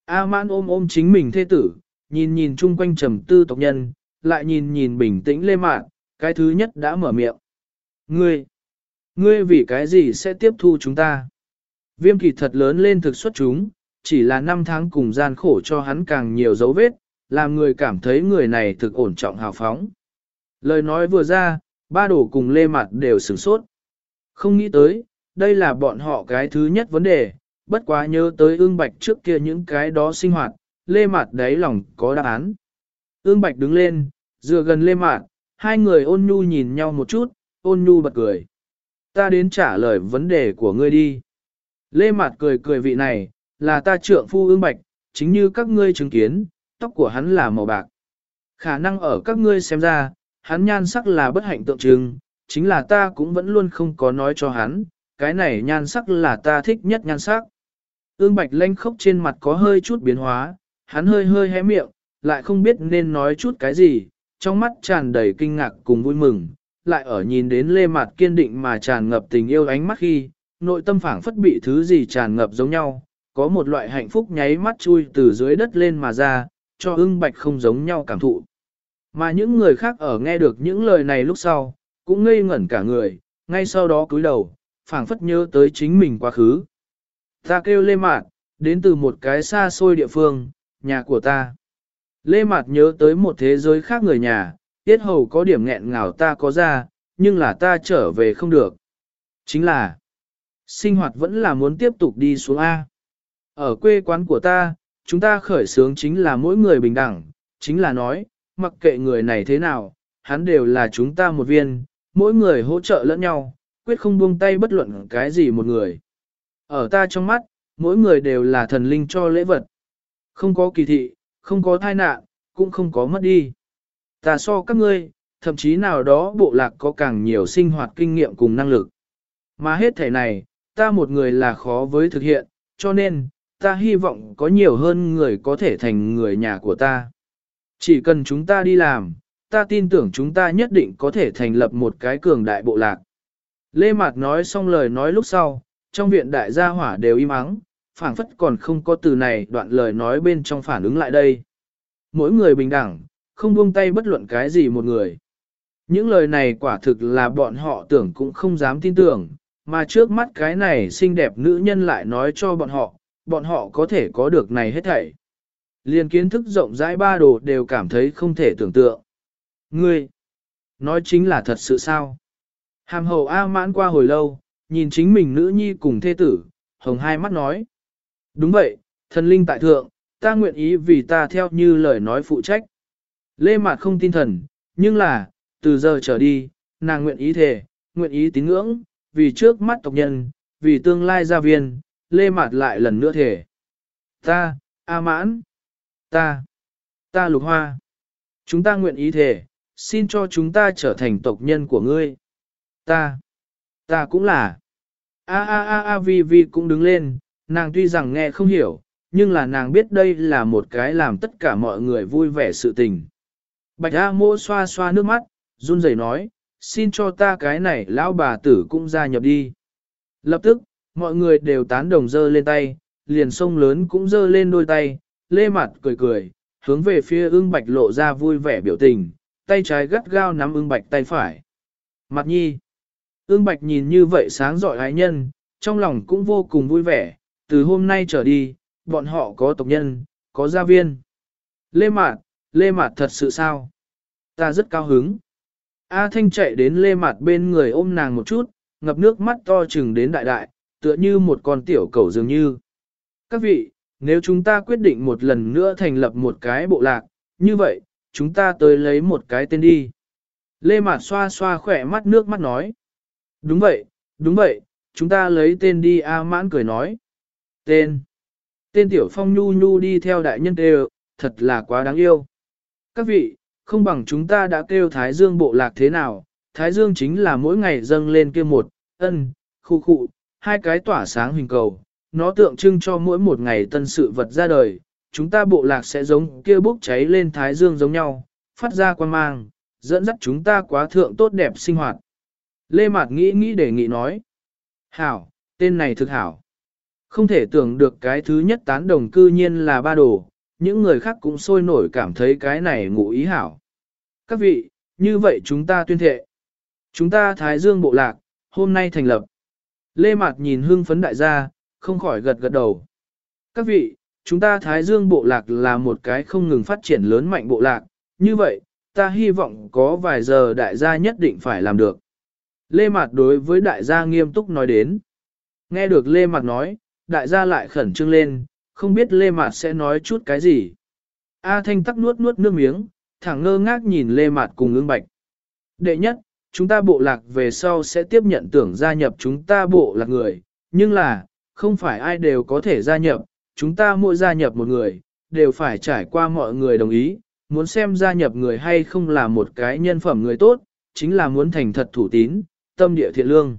A: A mãn ôm ôm chính mình thê tử, nhìn nhìn chung quanh trầm tư tộc nhân, lại nhìn nhìn bình tĩnh lê mạn, cái thứ nhất đã mở miệng. Ngươi, ngươi vì cái gì sẽ tiếp thu chúng ta? Viêm kỳ thật lớn lên thực xuất chúng, chỉ là năm tháng cùng gian khổ cho hắn càng nhiều dấu vết, làm người cảm thấy người này thực ổn trọng hào phóng. Lời nói vừa ra, ba đổ cùng lê mặt đều sửng sốt. Không nghĩ tới, đây là bọn họ cái thứ nhất vấn đề, bất quá nhớ tới ương bạch trước kia những cái đó sinh hoạt, lê Mạt đáy lòng có đáp án. Ương bạch đứng lên, dựa gần lê Mạt, hai người ôn nhu nhìn nhau một chút, ôn nhu bật cười. Ta đến trả lời vấn đề của ngươi đi. Lê Mạt cười cười vị này, là ta trượng phu ương bạch, chính như các ngươi chứng kiến, tóc của hắn là màu bạc. Khả năng ở các ngươi xem ra, hắn nhan sắc là bất hạnh tượng trưng, chính là ta cũng vẫn luôn không có nói cho hắn, cái này nhan sắc là ta thích nhất nhan sắc. Ương bạch lanh khốc trên mặt có hơi chút biến hóa, hắn hơi hơi hé miệng, lại không biết nên nói chút cái gì, trong mắt tràn đầy kinh ngạc cùng vui mừng, lại ở nhìn đến lê mặt kiên định mà tràn ngập tình yêu ánh mắt khi, nội tâm phảng phất bị thứ gì tràn ngập giống nhau, có một loại hạnh phúc nháy mắt chui từ dưới đất lên mà ra, cho ưng bạch không giống nhau cảm thụ. Mà những người khác ở nghe được những lời này lúc sau, cũng ngây ngẩn cả người, ngay sau đó cúi đầu, phảng phất nhớ tới chính mình quá khứ. Ta kêu Lê Mạt, đến từ một cái xa xôi địa phương, nhà của ta. Lê Mạt nhớ tới một thế giới khác người nhà, tiết hầu có điểm nghẹn ngào ta có ra, nhưng là ta trở về không được. Chính là, sinh hoạt vẫn là muốn tiếp tục đi xuống A. Ở quê quán của ta, chúng ta khởi sướng chính là mỗi người bình đẳng, chính là nói, mặc kệ người này thế nào, hắn đều là chúng ta một viên, mỗi người hỗ trợ lẫn nhau, quyết không buông tay bất luận cái gì một người. Ở ta trong mắt, mỗi người đều là thần linh cho lễ vật. Không có kỳ thị, không có tai nạn, cũng không có mất đi. Ta so các ngươi, thậm chí nào đó bộ lạc có càng nhiều sinh hoạt kinh nghiệm cùng năng lực. Mà hết thể này, ta một người là khó với thực hiện, cho nên, ta hy vọng có nhiều hơn người có thể thành người nhà của ta. Chỉ cần chúng ta đi làm, ta tin tưởng chúng ta nhất định có thể thành lập một cái cường đại bộ lạc. Lê Mạt nói xong lời nói lúc sau, trong viện đại gia hỏa đều im ắng, phảng phất còn không có từ này đoạn lời nói bên trong phản ứng lại đây. Mỗi người bình đẳng, không buông tay bất luận cái gì một người. Những lời này quả thực là bọn họ tưởng cũng không dám tin tưởng, mà trước mắt cái này xinh đẹp nữ nhân lại nói cho bọn họ, bọn họ có thể có được này hết thảy. Liên kiến thức rộng rãi ba đồ đều cảm thấy không thể tưởng tượng. Ngươi, nói chính là thật sự sao? Hàm hầu A mãn qua hồi lâu, nhìn chính mình nữ nhi cùng thê tử, hồng hai mắt nói. Đúng vậy, thần linh tại thượng, ta nguyện ý vì ta theo như lời nói phụ trách. Lê Mạt không tin thần, nhưng là, từ giờ trở đi, nàng nguyện ý thề, nguyện ý tín ngưỡng, vì trước mắt tộc nhân, vì tương lai gia viên, Lê Mạt lại lần nữa thề. Ta, A mãn, ta, ta lục hoa, chúng ta nguyện ý thề, xin cho chúng ta trở thành tộc nhân của ngươi. Ta, ta cũng là. A a a a vi vi cũng đứng lên, nàng tuy rằng nghe không hiểu, nhưng là nàng biết đây là một cái làm tất cả mọi người vui vẻ sự tình. Bạch A mô xoa xoa nước mắt, run rẩy nói, xin cho ta cái này lão bà tử cũng gia nhập đi. Lập tức, mọi người đều tán đồng dơ lên tay, liền sông lớn cũng dơ lên đôi tay, lê mặt cười cười, hướng về phía ưng bạch lộ ra vui vẻ biểu tình, tay trái gắt gao nắm ưng bạch tay phải. Mặt nhi, ưng bạch nhìn như vậy sáng giỏi ái nhân, trong lòng cũng vô cùng vui vẻ, từ hôm nay trở đi, bọn họ có tộc nhân, có gia viên. Lê Mạt, Lê Mạt thật sự sao? Ta rất cao hứng. A Thanh chạy đến Lê Mạt bên người ôm nàng một chút, ngập nước mắt to chừng đến đại đại, tựa như một con tiểu cầu dường như. Các vị, nếu chúng ta quyết định một lần nữa thành lập một cái bộ lạc, như vậy, chúng ta tới lấy một cái tên đi. Lê Mạt xoa xoa khỏe mắt nước mắt nói. Đúng vậy, đúng vậy, chúng ta lấy tên đi A mãn cười nói. Tên. Tên tiểu phong nhu nhu đi theo đại nhân đều, thật là quá đáng yêu. Các vị, không bằng chúng ta đã kêu Thái Dương bộ lạc thế nào, Thái Dương chính là mỗi ngày dâng lên kia một, ân, khu khu, hai cái tỏa sáng hình cầu, nó tượng trưng cho mỗi một ngày tân sự vật ra đời, chúng ta bộ lạc sẽ giống kia bốc cháy lên Thái Dương giống nhau, phát ra quan mang, dẫn dắt chúng ta quá thượng tốt đẹp sinh hoạt. Lê Mạt nghĩ nghĩ đề nghị nói. Hảo, tên này thực hảo. Không thể tưởng được cái thứ nhất tán đồng cư nhiên là ba đồ, những người khác cũng sôi nổi cảm thấy cái này ngụ ý hảo. Các vị, như vậy chúng ta tuyên thệ. Chúng ta Thái Dương Bộ Lạc, hôm nay thành lập. Lê Mạt nhìn hưng phấn đại gia, không khỏi gật gật đầu. Các vị, chúng ta Thái Dương Bộ Lạc là một cái không ngừng phát triển lớn mạnh bộ lạc, như vậy, ta hy vọng có vài giờ đại gia nhất định phải làm được. Lê Mạt đối với đại gia nghiêm túc nói đến. Nghe được Lê Mạt nói, đại gia lại khẩn trương lên, không biết Lê Mạt sẽ nói chút cái gì. A Thanh tắc nuốt nuốt nước miếng, thẳng ngơ ngác nhìn Lê Mạt cùng ương bạch. Đệ nhất, chúng ta bộ lạc về sau sẽ tiếp nhận tưởng gia nhập chúng ta bộ lạc người, nhưng là, không phải ai đều có thể gia nhập, chúng ta mỗi gia nhập một người, đều phải trải qua mọi người đồng ý, muốn xem gia nhập người hay không là một cái nhân phẩm người tốt, chính là muốn thành thật thủ tín, tâm địa thiện lương.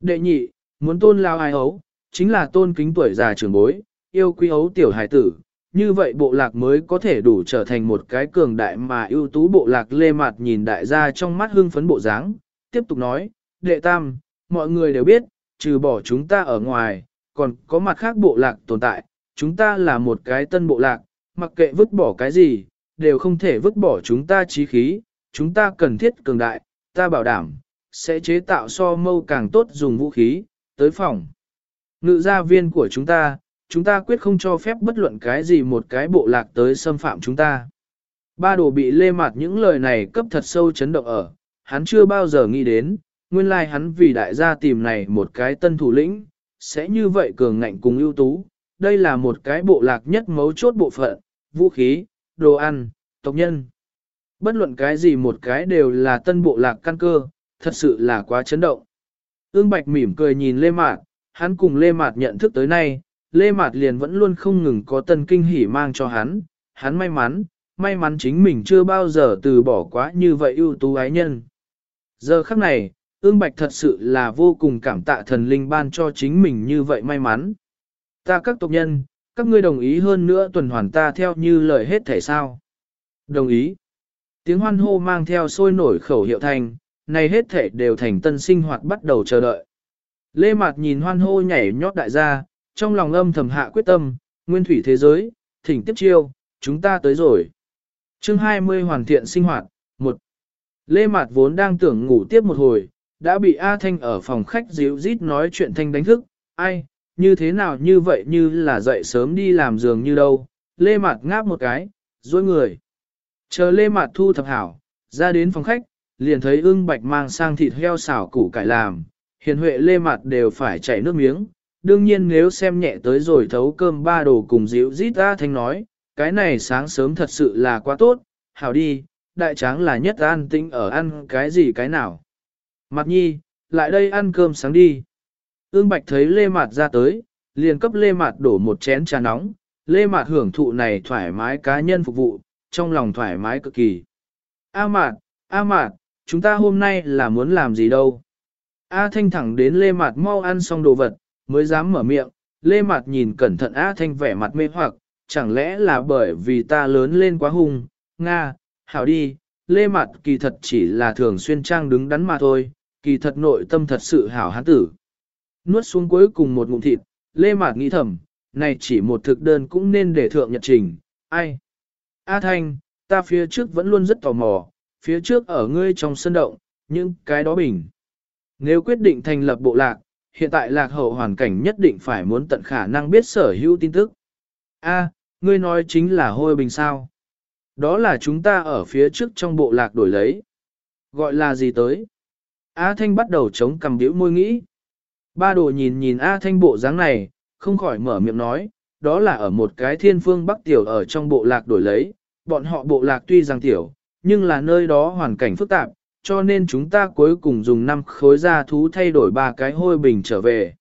A: Đệ nhị, muốn tôn lao ai ấu, chính là tôn kính tuổi già trưởng bối, yêu quý ấu tiểu hải tử, như vậy bộ lạc mới có thể đủ trở thành một cái cường đại mà ưu tú bộ lạc lê mặt nhìn đại gia trong mắt hưng phấn bộ dáng, tiếp tục nói, đệ tam, mọi người đều biết, trừ bỏ chúng ta ở ngoài, còn có mặt khác bộ lạc tồn tại, chúng ta là một cái tân bộ lạc, mặc kệ vứt bỏ cái gì, đều không thể vứt bỏ chúng ta trí khí, chúng ta cần thiết cường đại, ta bảo đảm, sẽ chế tạo so mâu càng tốt dùng vũ khí, tới phòng. Ngự gia viên của chúng ta, chúng ta quyết không cho phép bất luận cái gì một cái bộ lạc tới xâm phạm chúng ta. Ba đồ bị lê mặt những lời này cấp thật sâu chấn động ở, hắn chưa bao giờ nghĩ đến, nguyên lai like hắn vì đại gia tìm này một cái tân thủ lĩnh, sẽ như vậy cường ngạnh cùng ưu tú. Đây là một cái bộ lạc nhất mấu chốt bộ phận, vũ khí, đồ ăn, tộc nhân. Bất luận cái gì một cái đều là tân bộ lạc căn cơ, thật sự là quá chấn động. Ương Bạch mỉm cười nhìn Lê Mạt, hắn cùng Lê Mạt nhận thức tới nay, Lê Mạt liền vẫn luôn không ngừng có tân kinh hỉ mang cho hắn, hắn may mắn, may mắn chính mình chưa bao giờ từ bỏ quá như vậy ưu tú ái nhân. Giờ khắc này, ương bạch thật sự là vô cùng cảm tạ thần linh ban cho chính mình như vậy may mắn. Ta các tộc nhân, các ngươi đồng ý hơn nữa tuần hoàn ta theo như lời hết thể sao. Đồng ý. Tiếng hoan hô mang theo sôi nổi khẩu hiệu thành, này hết thể đều thành tân sinh hoạt bắt đầu chờ đợi. Lê Mạt nhìn hoan hô nhảy nhót đại gia, trong lòng âm thầm hạ quyết tâm, nguyên thủy thế giới, thỉnh tiếp chiêu, chúng ta tới rồi. Chương 20 hoàn thiện sinh hoạt, 1. Lê Mạt vốn đang tưởng ngủ tiếp một hồi, đã bị A Thanh ở phòng khách díu rít nói chuyện thanh đánh thức, ai, như thế nào như vậy như là dậy sớm đi làm giường như đâu, Lê Mạt ngáp một cái, dối người. Chờ Lê Mạt thu thập hảo, ra đến phòng khách, liền thấy ưng bạch mang sang thịt heo xào củ cải làm, hiền huệ Lê mặt đều phải chảy nước miếng, đương nhiên nếu xem nhẹ tới rồi thấu cơm ba đồ cùng dịu dít A Thanh nói, cái này sáng sớm thật sự là quá tốt, hảo đi, đại tráng là nhất an tĩnh ở ăn cái gì cái nào. Mặt nhi, lại đây ăn cơm sáng đi. Ương Bạch thấy Lê Mạt ra tới, liền cấp Lê Mạt đổ một chén trà nóng, Lê Mạt hưởng thụ này thoải mái cá nhân phục vụ, trong lòng thoải mái cực kỳ. A Mạt, A Mạt, chúng ta hôm nay là muốn làm gì đâu? A Thanh thẳng đến Lê Mạt mau ăn xong đồ vật, mới dám mở miệng, Lê Mạt nhìn cẩn thận A Thanh vẻ mặt mê hoặc, chẳng lẽ là bởi vì ta lớn lên quá hung, Nga, hảo đi, Lê Mạt kỳ thật chỉ là thường xuyên trang đứng đắn mà thôi, kỳ thật nội tâm thật sự hảo hán tử. Nuốt xuống cuối cùng một ngụm thịt, Lê Mạt nghĩ thầm, này chỉ một thực đơn cũng nên để thượng nhật trình, ai? A Thanh, ta phía trước vẫn luôn rất tò mò, phía trước ở ngươi trong sân động, những cái đó bình. Nếu quyết định thành lập bộ lạc, hiện tại lạc hậu hoàn cảnh nhất định phải muốn tận khả năng biết sở hữu tin tức. A, ngươi nói chính là hôi bình sao? Đó là chúng ta ở phía trước trong bộ lạc đổi lấy. Gọi là gì tới? A Thanh bắt đầu chống cầm điếu môi nghĩ. Ba đồ nhìn nhìn A Thanh bộ dáng này, không khỏi mở miệng nói, đó là ở một cái thiên phương bắc tiểu ở trong bộ lạc đổi lấy, bọn họ bộ lạc tuy rằng tiểu, nhưng là nơi đó hoàn cảnh phức tạp, cho nên chúng ta cuối cùng dùng 5 khối da thú thay đổi ba cái hôi bình trở về.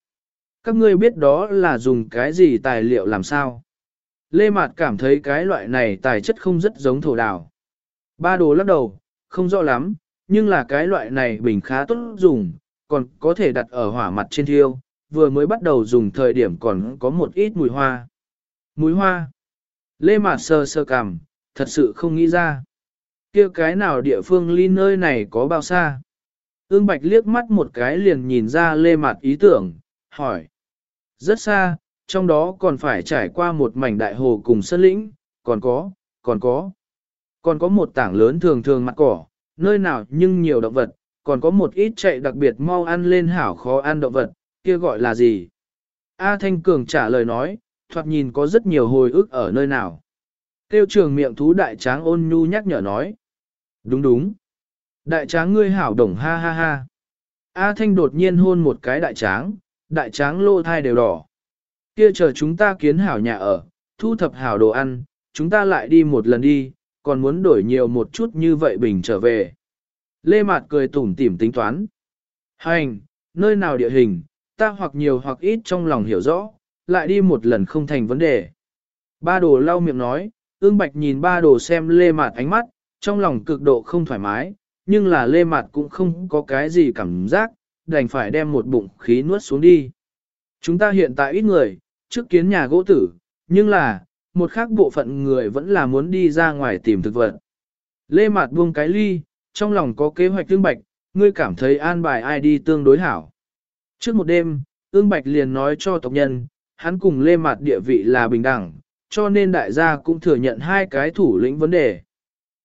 A: Các ngươi biết đó là dùng cái gì tài liệu làm sao? Lê Mạt cảm thấy cái loại này tài chất không rất giống thổ đào. Ba đồ lắc đầu, không rõ lắm, nhưng là cái loại này bình khá tốt dùng, còn có thể đặt ở hỏa mặt trên thiêu, vừa mới bắt đầu dùng thời điểm còn có một ít mùi hoa. Mùi hoa. Lê Mạt sơ sơ cằm, thật sự không nghĩ ra kia cái nào địa phương ly nơi này có bao xa? Ương Bạch liếc mắt một cái liền nhìn ra Lê Mạt ý tưởng, hỏi. Rất xa, trong đó còn phải trải qua một mảnh đại hồ cùng sơn lĩnh, còn có, còn có. Còn có một tảng lớn thường thường mặt cỏ, nơi nào nhưng nhiều động vật, còn có một ít chạy đặc biệt mau ăn lên hảo khó ăn động vật, kia gọi là gì? A Thanh Cường trả lời nói, thoạt nhìn có rất nhiều hồi ức ở nơi nào. Tiêu trường miệng thú đại tráng ôn nhu nhắc nhở nói. Đúng đúng. Đại tráng ngươi hảo đồng ha ha ha. A Thanh đột nhiên hôn một cái đại tráng, đại tráng lô thai đều đỏ. Kia chờ chúng ta kiến hảo nhà ở, thu thập hảo đồ ăn, chúng ta lại đi một lần đi, còn muốn đổi nhiều một chút như vậy bình trở về. Lê Mạt cười tủm tỉm tính toán. Hành, nơi nào địa hình, ta hoặc nhiều hoặc ít trong lòng hiểu rõ, lại đi một lần không thành vấn đề. Ba đồ lau miệng nói, ương bạch nhìn ba đồ xem Lê Mạt ánh mắt, trong lòng cực độ không thoải mái, nhưng là Lê Mạt cũng không có cái gì cảm giác, đành phải đem một bụng khí nuốt xuống đi. Chúng ta hiện tại ít người, trước kiến nhà gỗ tử, nhưng là, một khác bộ phận người vẫn là muốn đi ra ngoài tìm thực vật. Lê Mạt buông cái ly, trong lòng có kế hoạch tương bạch, ngươi cảm thấy an bài ai đi tương đối hảo. Trước một đêm, ương bạch liền nói cho tộc nhân, hắn cùng Lê Mạt địa vị là bình đẳng, cho nên đại gia cũng thừa nhận hai cái thủ lĩnh vấn đề.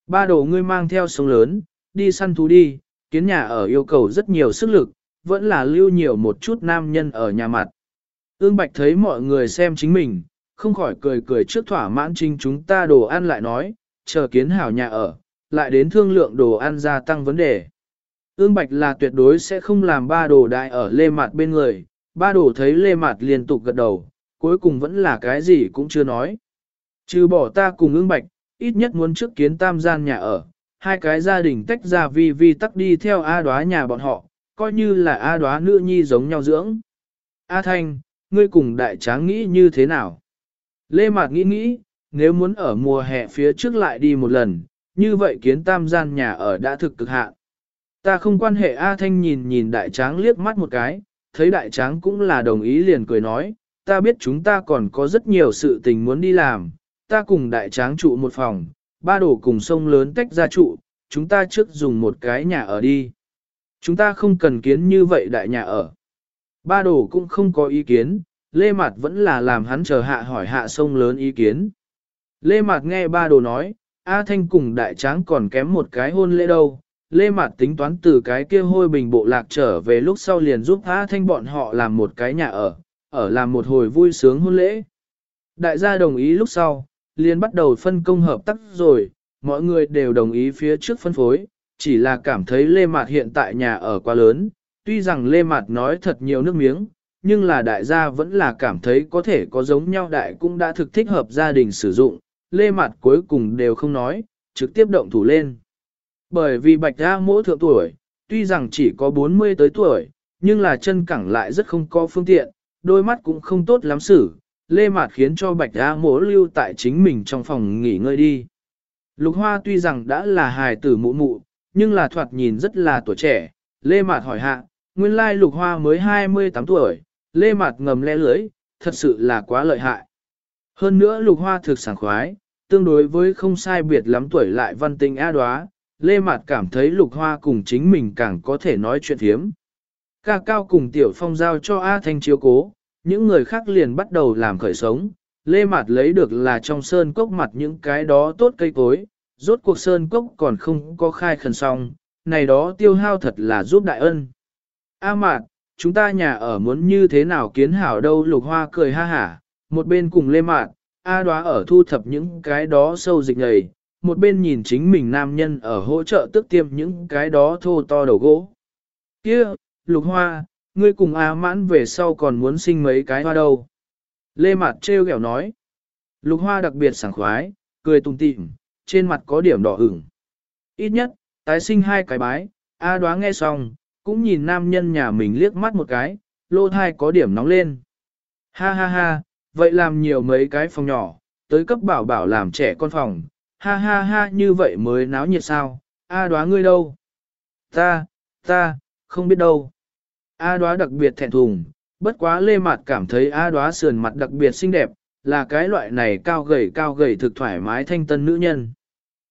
A: Ba đồ ngươi mang theo sông lớn, đi săn thú đi, kiến nhà ở yêu cầu rất nhiều sức lực, vẫn là lưu nhiều một chút nam nhân ở nhà mặt. Ương Bạch thấy mọi người xem chính mình, không khỏi cười cười trước thỏa mãn chính chúng ta đồ ăn lại nói, chờ kiến hảo nhà ở, lại đến thương lượng đồ ăn gia tăng vấn đề. Ương Bạch là tuyệt đối sẽ không làm ba đồ đại ở lê mặt bên người, ba đồ thấy lê mặt liên tục gật đầu, cuối cùng vẫn là cái gì cũng chưa nói. Trừ bỏ ta cùng ương Bạch, ít nhất muốn trước kiến tam gian nhà ở, hai cái gia đình tách ra vi vi tắc đi theo A đoá nhà bọn họ, coi như là A đoá nữ nhi giống nhau dưỡng. A Thanh, ngươi cùng đại tráng nghĩ như thế nào? Lê Mạt nghĩ nghĩ, nếu muốn ở mùa hè phía trước lại đi một lần, như vậy kiến tam gian nhà ở đã thực cực hạn. Ta không quan hệ A Thanh nhìn nhìn đại tráng liếc mắt một cái, thấy đại tráng cũng là đồng ý liền cười nói, ta biết chúng ta còn có rất nhiều sự tình muốn đi làm, ta cùng đại tráng trụ một phòng, ba đổ cùng sông lớn tách ra trụ, chúng ta trước dùng một cái nhà ở đi. Chúng ta không cần kiến như vậy đại nhà ở. Ba đồ cũng không có ý kiến, Lê Mạt vẫn là làm hắn chờ hạ hỏi hạ sông lớn ý kiến. Lê Mạt nghe ba đồ nói, A Thanh cùng đại tráng còn kém một cái hôn lễ đâu. Lê Mạt tính toán từ cái kia hôi bình bộ lạc trở về lúc sau liền giúp A Thanh bọn họ làm một cái nhà ở, ở làm một hồi vui sướng hôn lễ. Đại gia đồng ý lúc sau, liền bắt đầu phân công hợp tác rồi, mọi người đều đồng ý phía trước phân phối, chỉ là cảm thấy Lê Mạt hiện tại nhà ở quá lớn, tuy rằng Lê Mạt nói thật nhiều nước miếng, nhưng là đại gia vẫn là cảm thấy có thể có giống nhau đại cũng đã thực thích hợp gia đình sử dụng, Lê Mạt cuối cùng đều không nói, trực tiếp động thủ lên. Bởi vì Bạch Gia mỗi thượng tuổi, tuy rằng chỉ có 40 tới tuổi, nhưng là chân cẳng lại rất không có phương tiện, đôi mắt cũng không tốt lắm xử, Lê Mạt khiến cho Bạch A mỗ lưu tại chính mình trong phòng nghỉ ngơi đi. Lục Hoa tuy rằng đã là hài tử mụ mụ, nhưng là thoạt nhìn rất là tuổi trẻ, Lê Mạt hỏi hạ, nguyên lai Lục Hoa mới 28 tuổi, Lê Mạt ngầm le lưới, thật sự là quá lợi hại. Hơn nữa Lục Hoa thực sảng khoái, tương đối với không sai biệt lắm tuổi lại văn tinh a đoá, Lê Mạt cảm thấy Lục Hoa cùng chính mình càng có thể nói chuyện thiếm. Ca cao cùng Tiểu Phong giao cho A Thanh chiếu cố, những người khác liền bắt đầu làm khởi sống, Lê Mạt lấy được là trong sơn cốc mặt những cái đó tốt cây cối, rốt cuộc sơn cốc còn không có khai khẩn xong, này đó tiêu hao thật là giúp đại ân. A Mạt, chúng ta nhà ở muốn như thế nào kiến hảo đâu lục hoa cười ha hả, một bên cùng Lê Mạt, A đoá ở thu thập những cái đó sâu dịch nhầy, một bên nhìn chính mình nam nhân ở hỗ trợ tức tiêm những cái đó thô to đầu gỗ. Kia, lục hoa, ngươi cùng A mãn về sau còn muốn sinh mấy cái hoa đâu. Lê Mạt trêu ghẹo nói. Lục hoa đặc biệt sảng khoái, cười tùng tịm, trên mặt có điểm đỏ ửng. Ít nhất, tái sinh hai cái bái, A đoá nghe xong, cũng nhìn nam nhân nhà mình liếc mắt một cái, lô thai có điểm nóng lên. Ha ha ha, vậy làm nhiều mấy cái phòng nhỏ, tới cấp bảo bảo làm trẻ con phòng, ha ha ha như vậy mới náo nhiệt sao, A đoá ngươi đâu? Ta, ta, không biết đâu. A đoá đặc biệt thẹn thùng, bất quá lê mặt cảm thấy A đoá sườn mặt đặc biệt xinh đẹp, là cái loại này cao gầy cao gầy thực thoải mái thanh tân nữ nhân.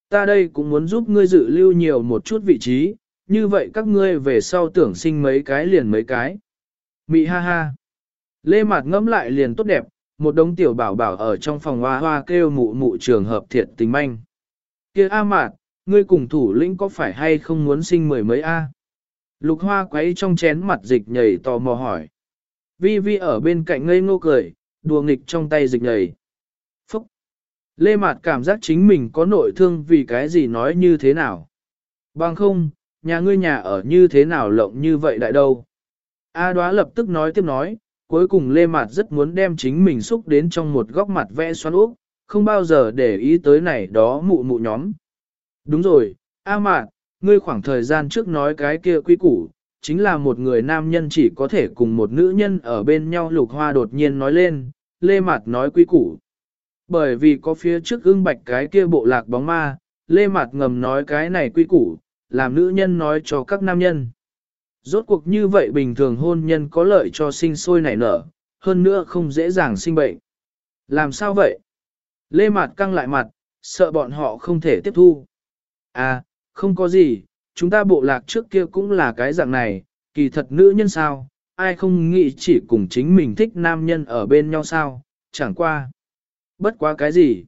A: Ta đây cũng muốn giúp ngươi dự lưu nhiều một chút vị trí, như vậy các ngươi về sau tưởng sinh mấy cái liền mấy cái. Mị ha ha. Lê Mạt ngẫm lại liền tốt đẹp, một đống tiểu bảo bảo ở trong phòng hoa hoa kêu mụ mụ trường hợp thiệt tình manh. kia A Mạt, ngươi cùng thủ lĩnh có phải hay không muốn sinh mười mấy A? Lục hoa quấy trong chén mặt dịch nhảy tò mò hỏi. Vi Vi ở bên cạnh ngây ngô cười, đùa nghịch trong tay dịch nhảy. Phúc! Lê Mạt cảm giác chính mình có nội thương vì cái gì nói như thế nào. Bằng không, nhà ngươi nhà ở như thế nào lộng như vậy đại đâu. A đoá lập tức nói tiếp nói, cuối cùng Lê Mạt rất muốn đem chính mình xúc đến trong một góc mặt vẽ xoắn úp, không bao giờ để ý tới này đó mụ mụ nhóm. Đúng rồi, A Mạt, ngươi khoảng thời gian trước nói cái kia quy củ, chính là một người nam nhân chỉ có thể cùng một nữ nhân ở bên nhau lục hoa đột nhiên nói lên, Lê Mạt nói quy củ. Bởi vì có phía trước ưng bạch cái kia bộ lạc bóng ma, Lê Mạt ngầm nói cái này quy củ, làm nữ nhân nói cho các nam nhân. Rốt cuộc như vậy bình thường hôn nhân có lợi cho sinh sôi nảy nở, hơn nữa không dễ dàng sinh bệnh. Làm sao vậy? Lê Mạt căng lại mặt, sợ bọn họ không thể tiếp thu. À, không có gì, chúng ta bộ lạc trước kia cũng là cái dạng này, kỳ thật nữ nhân sao, ai không nghĩ chỉ cùng chính mình thích nam nhân ở bên nhau sao, chẳng qua. Bất quá cái gì?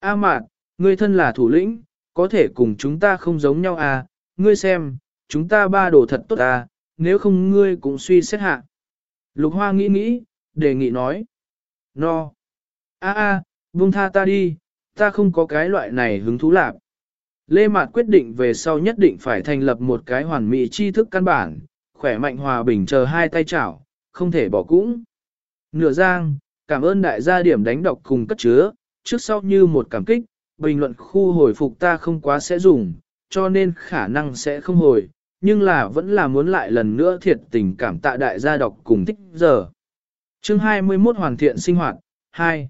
A: A mạn, ngươi thân là thủ lĩnh, có thể cùng chúng ta không giống nhau à, ngươi xem, chúng ta ba đồ thật tốt à, nếu không ngươi cũng suy xét hạ. Lục Hoa nghĩ nghĩ, đề nghị nói. No. A a, buông tha ta đi, ta không có cái loại này hứng thú lạc. Lê Mạt quyết định về sau nhất định phải thành lập một cái hoàn mỹ tri thức căn bản, khỏe mạnh hòa bình chờ hai tay chảo, không thể bỏ cũng. Nửa giang, cảm ơn đại gia điểm đánh đọc cùng cất chứa, trước sau như một cảm kích, bình luận khu hồi phục ta không quá sẽ dùng, cho nên khả năng sẽ không hồi, nhưng là vẫn là muốn lại lần nữa thiệt tình cảm tạ đại gia đọc cùng thích giờ. Chương 21 Hoàn thiện sinh hoạt 2.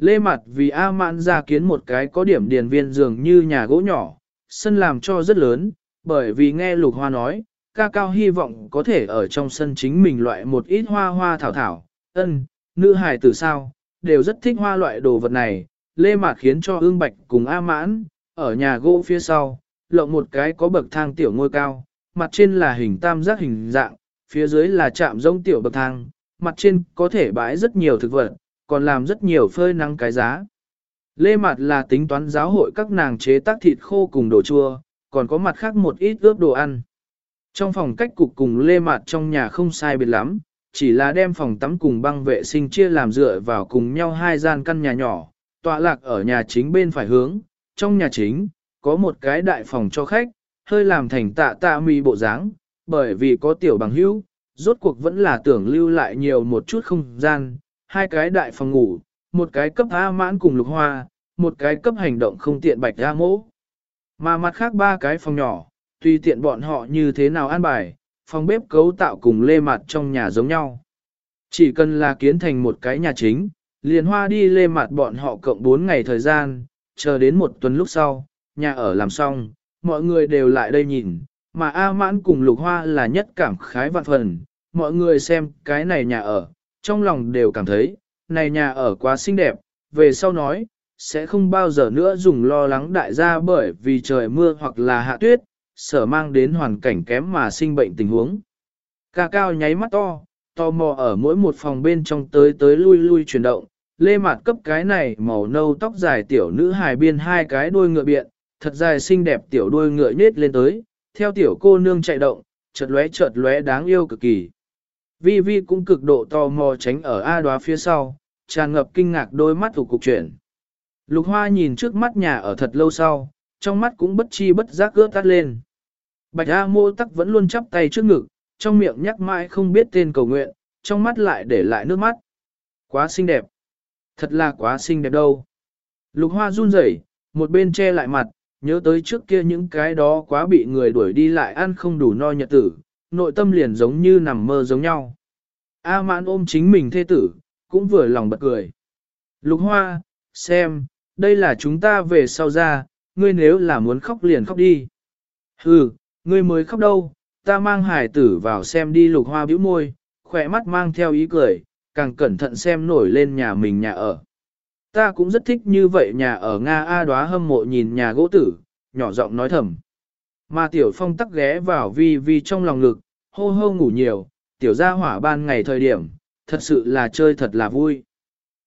A: Lê Mặt vì A Mãn ra kiến một cái có điểm điền viên dường như nhà gỗ nhỏ, sân làm cho rất lớn, bởi vì nghe Lục Hoa nói, ca cao hy vọng có thể ở trong sân chính mình loại một ít hoa hoa thảo thảo, ân, nữ hài tử sao, đều rất thích hoa loại đồ vật này, Lê Mạt khiến cho ương bạch cùng A Mãn, ở nhà gỗ phía sau, lộng một cái có bậc thang tiểu ngôi cao, mặt trên là hình tam giác hình dạng, phía dưới là chạm rông tiểu bậc thang, mặt trên có thể bãi rất nhiều thực vật, còn làm rất nhiều phơi nắng cái giá. Lê mặt là tính toán giáo hội các nàng chế tác thịt khô cùng đồ chua, còn có mặt khác một ít ướp đồ ăn. Trong phòng cách cục cùng lê mặt trong nhà không sai biệt lắm, chỉ là đem phòng tắm cùng băng vệ sinh chia làm dựa vào cùng nhau hai gian căn nhà nhỏ, tọa lạc ở nhà chính bên phải hướng, trong nhà chính, có một cái đại phòng cho khách, hơi làm thành tạ tạ mì bộ dáng, bởi vì có tiểu bằng hữu, rốt cuộc vẫn là tưởng lưu lại nhiều một chút không gian, hai cái đại phòng ngủ, một cái cấp A mãn cùng lục hoa, một cái cấp hành động không tiện bạch A mỗ. Mà mặt khác ba cái phòng nhỏ, tùy tiện bọn họ như thế nào an bài, phòng bếp cấu tạo cùng lê mặt trong nhà giống nhau. Chỉ cần là kiến thành một cái nhà chính, liền hoa đi lê mặt bọn họ cộng 4 ngày thời gian, chờ đến một tuần lúc sau, nhà ở làm xong, mọi người đều lại đây nhìn, mà A mãn cùng lục hoa là nhất cảm khái vạn phần, mọi người xem cái này nhà ở, trong lòng đều cảm thấy, này nhà ở quá xinh đẹp, về sau nói, sẽ không bao giờ nữa dùng lo lắng đại gia bởi vì trời mưa hoặc là hạ tuyết, sở mang đến hoàn cảnh kém mà sinh bệnh tình huống. Ca cao nháy mắt to, to mò ở mỗi một phòng bên trong tới tới lui lui chuyển động, lê mặt cấp cái này màu nâu tóc dài tiểu nữ hài biên hai cái đuôi ngựa biện, thật dài xinh đẹp tiểu đuôi ngựa nhết lên tới, theo tiểu cô nương chạy động, chợt lóe chợt lóe đáng yêu cực kỳ. Vi Vi cũng cực độ tò mò tránh ở A đoá phía sau, tràn ngập kinh ngạc đôi mắt thủ cục chuyển. Lục Hoa nhìn trước mắt nhà ở thật lâu sau, trong mắt cũng bất chi bất giác ướt tắt lên. Bạch A mô tắc vẫn luôn chắp tay trước ngực, trong miệng nhắc mãi không biết tên cầu nguyện, trong mắt lại để lại nước mắt. Quá xinh đẹp. Thật là quá xinh đẹp đâu. Lục Hoa run rẩy, một bên che lại mặt, nhớ tới trước kia những cái đó quá bị người đuổi đi lại ăn không đủ no nhật tử, nội tâm liền giống như nằm mơ giống nhau. A mãn ôm chính mình thê tử, cũng vừa lòng bật cười. Lục hoa, xem, đây là chúng ta về sau ra, ngươi nếu là muốn khóc liền khóc đi. Hừ, ngươi mới khóc đâu, ta mang hải tử vào xem đi lục hoa bĩu môi, khỏe mắt mang theo ý cười, càng cẩn thận xem nổi lên nhà mình nhà ở. Ta cũng rất thích như vậy nhà ở Nga A đoá hâm mộ nhìn nhà gỗ tử, nhỏ giọng nói thầm. Mà tiểu phong tắc ghé vào vi vi trong lòng ngực, hô hô ngủ nhiều, tiểu gia hỏa ban ngày thời điểm, thật sự là chơi thật là vui.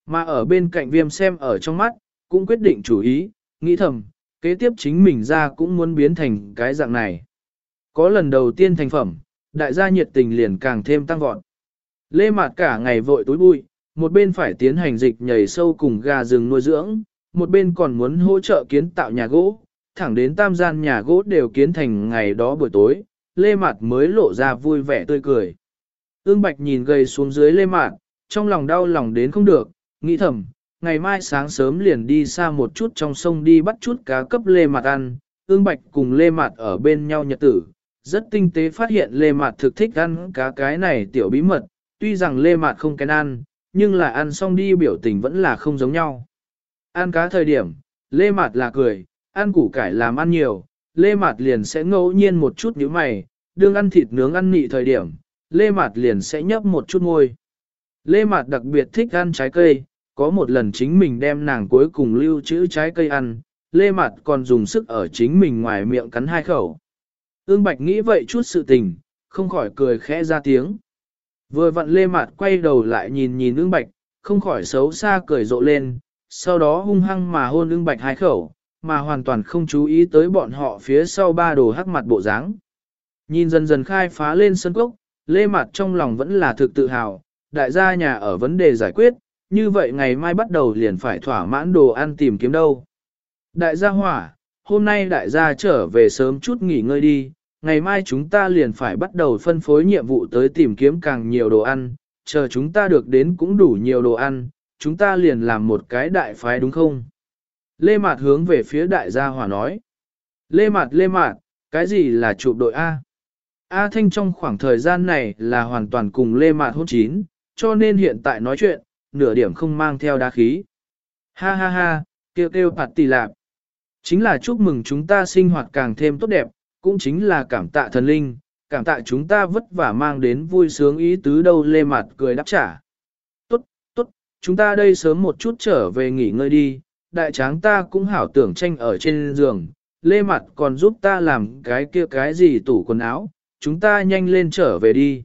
A: Mà ở bên cạnh viêm xem ở trong mắt, cũng quyết định chủ ý, nghĩ thầm, kế tiếp chính mình ra cũng muốn biến thành cái dạng này. Có lần đầu tiên thành phẩm, đại gia nhiệt tình liền càng thêm tăng vọt. Lê Mạt cả ngày vội túi bụi, một bên phải tiến hành dịch nhảy sâu cùng gà rừng nuôi dưỡng, một bên còn muốn hỗ trợ kiến tạo nhà gỗ, thẳng đến tam gian nhà gỗ đều kiến thành ngày đó buổi tối, Lê Mạt mới lộ ra vui vẻ tươi cười. Ương Bạch nhìn gầy xuống dưới Lê Mạt, trong lòng đau lòng đến không được, nghĩ thầm, ngày mai sáng sớm liền đi xa một chút trong sông đi bắt chút cá cấp Lê Mạt ăn, Ương Bạch cùng Lê Mạt ở bên nhau nhật tử, rất tinh tế phát hiện Lê Mạt thực thích ăn cá cái này tiểu bí mật, tuy rằng Lê Mạt không kén ăn, nhưng là ăn xong đi biểu tình vẫn là không giống nhau. Ăn cá thời điểm, Lê Mạt là cười, ăn củ cải làm ăn nhiều, Lê Mạt liền sẽ ngẫu nhiên một chút nhíu mày, đương ăn thịt nướng ăn nị thời điểm, Lê Mạt liền sẽ nhấp một chút môi. Lê Mạt đặc biệt thích ăn trái cây, có một lần chính mình đem nàng cuối cùng lưu trữ trái cây ăn, Lê Mạt còn dùng sức ở chính mình ngoài miệng cắn hai khẩu. Ương Bạch nghĩ vậy chút sự tình, không khỏi cười khẽ ra tiếng. Vừa vặn Lê Mạt quay đầu lại nhìn nhìn ương Bạch, không khỏi xấu xa cười rộ lên, sau đó hung hăng mà hôn ương Bạch hai khẩu, mà hoàn toàn không chú ý tới bọn họ phía sau ba đồ hắc mặt bộ dáng. Nhìn dần dần khai phá lên sân cốc, Lê mặt trong lòng vẫn là thực tự hào, đại gia nhà ở vấn đề giải quyết, như vậy ngày mai bắt đầu liền phải thỏa mãn đồ ăn tìm kiếm đâu. Đại gia hỏa, hôm nay đại gia trở về sớm chút nghỉ ngơi đi, ngày mai chúng ta liền phải bắt đầu phân phối nhiệm vụ tới tìm kiếm càng nhiều đồ ăn, chờ chúng ta được đến cũng đủ nhiều đồ ăn, chúng ta liền làm một cái đại phái đúng không? Lê Mạt hướng về phía đại gia hỏa nói. Lê Mạt Lê Mạt, cái gì là chụp đội A? A Thanh trong khoảng thời gian này là hoàn toàn cùng Lê Mạt hôn chín, cho nên hiện tại nói chuyện, nửa điểm không mang theo đá khí. Ha ha ha, kêu kêu phạt tỷ lạp. Chính là chúc mừng chúng ta sinh hoạt càng thêm tốt đẹp, cũng chính là cảm tạ thần linh, cảm tạ chúng ta vất vả mang đến vui sướng ý tứ đâu lê Mạt cười đáp trả. Tốt, tốt, chúng ta đây sớm một chút trở về nghỉ ngơi đi, đại tráng ta cũng hảo tưởng tranh ở trên giường, lê mặt còn giúp ta làm cái kia cái gì tủ quần áo, chúng ta nhanh lên trở về đi.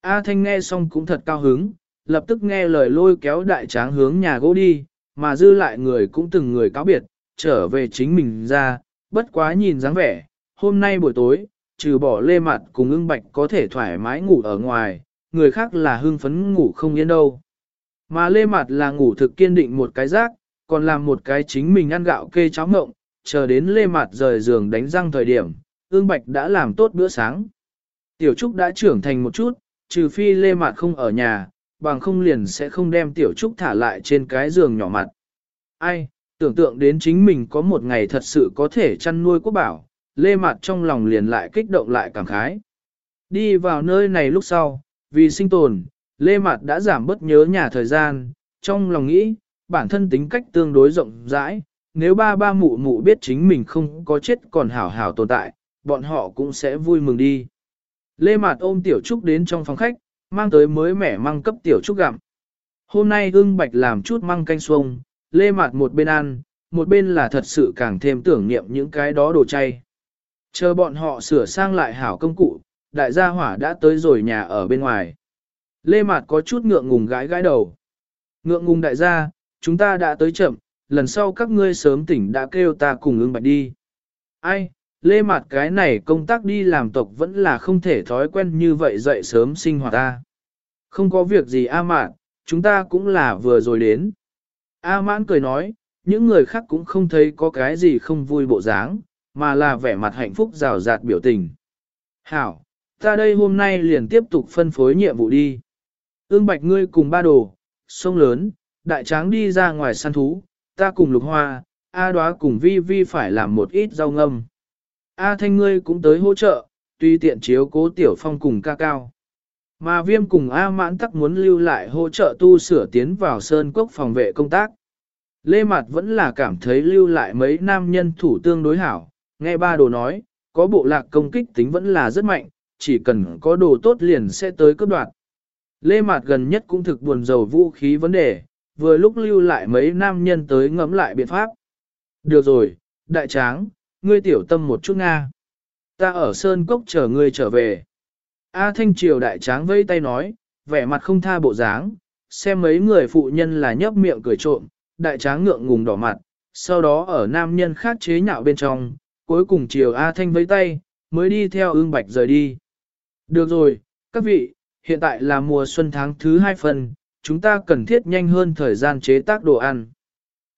A: A Thanh nghe xong cũng thật cao hứng, lập tức nghe lời lôi kéo đại tráng hướng nhà gỗ đi, mà dư lại người cũng từng người cáo biệt, trở về chính mình ra, bất quá nhìn dáng vẻ, hôm nay buổi tối, trừ bỏ lê mặt cùng ưng bạch có thể thoải mái ngủ ở ngoài, người khác là hưng phấn ngủ không yên đâu. Mà lê mặt là ngủ thực kiên định một cái giác, còn làm một cái chính mình ăn gạo kê cháo ngộng, chờ đến lê mặt rời giường đánh răng thời điểm, ương bạch đã làm tốt bữa sáng. Tiểu Trúc đã trưởng thành một chút, trừ phi lê mặt không ở nhà, bằng không liền sẽ không đem Tiểu Trúc thả lại trên cái giường nhỏ mặt. Ai, tưởng tượng đến chính mình có một ngày thật sự có thể chăn nuôi quốc bảo, lê mặt trong lòng liền lại kích động lại cảm khái. Đi vào nơi này lúc sau, vì sinh tồn, lê mặt đã giảm bớt nhớ nhà thời gian, trong lòng nghĩ, bản thân tính cách tương đối rộng rãi, nếu ba ba mụ mụ biết chính mình không có chết còn hảo hảo tồn tại, bọn họ cũng sẽ vui mừng đi. Lê Mạt ôm Tiểu Trúc đến trong phòng khách, mang tới mới mẻ măng cấp Tiểu Trúc gặm. Hôm nay ưng bạch làm chút măng canh xuông, Lê Mạt một bên ăn, một bên là thật sự càng thêm tưởng niệm những cái đó đồ chay. Chờ bọn họ sửa sang lại hảo công cụ, đại gia hỏa đã tới rồi nhà ở bên ngoài. Lê Mạt có chút ngượng ngùng gái gái đầu. Ngượng ngùng đại gia, chúng ta đã tới chậm, lần sau các ngươi sớm tỉnh đã kêu ta cùng ưng bạch đi. Ai, Lê Mạt cái này công tác đi làm tộc vẫn là không thể thói quen như vậy dậy sớm sinh hoạt ta. Không có việc gì A mạn, chúng ta cũng là vừa rồi đến. A Mãn cười nói, những người khác cũng không thấy có cái gì không vui bộ dáng, mà là vẻ mặt hạnh phúc rào rạt biểu tình. Hảo, ta đây hôm nay liền tiếp tục phân phối nhiệm vụ đi. Ương bạch ngươi cùng ba đồ, sông lớn, đại tráng đi ra ngoài săn thú, ta cùng lục hoa, A đoá cùng vi vi phải làm một ít rau ngâm. A thanh ngươi cũng tới hỗ trợ, tuy tiện chiếu cố tiểu phong cùng ca cao. Mà viêm cùng A mãn tắc muốn lưu lại hỗ trợ tu sửa tiến vào sơn cốc phòng vệ công tác. Lê Mạt vẫn là cảm thấy lưu lại mấy nam nhân thủ tương đối hảo, nghe ba đồ nói, có bộ lạc công kích tính vẫn là rất mạnh, chỉ cần có đồ tốt liền sẽ tới cướp đoạt. Lê Mạt gần nhất cũng thực buồn dầu vũ khí vấn đề, vừa lúc lưu lại mấy nam nhân tới ngẫm lại biện pháp. Được rồi, đại tráng, ngươi tiểu tâm một chút Nga. Ta ở Sơn Cốc chờ ngươi trở về. A Thanh Triều đại tráng vây tay nói, vẻ mặt không tha bộ dáng, xem mấy người phụ nhân là nhấp miệng cười trộm, đại tráng ngượng ngùng đỏ mặt, sau đó ở nam nhân khác chế nhạo bên trong, cuối cùng Triều A Thanh vây tay, mới đi theo ương bạch rời đi. Được rồi, các vị, hiện tại là mùa xuân tháng thứ hai phần, chúng ta cần thiết nhanh hơn thời gian chế tác đồ ăn.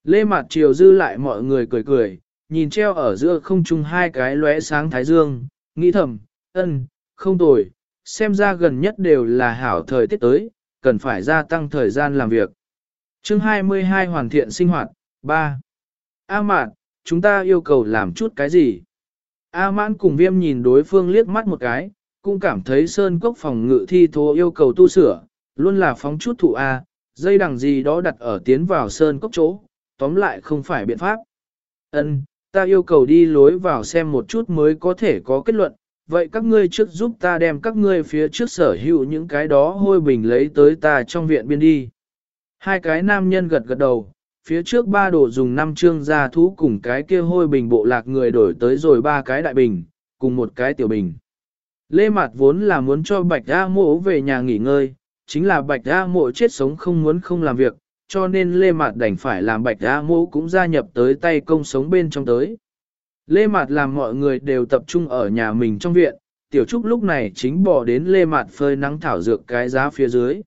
A: Lê Mạt Triều dư lại mọi người cười cười, nhìn treo ở giữa không trung hai cái lóe sáng thái dương, nghĩ thầm, ân, không tồi, xem ra gần nhất đều là hảo thời tiết tới, cần phải gia tăng thời gian làm việc. Chương 22 Hoàn thiện sinh hoạt, 3. A mạn, chúng ta yêu cầu làm chút cái gì? A mãn cùng viêm nhìn đối phương liếc mắt một cái, cũng cảm thấy sơn cốc phòng ngự thi thố yêu cầu tu sửa, luôn là phóng chút thụ A, dây đằng gì đó đặt ở tiến vào sơn cốc chỗ, tóm lại không phải biện pháp. Ân, ta yêu cầu đi lối vào xem một chút mới có thể có kết luận, vậy các ngươi trước giúp ta đem các ngươi phía trước sở hữu những cái đó hôi bình lấy tới ta trong viện biên đi. Hai cái nam nhân gật gật đầu, phía trước ba đồ dùng năm chương gia thú cùng cái kia hôi bình bộ lạc người đổi tới rồi ba cái đại bình, cùng một cái tiểu bình. Lê Mạt vốn là muốn cho Bạch A Mộ về nhà nghỉ ngơi, chính là Bạch A Mộ chết sống không muốn không làm việc, cho nên Lê Mạt đành phải làm Bạch A Mộ cũng gia nhập tới tay công sống bên trong tới. Lê Mạt làm mọi người đều tập trung ở nhà mình trong viện, Tiểu Trúc lúc này chính bỏ đến Lê Mạt phơi nắng thảo dược cái giá phía dưới.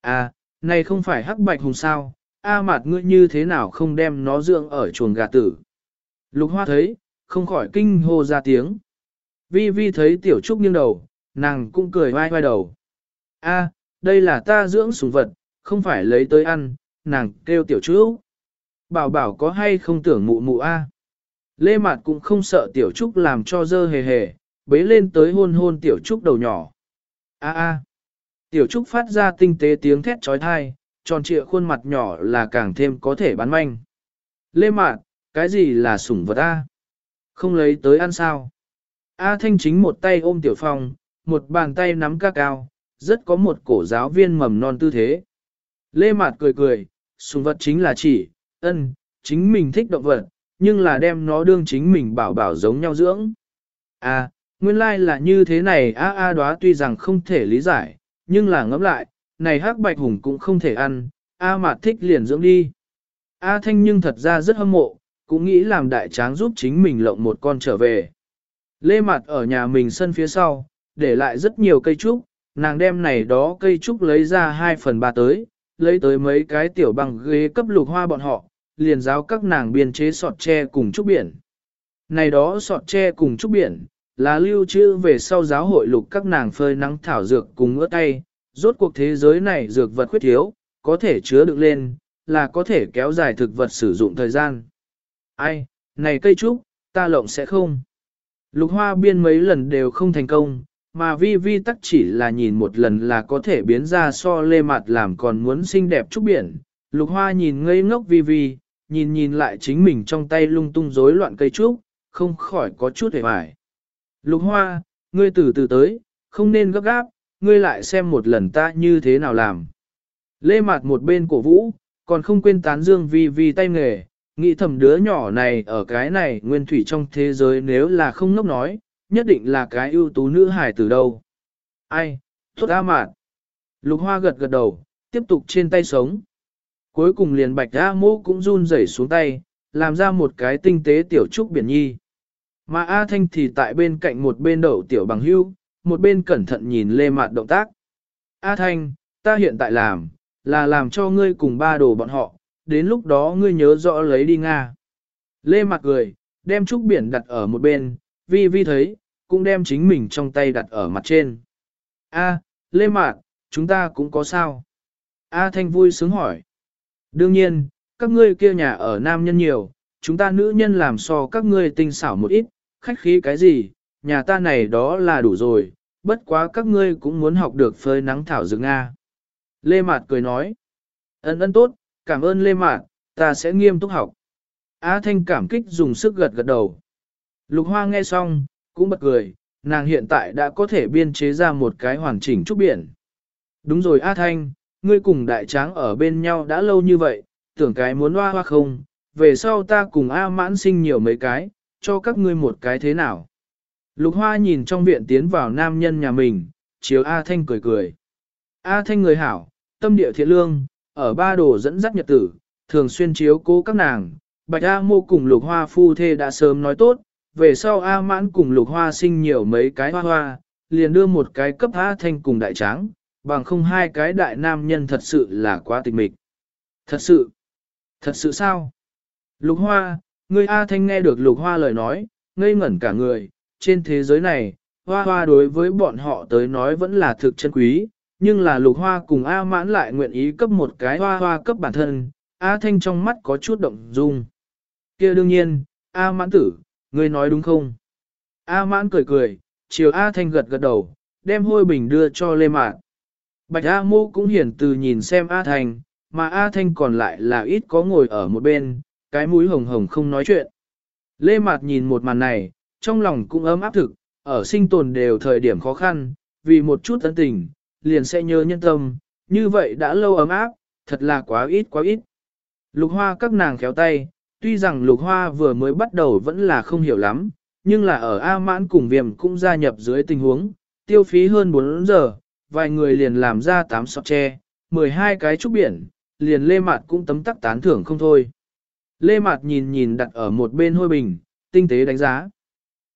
A: À, này không phải hắc bạch hùng sao, A Mạt ngươi như thế nào không đem nó dưỡng ở chuồng gà tử. Lục Hoa thấy, không khỏi kinh hô ra tiếng. Vi Vi thấy Tiểu Trúc nghiêng đầu, nàng cũng cười vai vai đầu. A, đây là ta dưỡng sủng vật, không phải lấy tới ăn, nàng kêu Tiểu Trúc. Bảo bảo có hay không tưởng mụ mụ A. Lê Mạt cũng không sợ Tiểu Trúc làm cho dơ hề hề, bế lên tới hôn hôn Tiểu Trúc đầu nhỏ. A a. Tiểu Trúc phát ra tinh tế tiếng thét trói thai, tròn trịa khuôn mặt nhỏ là càng thêm có thể bán manh. Lê Mạt, cái gì là sủng vật A? Không lấy tới ăn sao? A Thanh chính một tay ôm Tiểu Phong, một bàn tay nắm ca cao, rất có một cổ giáo viên mầm non tư thế. Lê Mạt cười cười, sủng vật chính là chỉ, ân, chính mình thích động vật, nhưng là đem nó đương chính mình bảo bảo giống nhau dưỡng. À, nguyên lai like là như thế này a a đóa tuy rằng không thể lý giải, nhưng là ngẫm lại, này hắc bạch hùng cũng không thể ăn, a mà thích liền dưỡng đi. A thanh nhưng thật ra rất hâm mộ, cũng nghĩ làm đại tráng giúp chính mình lộng một con trở về. Lê Mạt ở nhà mình sân phía sau, để lại rất nhiều cây trúc, nàng đem này đó cây trúc lấy ra 2 phần 3 tới, lấy tới mấy cái tiểu bằng ghế cấp lục hoa bọn họ, liền giáo các nàng biên chế sọt tre cùng trúc biển. Này đó sọt tre cùng trúc biển, là lưu trữ về sau giáo hội lục các nàng phơi nắng thảo dược cùng ướt tay, rốt cuộc thế giới này dược vật khuyết thiếu, có thể chứa được lên, là có thể kéo dài thực vật sử dụng thời gian. Ai, này cây trúc, ta lộng sẽ không. Lục hoa biên mấy lần đều không thành công, mà vi vi tắc chỉ là nhìn một lần là có thể biến ra so lê mặt làm còn muốn xinh đẹp trúc biển. Lục hoa nhìn ngây ngốc vi vi, nhìn nhìn lại chính mình trong tay lung tung rối loạn cây trúc, không khỏi có chút hề hoài. Lục hoa, ngươi từ từ tới, không nên gấp gáp, ngươi lại xem một lần ta như thế nào làm. Lê mặt một bên cổ vũ, còn không quên tán dương vi vi tay nghề, nghĩ thầm đứa nhỏ này ở cái này nguyên thủy trong thế giới nếu là không ngốc nói, nhất định là cái ưu tú nữ hài từ đâu. Ai, tốt a mạn. Lục hoa gật gật đầu, tiếp tục trên tay sống. Cuối cùng liền bạch A mô cũng run rẩy xuống tay, làm ra một cái tinh tế tiểu trúc biển nhi. Mà A Thanh thì tại bên cạnh một bên đậu tiểu bằng hưu, một bên cẩn thận nhìn lê mạt động tác. A Thanh, ta hiện tại làm, là làm cho ngươi cùng ba đồ bọn họ, đến lúc đó ngươi nhớ rõ lấy đi Nga. Lê mạt cười, đem trúc biển đặt ở một bên, vi vi thấy, cũng đem chính mình trong tay đặt ở mặt trên. A, Lê Mạc, chúng ta cũng có sao? A Thanh vui sướng hỏi. Đương nhiên, các ngươi kia nhà ở nam nhân nhiều, chúng ta nữ nhân làm so các ngươi tinh xảo một ít, khách khí cái gì, nhà ta này đó là đủ rồi, bất quá các ngươi cũng muốn học được phơi nắng thảo dược Nga. Lê Mạt cười nói, ân ân tốt, cảm ơn Lê Mạt, ta sẽ nghiêm túc học. Á Thanh cảm kích dùng sức gật gật đầu. Lục Hoa nghe xong, cũng bật cười, nàng hiện tại đã có thể biên chế ra một cái hoàn chỉnh trúc biển. Đúng rồi A Thanh, ngươi cùng đại tráng ở bên nhau đã lâu như vậy, tưởng cái muốn hoa hoa không, về sau ta cùng A mãn sinh nhiều mấy cái, cho các ngươi một cái thế nào. Lục Hoa nhìn trong viện tiến vào nam nhân nhà mình, chiếu A Thanh cười cười. A Thanh người hảo, tâm địa thiện lương, ở ba đồ dẫn dắt nhật tử, thường xuyên chiếu cố các nàng. Bạch A mô cùng Lục Hoa phu thê đã sớm nói tốt, về sau A mãn cùng Lục Hoa sinh nhiều mấy cái hoa hoa, liền đưa một cái cấp A Thanh cùng đại tráng, bằng không hai cái đại nam nhân thật sự là quá tịch mịch. Thật sự, thật sự sao? Lục Hoa, ngươi A Thanh nghe được Lục Hoa lời nói, ngây ngẩn cả người, trên thế giới này, hoa hoa đối với bọn họ tới nói vẫn là thực chân quý, nhưng là Lục Hoa cùng A mãn lại nguyện ý cấp một cái hoa hoa cấp bản thân, A Thanh trong mắt có chút động dung. kia đương nhiên, A mãn tử, ngươi nói đúng không? A mãn cười cười, chiều A Thanh gật gật đầu, đem hôi bình đưa cho Lê Mạn. Bạch A Mô cũng hiển từ nhìn xem A Thanh, mà A Thanh còn lại là ít có ngồi ở một bên, cái mũi hồng hồng không nói chuyện. Lê Mạt nhìn một màn này, trong lòng cũng ấm áp thực, ở sinh tồn đều thời điểm khó khăn, vì một chút ấn tình, liền sẽ nhớ nhân tâm, như vậy đã lâu ấm áp, thật là quá ít quá ít. Lục hoa các nàng khéo tay, tuy rằng lục hoa vừa mới bắt đầu vẫn là không hiểu lắm, nhưng là ở A mãn cùng viêm cũng gia nhập dưới tình huống, tiêu phí hơn 4 giờ, vài người liền làm ra 8 sọt tre, 12 cái trúc biển, liền lê mạt cũng tấm tắc tán thưởng không thôi. Lê mạt nhìn nhìn đặt ở một bên hôi bình, tinh tế đánh giá.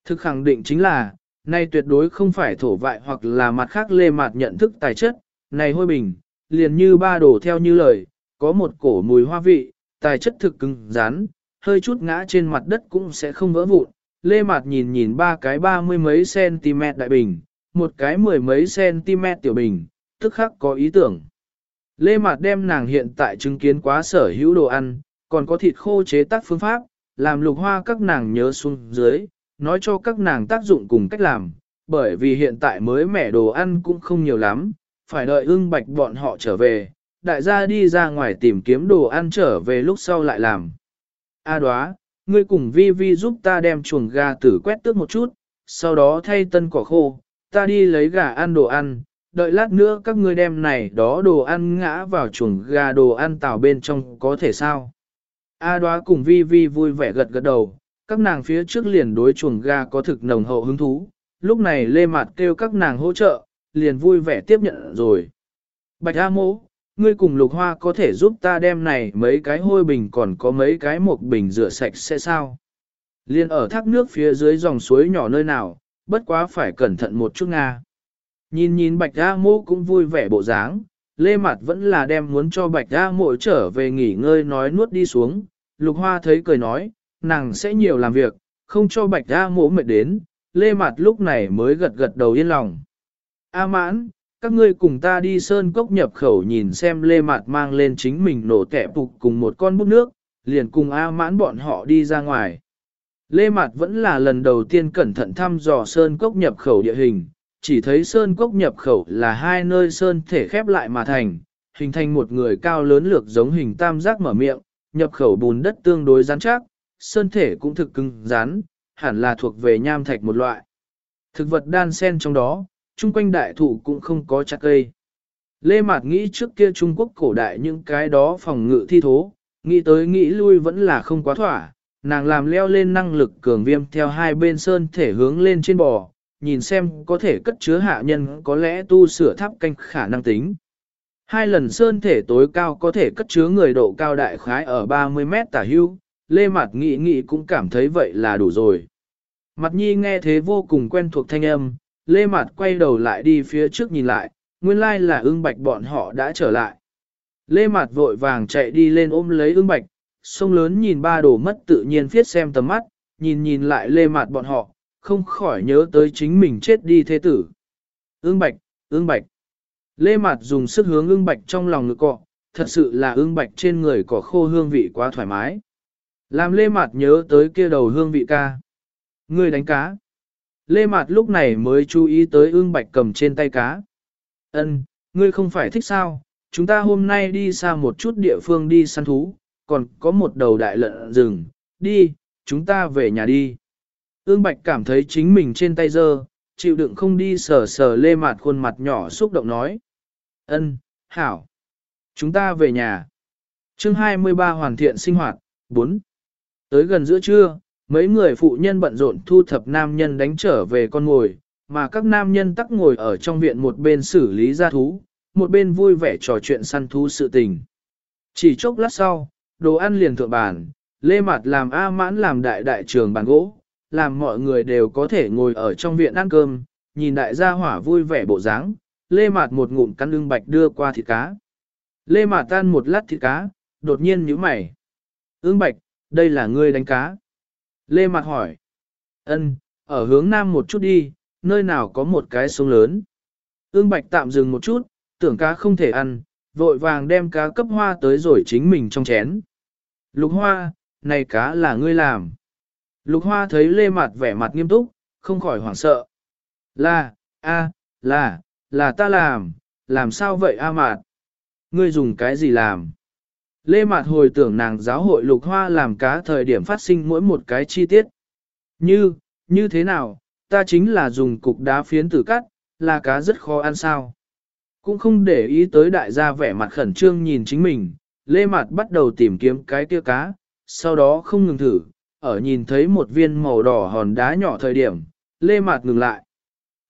A: Thực khẳng định chính là, nay tuyệt đối không phải thổ vại hoặc là mặt khác lê mạt nhận thức tài chất, này hôi bình, liền như ba đồ theo như lời, có một cổ mùi hoa vị, tài chất thực cứng rắn, hơi chút ngã trên mặt đất cũng sẽ không vỡ vụn. Lê Mạt nhìn nhìn ba cái ba mươi mấy cm đại bình, một cái mười mấy cm tiểu bình, tức khắc có ý tưởng. Lê Mạt đem nàng hiện tại chứng kiến quá sở hữu đồ ăn, còn có thịt khô chế tác phương pháp, làm lục hoa các nàng nhớ xuống dưới, nói cho các nàng tác dụng cùng cách làm, bởi vì hiện tại mới mẻ đồ ăn cũng không nhiều lắm, phải đợi ưng bạch bọn họ trở về, đại gia đi ra ngoài tìm kiếm đồ ăn trở về lúc sau lại làm. A à đoá, ngươi cùng vi vi giúp ta đem chuồng gà tử quét tước một chút, sau đó thay tân cỏ khô, ta đi lấy gà ăn đồ ăn, đợi lát nữa các ngươi đem này đó đồ ăn ngã vào chuồng gà đồ ăn tàu bên trong có thể sao. A đoá cùng vi vi vui vẻ gật gật đầu, các nàng phía trước liền đối chuồng gà có thực nồng hậu hứng thú, lúc này lê mặt kêu các nàng hỗ trợ, liền vui vẻ tiếp nhận rồi. Bạch A mỗ, ngươi cùng lục hoa có thể giúp ta đem này mấy cái hôi bình còn có mấy cái một bình rửa sạch sẽ sao? Liên ở thác nước phía dưới dòng suối nhỏ nơi nào, bất quá phải cẩn thận một chút Nga. Nhìn nhìn Bạch A mô cũng vui vẻ bộ dáng, Lê mặt vẫn là đem muốn cho Bạch A Mộ trở về nghỉ ngơi nói nuốt đi xuống. Lục Hoa thấy cười nói, nàng sẽ nhiều làm việc, không cho Bạch A Mộ mệt đến, Lê mặt lúc này mới gật gật đầu yên lòng. A mãn, các ngươi cùng ta đi sơn cốc nhập khẩu nhìn xem Lê Mạt mang lên chính mình nổ tẻ phục cùng một con bút nước, liền cùng A mãn bọn họ đi ra ngoài. Lê Mạt vẫn là lần đầu tiên cẩn thận thăm dò sơn cốc nhập khẩu địa hình, chỉ thấy sơn cốc nhập khẩu là hai nơi sơn thể khép lại mà thành, hình thành một người cao lớn lược giống hình tam giác mở miệng, nhập khẩu bùn đất tương đối rắn chắc, sơn thể cũng thực cứng rắn, hẳn là thuộc về nham thạch một loại. Thực vật đan sen trong đó, chung quanh đại thụ cũng không có chặt cây. Lê Mạt nghĩ trước kia Trung Quốc cổ đại những cái đó phòng ngự thi thố, nghĩ tới nghĩ lui vẫn là không quá thỏa, nàng làm leo lên năng lực cường viêm theo hai bên sơn thể hướng lên trên bò, nhìn xem có thể cất chứa hạ nhân có lẽ tu sửa tháp canh khả năng tính. Hai lần sơn thể tối cao có thể cất chứa người độ cao đại khái ở 30 mét tả hưu, Lê Mạt nghĩ nghĩ cũng cảm thấy vậy là đủ rồi. Mặt nhi nghe thế vô cùng quen thuộc thanh âm, Lê Mạt quay đầu lại đi phía trước nhìn lại, nguyên lai là ưng bạch bọn họ đã trở lại. Lê Mạt vội vàng chạy đi lên ôm lấy ưng bạch, sông lớn nhìn ba đồ mất tự nhiên viết xem tầm mắt, nhìn nhìn lại Lê Mạt bọn họ, không khỏi nhớ tới chính mình chết đi thế tử. Ưng bạch, ưng bạch. Lê Mạt dùng sức hướng ưng bạch trong lòng ngực cọ, thật sự là ưng bạch trên người có khô hương vị quá thoải mái. Làm lê Mạt nhớ tới kia đầu hương vị ca. người đánh cá. Lê Mạt lúc này mới chú ý tới ương bạch cầm trên tay cá. Ân, ngươi không phải thích sao, chúng ta hôm nay đi xa một chút địa phương đi săn thú, còn có một đầu đại lợn rừng, đi, chúng ta về nhà đi. Ương Bạch cảm thấy chính mình trên tay dơ, chịu đựng không đi sờ sờ lê mặt khuôn mặt nhỏ xúc động nói. Ân, hảo. Chúng ta về nhà. chương 23 hoàn thiện sinh hoạt, 4. Tới gần giữa trưa, mấy người phụ nhân bận rộn thu thập nam nhân đánh trở về con ngồi, mà các nam nhân tắc ngồi ở trong viện một bên xử lý gia thú, một bên vui vẻ trò chuyện săn thú sự tình. Chỉ chốc lát sau, đồ ăn liền thượng bàn, lê mặt làm A mãn làm đại đại trường bàn gỗ, làm mọi người đều có thể ngồi ở trong viện ăn cơm, nhìn đại gia hỏa vui vẻ bộ dáng, lê mặt một ngụm căn lưng bạch đưa qua thịt cá. Lê mặt tan một lát thịt cá, đột nhiên nhíu mày. Ưng bạch, đây là ngươi đánh cá. Lê Mạc hỏi. Ân, ở hướng nam một chút đi, nơi nào có một cái sông lớn. Ương bạch tạm dừng một chút, tưởng cá không thể ăn, vội vàng đem cá cấp hoa tới rồi chính mình trong chén. Lục hoa, này cá là ngươi làm. Lục hoa thấy lê mặt vẻ mặt nghiêm túc, không khỏi hoảng sợ. Là, a, là, là ta làm, làm sao vậy a mạt? Ngươi dùng cái gì làm? Lê Mạt hồi tưởng nàng giáo hội lục hoa làm cá thời điểm phát sinh mỗi một cái chi tiết. Như, như thế nào, ta chính là dùng cục đá phiến tử cắt, là cá rất khó ăn sao. Cũng không để ý tới đại gia vẻ mặt khẩn trương nhìn chính mình, Lê Mạt bắt đầu tìm kiếm cái kia cá, sau đó không ngừng thử, ở nhìn thấy một viên màu đỏ hòn đá nhỏ thời điểm, Lê Mạt ngừng lại.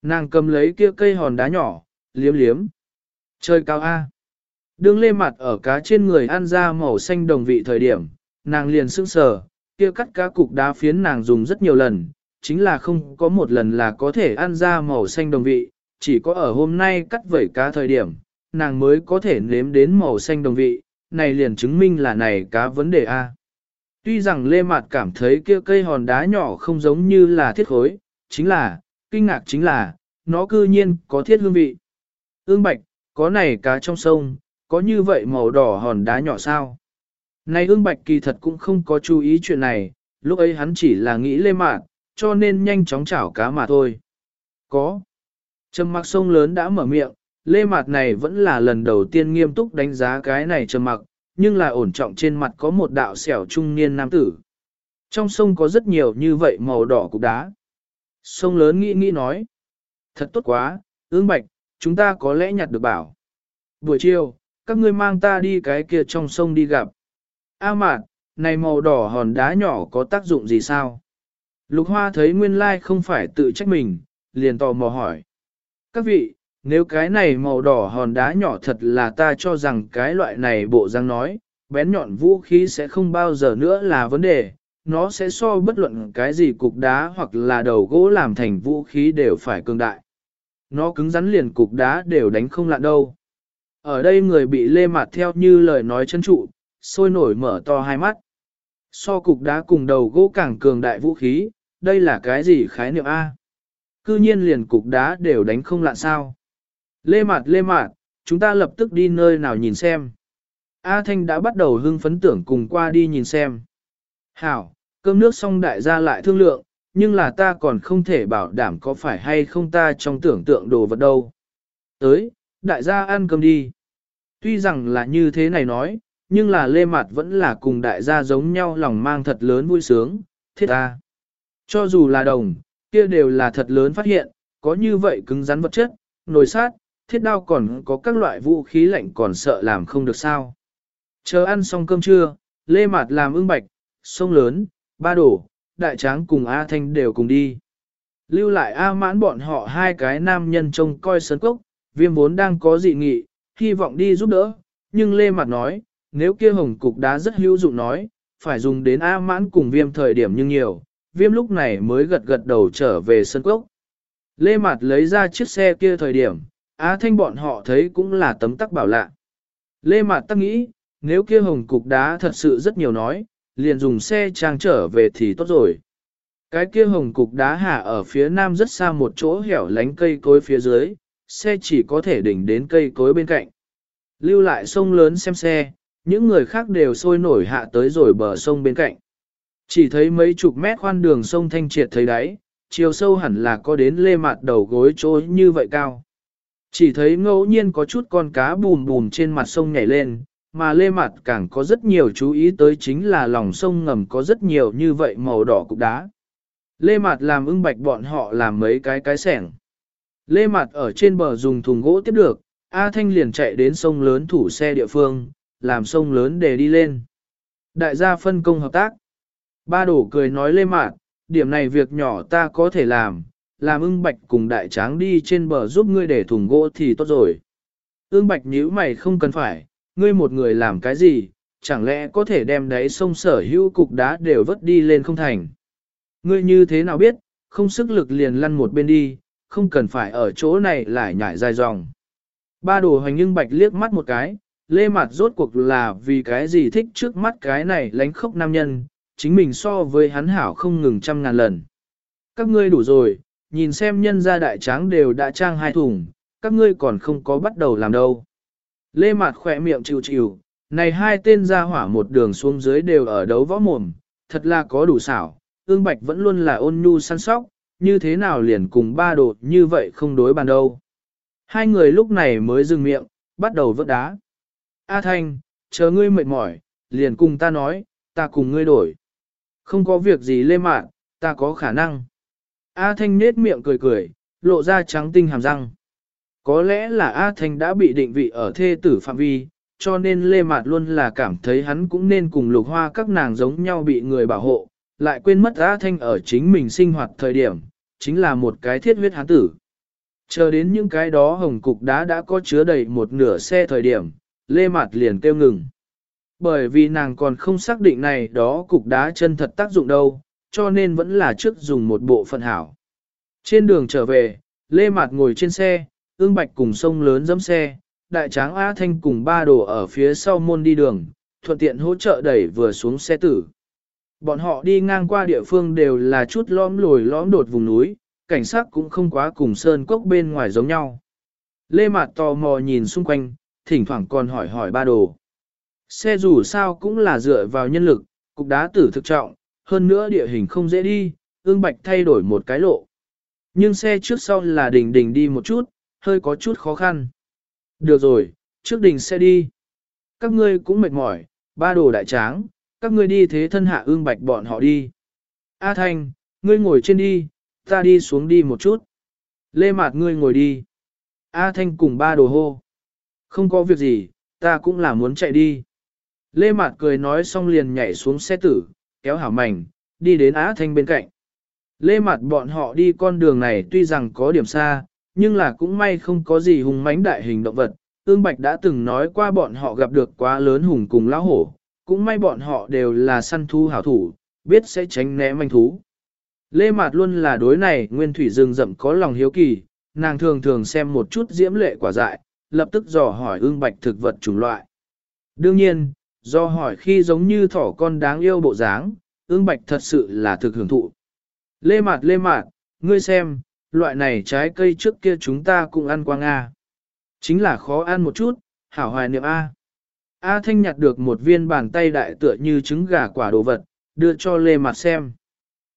A: Nàng cầm lấy kia cây hòn đá nhỏ, liếm liếm. Chơi cao A. Đương Lê Mạt ở cá trên người ăn ra màu xanh đồng vị thời điểm, nàng liền sững sờ, kia cắt cá cục đá phiến nàng dùng rất nhiều lần, chính là không có một lần là có thể ăn ra màu xanh đồng vị, chỉ có ở hôm nay cắt vẩy cá thời điểm, nàng mới có thể nếm đến màu xanh đồng vị, này liền chứng minh là này cá vấn đề A. Tuy rằng Lê Mạt cảm thấy kia cây hòn đá nhỏ không giống như là thiết khối, chính là, kinh ngạc chính là, nó cư nhiên có thiết hương vị. Ương Bạch, có này cá trong sông, có như vậy màu đỏ hòn đá nhỏ sao? Này ương Bạch kỳ thật cũng không có chú ý chuyện này, lúc ấy hắn chỉ là nghĩ Lê Mạt, cho nên nhanh chóng chảo cá mà thôi. Có. Trầm mặc sông lớn đã mở miệng, Lê Mạt này vẫn là lần đầu tiên nghiêm túc đánh giá cái này trầm mặc, nhưng là ổn trọng trên mặt có một đạo xẻo trung niên nam tử. Trong sông có rất nhiều như vậy màu đỏ cục đá. Sông lớn nghĩ nghĩ nói. Thật tốt quá, ương bạch, chúng ta có lẽ nhặt được bảo. Buổi chiều, các ngươi mang ta đi cái kia trong sông đi gặp. A mạt, này màu đỏ hòn đá nhỏ có tác dụng gì sao? Lục hoa thấy nguyên lai không phải tự trách mình, liền tò mò hỏi. Các vị, nếu cái này màu đỏ hòn đá nhỏ thật là ta cho rằng cái loại này bộ răng nói, bén nhọn vũ khí sẽ không bao giờ nữa là vấn đề, nó sẽ so bất luận cái gì cục đá hoặc là đầu gỗ làm thành vũ khí đều phải cường đại. Nó cứng rắn liền cục đá đều đánh không lạ đâu. Ở đây người bị lê mặt theo như lời nói chân trụ, sôi nổi mở to hai mắt. So cục đá cùng đầu gỗ càng cường đại vũ khí, đây là cái gì khái niệm A? Cư nhiên liền cục đá đều đánh không lạ sao? Lê Mạt Lê Mạt, chúng ta lập tức đi nơi nào nhìn xem. A Thanh đã bắt đầu hưng phấn tưởng cùng qua đi nhìn xem. Hảo, cơm nước xong đại gia lại thương lượng, nhưng là ta còn không thể bảo đảm có phải hay không ta trong tưởng tượng đồ vật đâu. Tới, đại gia ăn cơm đi. Tuy rằng là như thế này nói, nhưng là Lê Mạt vẫn là cùng đại gia giống nhau lòng mang thật lớn vui sướng, thiết ta. Cho dù là đồng, kia đều là thật lớn phát hiện, có như vậy cứng rắn vật chất, nồi sát, thiết đao còn có các loại vũ khí lạnh còn sợ làm không được sao. Chờ ăn xong cơm trưa, Lê Mạt làm ưng bạch, sông lớn, ba đổ, đại tráng cùng A Thanh đều cùng đi. Lưu lại A mãn bọn họ hai cái nam nhân trông coi sân cốc, viêm vốn đang có dị nghị, hy vọng đi giúp đỡ, nhưng Lê Mạt nói, nếu kia hồng cục đá rất hữu dụng nói, phải dùng đến A mãn cùng viêm thời điểm nhưng nhiều, viêm lúc này mới gật gật đầu trở về sân cốc. Lê Mạt lấy ra chiếc xe kia thời điểm, Á Thanh bọn họ thấy cũng là tấm tắc bảo lạ. Lê Mạt tắc nghĩ, nếu kia hồng cục đá thật sự rất nhiều nói, liền dùng xe trang trở về thì tốt rồi. Cái kia hồng cục đá hạ ở phía nam rất xa một chỗ hẻo lánh cây cối phía dưới, xe chỉ có thể đỉnh đến cây cối bên cạnh. Lưu lại sông lớn xem xe, những người khác đều sôi nổi hạ tới rồi bờ sông bên cạnh. Chỉ thấy mấy chục mét khoan đường sông thanh triệt thấy đáy, chiều sâu hẳn là có đến lê mặt đầu gối trôi như vậy cao. Chỉ thấy ngẫu nhiên có chút con cá bùm bùm trên mặt sông nhảy lên, mà lê mặt càng có rất nhiều chú ý tới chính là lòng sông ngầm có rất nhiều như vậy màu đỏ cục đá. Lê mặt làm ưng bạch bọn họ làm mấy cái cái sẻng. Lê Mạt ở trên bờ dùng thùng gỗ tiếp được, A Thanh liền chạy đến sông lớn thủ xe địa phương, làm sông lớn để đi lên. Đại gia phân công hợp tác. Ba đổ cười nói Lê Mạt, điểm này việc nhỏ ta có thể làm, làm ưng bạch cùng đại tráng đi trên bờ giúp ngươi để thùng gỗ thì tốt rồi. Ưng bạch nhíu mày không cần phải, ngươi một người làm cái gì, chẳng lẽ có thể đem đáy sông sở hữu cục đá đều vất đi lên không thành. Ngươi như thế nào biết, không sức lực liền lăn một bên đi, không cần phải ở chỗ này lại nhảy dài dòng. Ba đồ hoành nhưng bạch liếc mắt một cái, lê mặt rốt cuộc là vì cái gì thích trước mắt cái này lánh khốc nam nhân, chính mình so với hắn hảo không ngừng trăm ngàn lần. Các ngươi đủ rồi, nhìn xem nhân gia đại tráng đều đã trang hai thùng, các ngươi còn không có bắt đầu làm đâu. Lê Mạt khỏe miệng chịu chịu, này hai tên gia hỏa một đường xuống dưới đều ở đấu võ mồm, thật là có đủ xảo, ương bạch vẫn luôn là ôn nhu săn sóc, như thế nào liền cùng ba đột như vậy không đối bàn đâu. Hai người lúc này mới dừng miệng, bắt đầu vớt đá. A Thanh, chờ ngươi mệt mỏi, liền cùng ta nói, ta cùng ngươi đổi. Không có việc gì lê mạn, ta có khả năng. A Thanh nết miệng cười cười, lộ ra trắng tinh hàm răng. Có lẽ là A Thanh đã bị định vị ở thê tử phạm vi, cho nên Lê Mạt luôn là cảm thấy hắn cũng nên cùng lục hoa các nàng giống nhau bị người bảo hộ, lại quên mất A Thanh ở chính mình sinh hoạt thời điểm, chính là một cái thiết huyết hán tử. Chờ đến những cái đó hồng cục đá đã có chứa đầy một nửa xe thời điểm, Lê Mạt liền kêu ngừng. Bởi vì nàng còn không xác định này đó cục đá chân thật tác dụng đâu, cho nên vẫn là trước dùng một bộ phận hảo. Trên đường trở về, Lê Mạt ngồi trên xe, ương bạch cùng sông lớn dẫm xe, đại tráng A Thanh cùng ba đồ ở phía sau môn đi đường, thuận tiện hỗ trợ đẩy vừa xuống xe tử. Bọn họ đi ngang qua địa phương đều là chút lõm lồi lõm đột vùng núi, cảnh sát cũng không quá cùng sơn cốc bên ngoài giống nhau. Lê Mạt tò mò nhìn xung quanh, thỉnh thoảng còn hỏi hỏi ba đồ. Xe dù sao cũng là dựa vào nhân lực, cục đá tử thực trọng, hơn nữa địa hình không dễ đi, ương bạch thay đổi một cái lộ. Nhưng xe trước sau là đỉnh đỉnh đi một chút, hơi có chút khó khăn. Được rồi, trước đỉnh xe đi. Các ngươi cũng mệt mỏi, ba đồ đại tráng, các ngươi đi thế thân hạ ương bạch bọn họ đi. A Thanh, ngươi ngồi trên đi, ta đi xuống đi một chút. Lê Mạt ngươi ngồi đi. A Thanh cùng ba đồ hô. Không có việc gì, ta cũng là muốn chạy đi. Lê Mạt cười nói xong liền nhảy xuống xe tử, kéo hảo mảnh, đi đến a Thanh bên cạnh. Lê Mạt bọn họ đi con đường này tuy rằng có điểm xa, nhưng là cũng may không có gì hùng mãnh đại hình động vật. Ương Bạch đã từng nói qua bọn họ gặp được quá lớn hùng cùng lão hổ, cũng may bọn họ đều là săn thu hảo thủ, biết sẽ tránh né manh thú. Lê Mạt luôn là đối này nguyên thủy rừng rậm có lòng hiếu kỳ, nàng thường thường xem một chút diễm lệ quả dại, lập tức dò hỏi ương bạch thực vật chủng loại. Đương nhiên, do hỏi khi giống như thỏ con đáng yêu bộ dáng, ương bạch thật sự là thực hưởng thụ. Lê Mạt Lê Mạt, ngươi xem, loại này trái cây trước kia chúng ta cũng ăn qua Nga. Chính là khó ăn một chút, hảo hoài niệm A. A Thanh nhặt được một viên bàn tay đại tựa như trứng gà quả đồ vật, đưa cho Lê Mạt xem.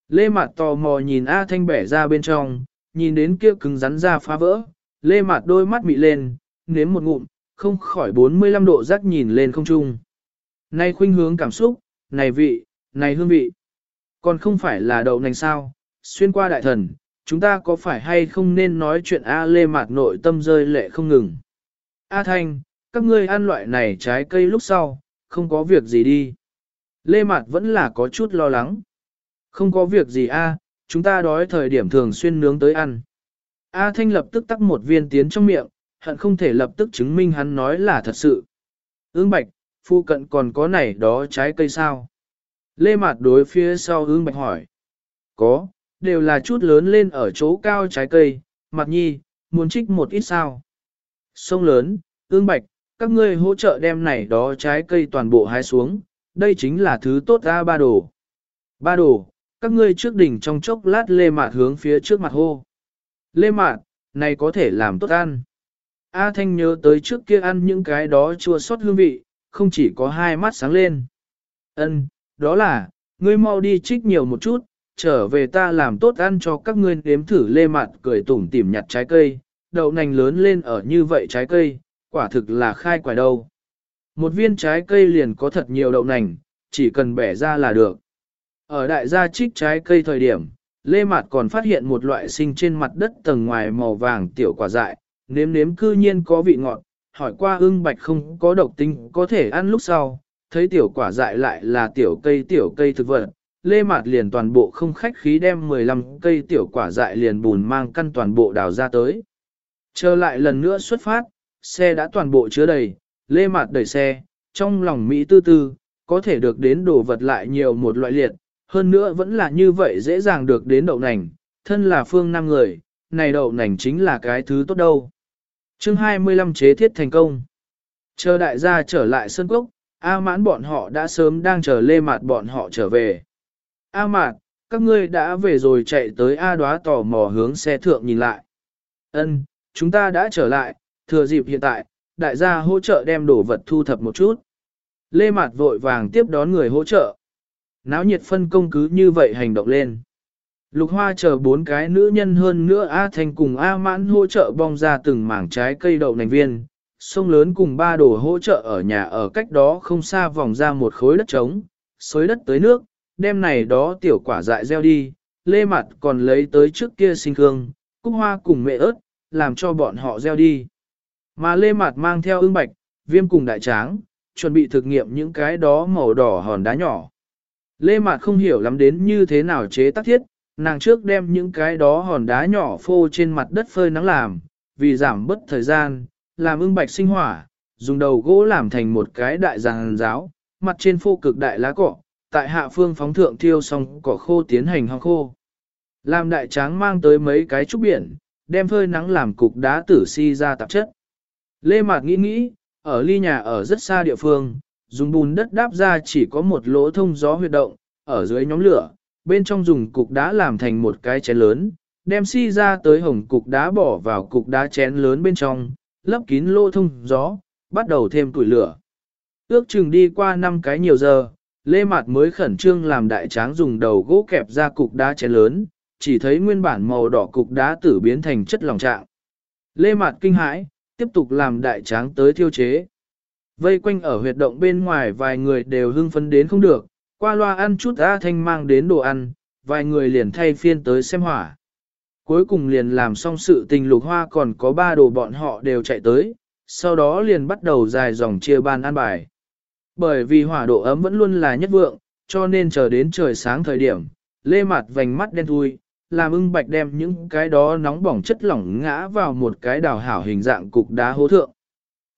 A: Lê Mạt tò mò nhìn A Thanh bẻ ra bên trong, nhìn đến kia cứng rắn ra phá vỡ. Lê Mạt đôi mắt mị lên, nếm một ngụm, không khỏi 45 độ rắc nhìn lên không trung. Này khuynh hướng cảm xúc, này vị, này hương vị. Còn không phải là đậu nành sao, xuyên qua đại thần, chúng ta có phải hay không nên nói chuyện A Lê Mạt nội tâm rơi lệ không ngừng. A Thanh, các ngươi ăn loại này trái cây lúc sau, không có việc gì đi. Lê Mạt vẫn là có chút lo lắng. Không có việc gì a, chúng ta đói thời điểm thường xuyên nướng tới ăn. A Thanh lập tức tắc một viên tiến trong miệng, hận không thể lập tức chứng minh hắn nói là thật sự. Ưng bạch, phu cận còn có này đó trái cây sao? Lê Mạt đối phía sau ưng bạch hỏi. Có, đều là chút lớn lên ở chỗ cao trái cây, mặt nhi, muốn trích một ít sao? Sông lớn, ương bạch, các ngươi hỗ trợ đem này đó trái cây toàn bộ hái xuống, đây chính là thứ tốt ra ba đồ. Ba đồ, các ngươi trước đỉnh trong chốc lát lê mạt hướng phía trước mặt hô. Lê mạt, này có thể làm tốt ăn. A Thanh nhớ tới trước kia ăn những cái đó chua sót hương vị, không chỉ có hai mắt sáng lên. Ân, đó là, ngươi mau đi trích nhiều một chút, trở về ta làm tốt ăn cho các ngươi nếm thử lê mạt cười tủm tỉm nhặt trái cây, đậu nành lớn lên ở như vậy trái cây, quả thực là khai quả đâu. Một viên trái cây liền có thật nhiều đậu nành, chỉ cần bẻ ra là được. Ở đại gia trích trái cây thời điểm, Lê Mạt còn phát hiện một loại sinh trên mặt đất tầng ngoài màu vàng tiểu quả dại, nếm nếm cư nhiên có vị ngọt, hỏi qua ưng bạch không có độc tính có thể ăn lúc sau, thấy tiểu quả dại lại là tiểu cây tiểu cây thực vật. Lê Mạt liền toàn bộ không khách khí đem 15 cây tiểu quả dại liền bùn mang căn toàn bộ đào ra tới. Trở lại lần nữa xuất phát, xe đã toàn bộ chứa đầy, Lê Mạt đẩy xe, trong lòng Mỹ tư tư, có thể được đến đồ vật lại nhiều một loại liệt, hơn nữa vẫn là như vậy dễ dàng được đến đậu nành, thân là phương năm người, này đậu nành chính là cái thứ tốt đâu. chương 25 chế thiết thành công. Chờ đại gia trở lại sân cốc, A mãn bọn họ đã sớm đang chờ lê mạt bọn họ trở về. A mạt, các ngươi đã về rồi chạy tới A đoá tò mò hướng xe thượng nhìn lại. Ân, chúng ta đã trở lại, thừa dịp hiện tại, đại gia hỗ trợ đem đồ vật thu thập một chút. Lê Mạt vội vàng tiếp đón người hỗ trợ. Náo nhiệt phân công cứ như vậy hành động lên. Lục Hoa chờ bốn cái nữ nhân hơn nữa A Thanh cùng A Mãn hỗ trợ bong ra từng mảng trái cây đậu nành viên. Sông lớn cùng ba đồ hỗ trợ ở nhà ở cách đó không xa vòng ra một khối đất trống, xới đất tới nước, đem này đó tiểu quả dại gieo đi, lê mặt còn lấy tới trước kia sinh hương, cúc hoa cùng mẹ ớt, làm cho bọn họ gieo đi. Mà lê mạt mang theo ương bạch, viêm cùng đại tráng, chuẩn bị thực nghiệm những cái đó màu đỏ hòn đá nhỏ. Lê Mạt không hiểu lắm đến như thế nào chế tác thiết, nàng trước đem những cái đó hòn đá nhỏ phô trên mặt đất phơi nắng làm, vì giảm bất thời gian, làm ưng bạch sinh hỏa, dùng đầu gỗ làm thành một cái đại giàn giáo, mặt trên phô cực đại lá cỏ, tại hạ phương phóng thượng thiêu xong cỏ khô tiến hành hong khô. Làm đại tráng mang tới mấy cái trúc biển, đem phơi nắng làm cục đá tử si ra tạp chất. Lê Mạc nghĩ nghĩ, ở ly nhà ở rất xa địa phương, dùng bùn đất đáp ra chỉ có một lỗ thông gió huyệt động, ở dưới nhóm lửa, bên trong dùng cục đá làm thành một cái chén lớn, đem si ra tới hồng cục đá bỏ vào cục đá chén lớn bên trong, lấp kín lỗ thông gió, bắt đầu thêm tuổi lửa. Ước chừng đi qua năm cái nhiều giờ, Lê Mạt mới khẩn trương làm đại tráng dùng đầu gỗ kẹp ra cục đá chén lớn, chỉ thấy nguyên bản màu đỏ cục đá tử biến thành chất lỏng trạng. Lê Mạt kinh hãi, tiếp tục làm đại tráng tới thiêu chế. Vây quanh ở huyệt động bên ngoài vài người đều hưng phấn đến không được, qua loa ăn chút A Thanh mang đến đồ ăn, vài người liền thay phiên tới xem hỏa. Cuối cùng liền làm xong sự tình lục hoa còn có ba đồ bọn họ đều chạy tới, sau đó liền bắt đầu dài dòng chia ban ăn bài. Bởi vì hỏa độ ấm vẫn luôn là nhất vượng, cho nên chờ đến trời sáng thời điểm, lê mặt vành mắt đen thui, làm ưng bạch đem những cái đó nóng bỏng chất lỏng ngã vào một cái đào hảo hình dạng cục đá hố thượng.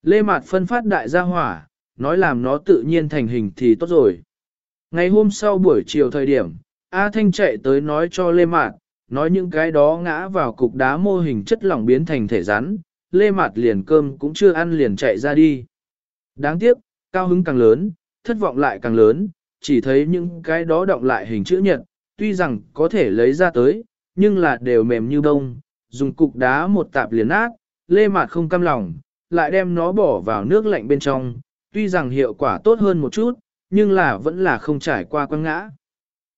A: Lê Mạt phân phát đại gia hỏa, nói làm nó tự nhiên thành hình thì tốt rồi. Ngày hôm sau buổi chiều thời điểm, A Thanh chạy tới nói cho Lê Mạt, nói những cái đó ngã vào cục đá mô hình chất lỏng biến thành thể rắn, Lê Mạt liền cơm cũng chưa ăn liền chạy ra đi. Đáng tiếc, cao hứng càng lớn, thất vọng lại càng lớn, chỉ thấy những cái đó động lại hình chữ nhật, tuy rằng có thể lấy ra tới, nhưng là đều mềm như bông, dùng cục đá một tạp liền nát, Lê Mạt không cam lòng, lại đem nó bỏ vào nước lạnh bên trong, tuy rằng hiệu quả tốt hơn một chút, nhưng là vẫn là không trải qua quăng ngã.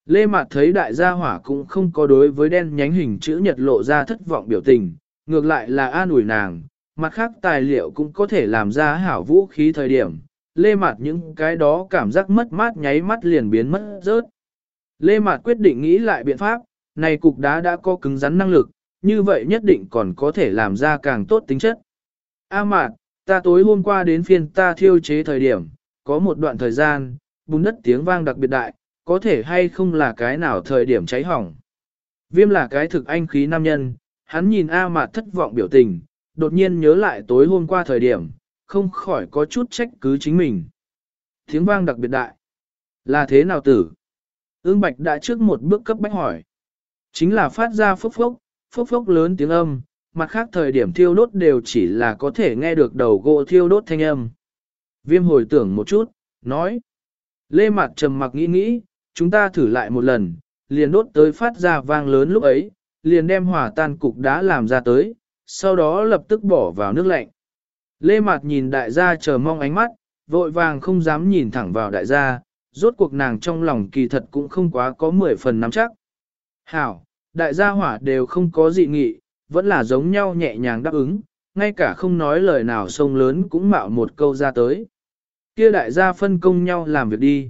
A: Lê Mạt thấy đại gia hỏa cũng không có đối với đen nhánh hình chữ nhật lộ ra thất vọng biểu tình, ngược lại là an ủi nàng, mặt khác tài liệu cũng có thể làm ra hảo vũ khí thời điểm. Lê Mạt những cái đó cảm giác mất mát nháy mắt liền biến mất rớt. Lê Mạt quyết định nghĩ lại biện pháp, này cục đá đã có cứng rắn năng lực, như vậy nhất định còn có thể làm ra càng tốt tính chất. A mạt, ta tối hôm qua đến phiên ta thiêu chế thời điểm, có một đoạn thời gian, bùn đất tiếng vang đặc biệt đại, có thể hay không là cái nào thời điểm cháy hỏng. Viêm là cái thực anh khí nam nhân, hắn nhìn A mạt thất vọng biểu tình, đột nhiên nhớ lại tối hôm qua thời điểm, không khỏi có chút trách cứ chính mình. Tiếng vang đặc biệt đại. Là thế nào tử? Ương Bạch đã trước một bước cấp bách hỏi. Chính là phát ra phốc phốc, phốc phốc lớn tiếng âm, mặt khác thời điểm thiêu đốt đều chỉ là có thể nghe được đầu gỗ thiêu đốt thanh âm. Viêm hồi tưởng một chút, nói. Lê Mạt trầm mặc nghĩ nghĩ, chúng ta thử lại một lần, liền đốt tới phát ra vang lớn lúc ấy, liền đem hỏa tan cục đá làm ra tới, sau đó lập tức bỏ vào nước lạnh. Lê Mạt nhìn đại gia chờ mong ánh mắt, vội vàng không dám nhìn thẳng vào đại gia, Rốt cuộc nàng trong lòng kỳ thật cũng không quá có 10 phần nắm chắc. Hảo, đại gia hỏa đều không có dị nghị, vẫn là giống nhau nhẹ nhàng đáp ứng, ngay cả không nói lời nào sông lớn cũng mạo một câu ra tới. Kia đại gia phân công nhau làm việc đi.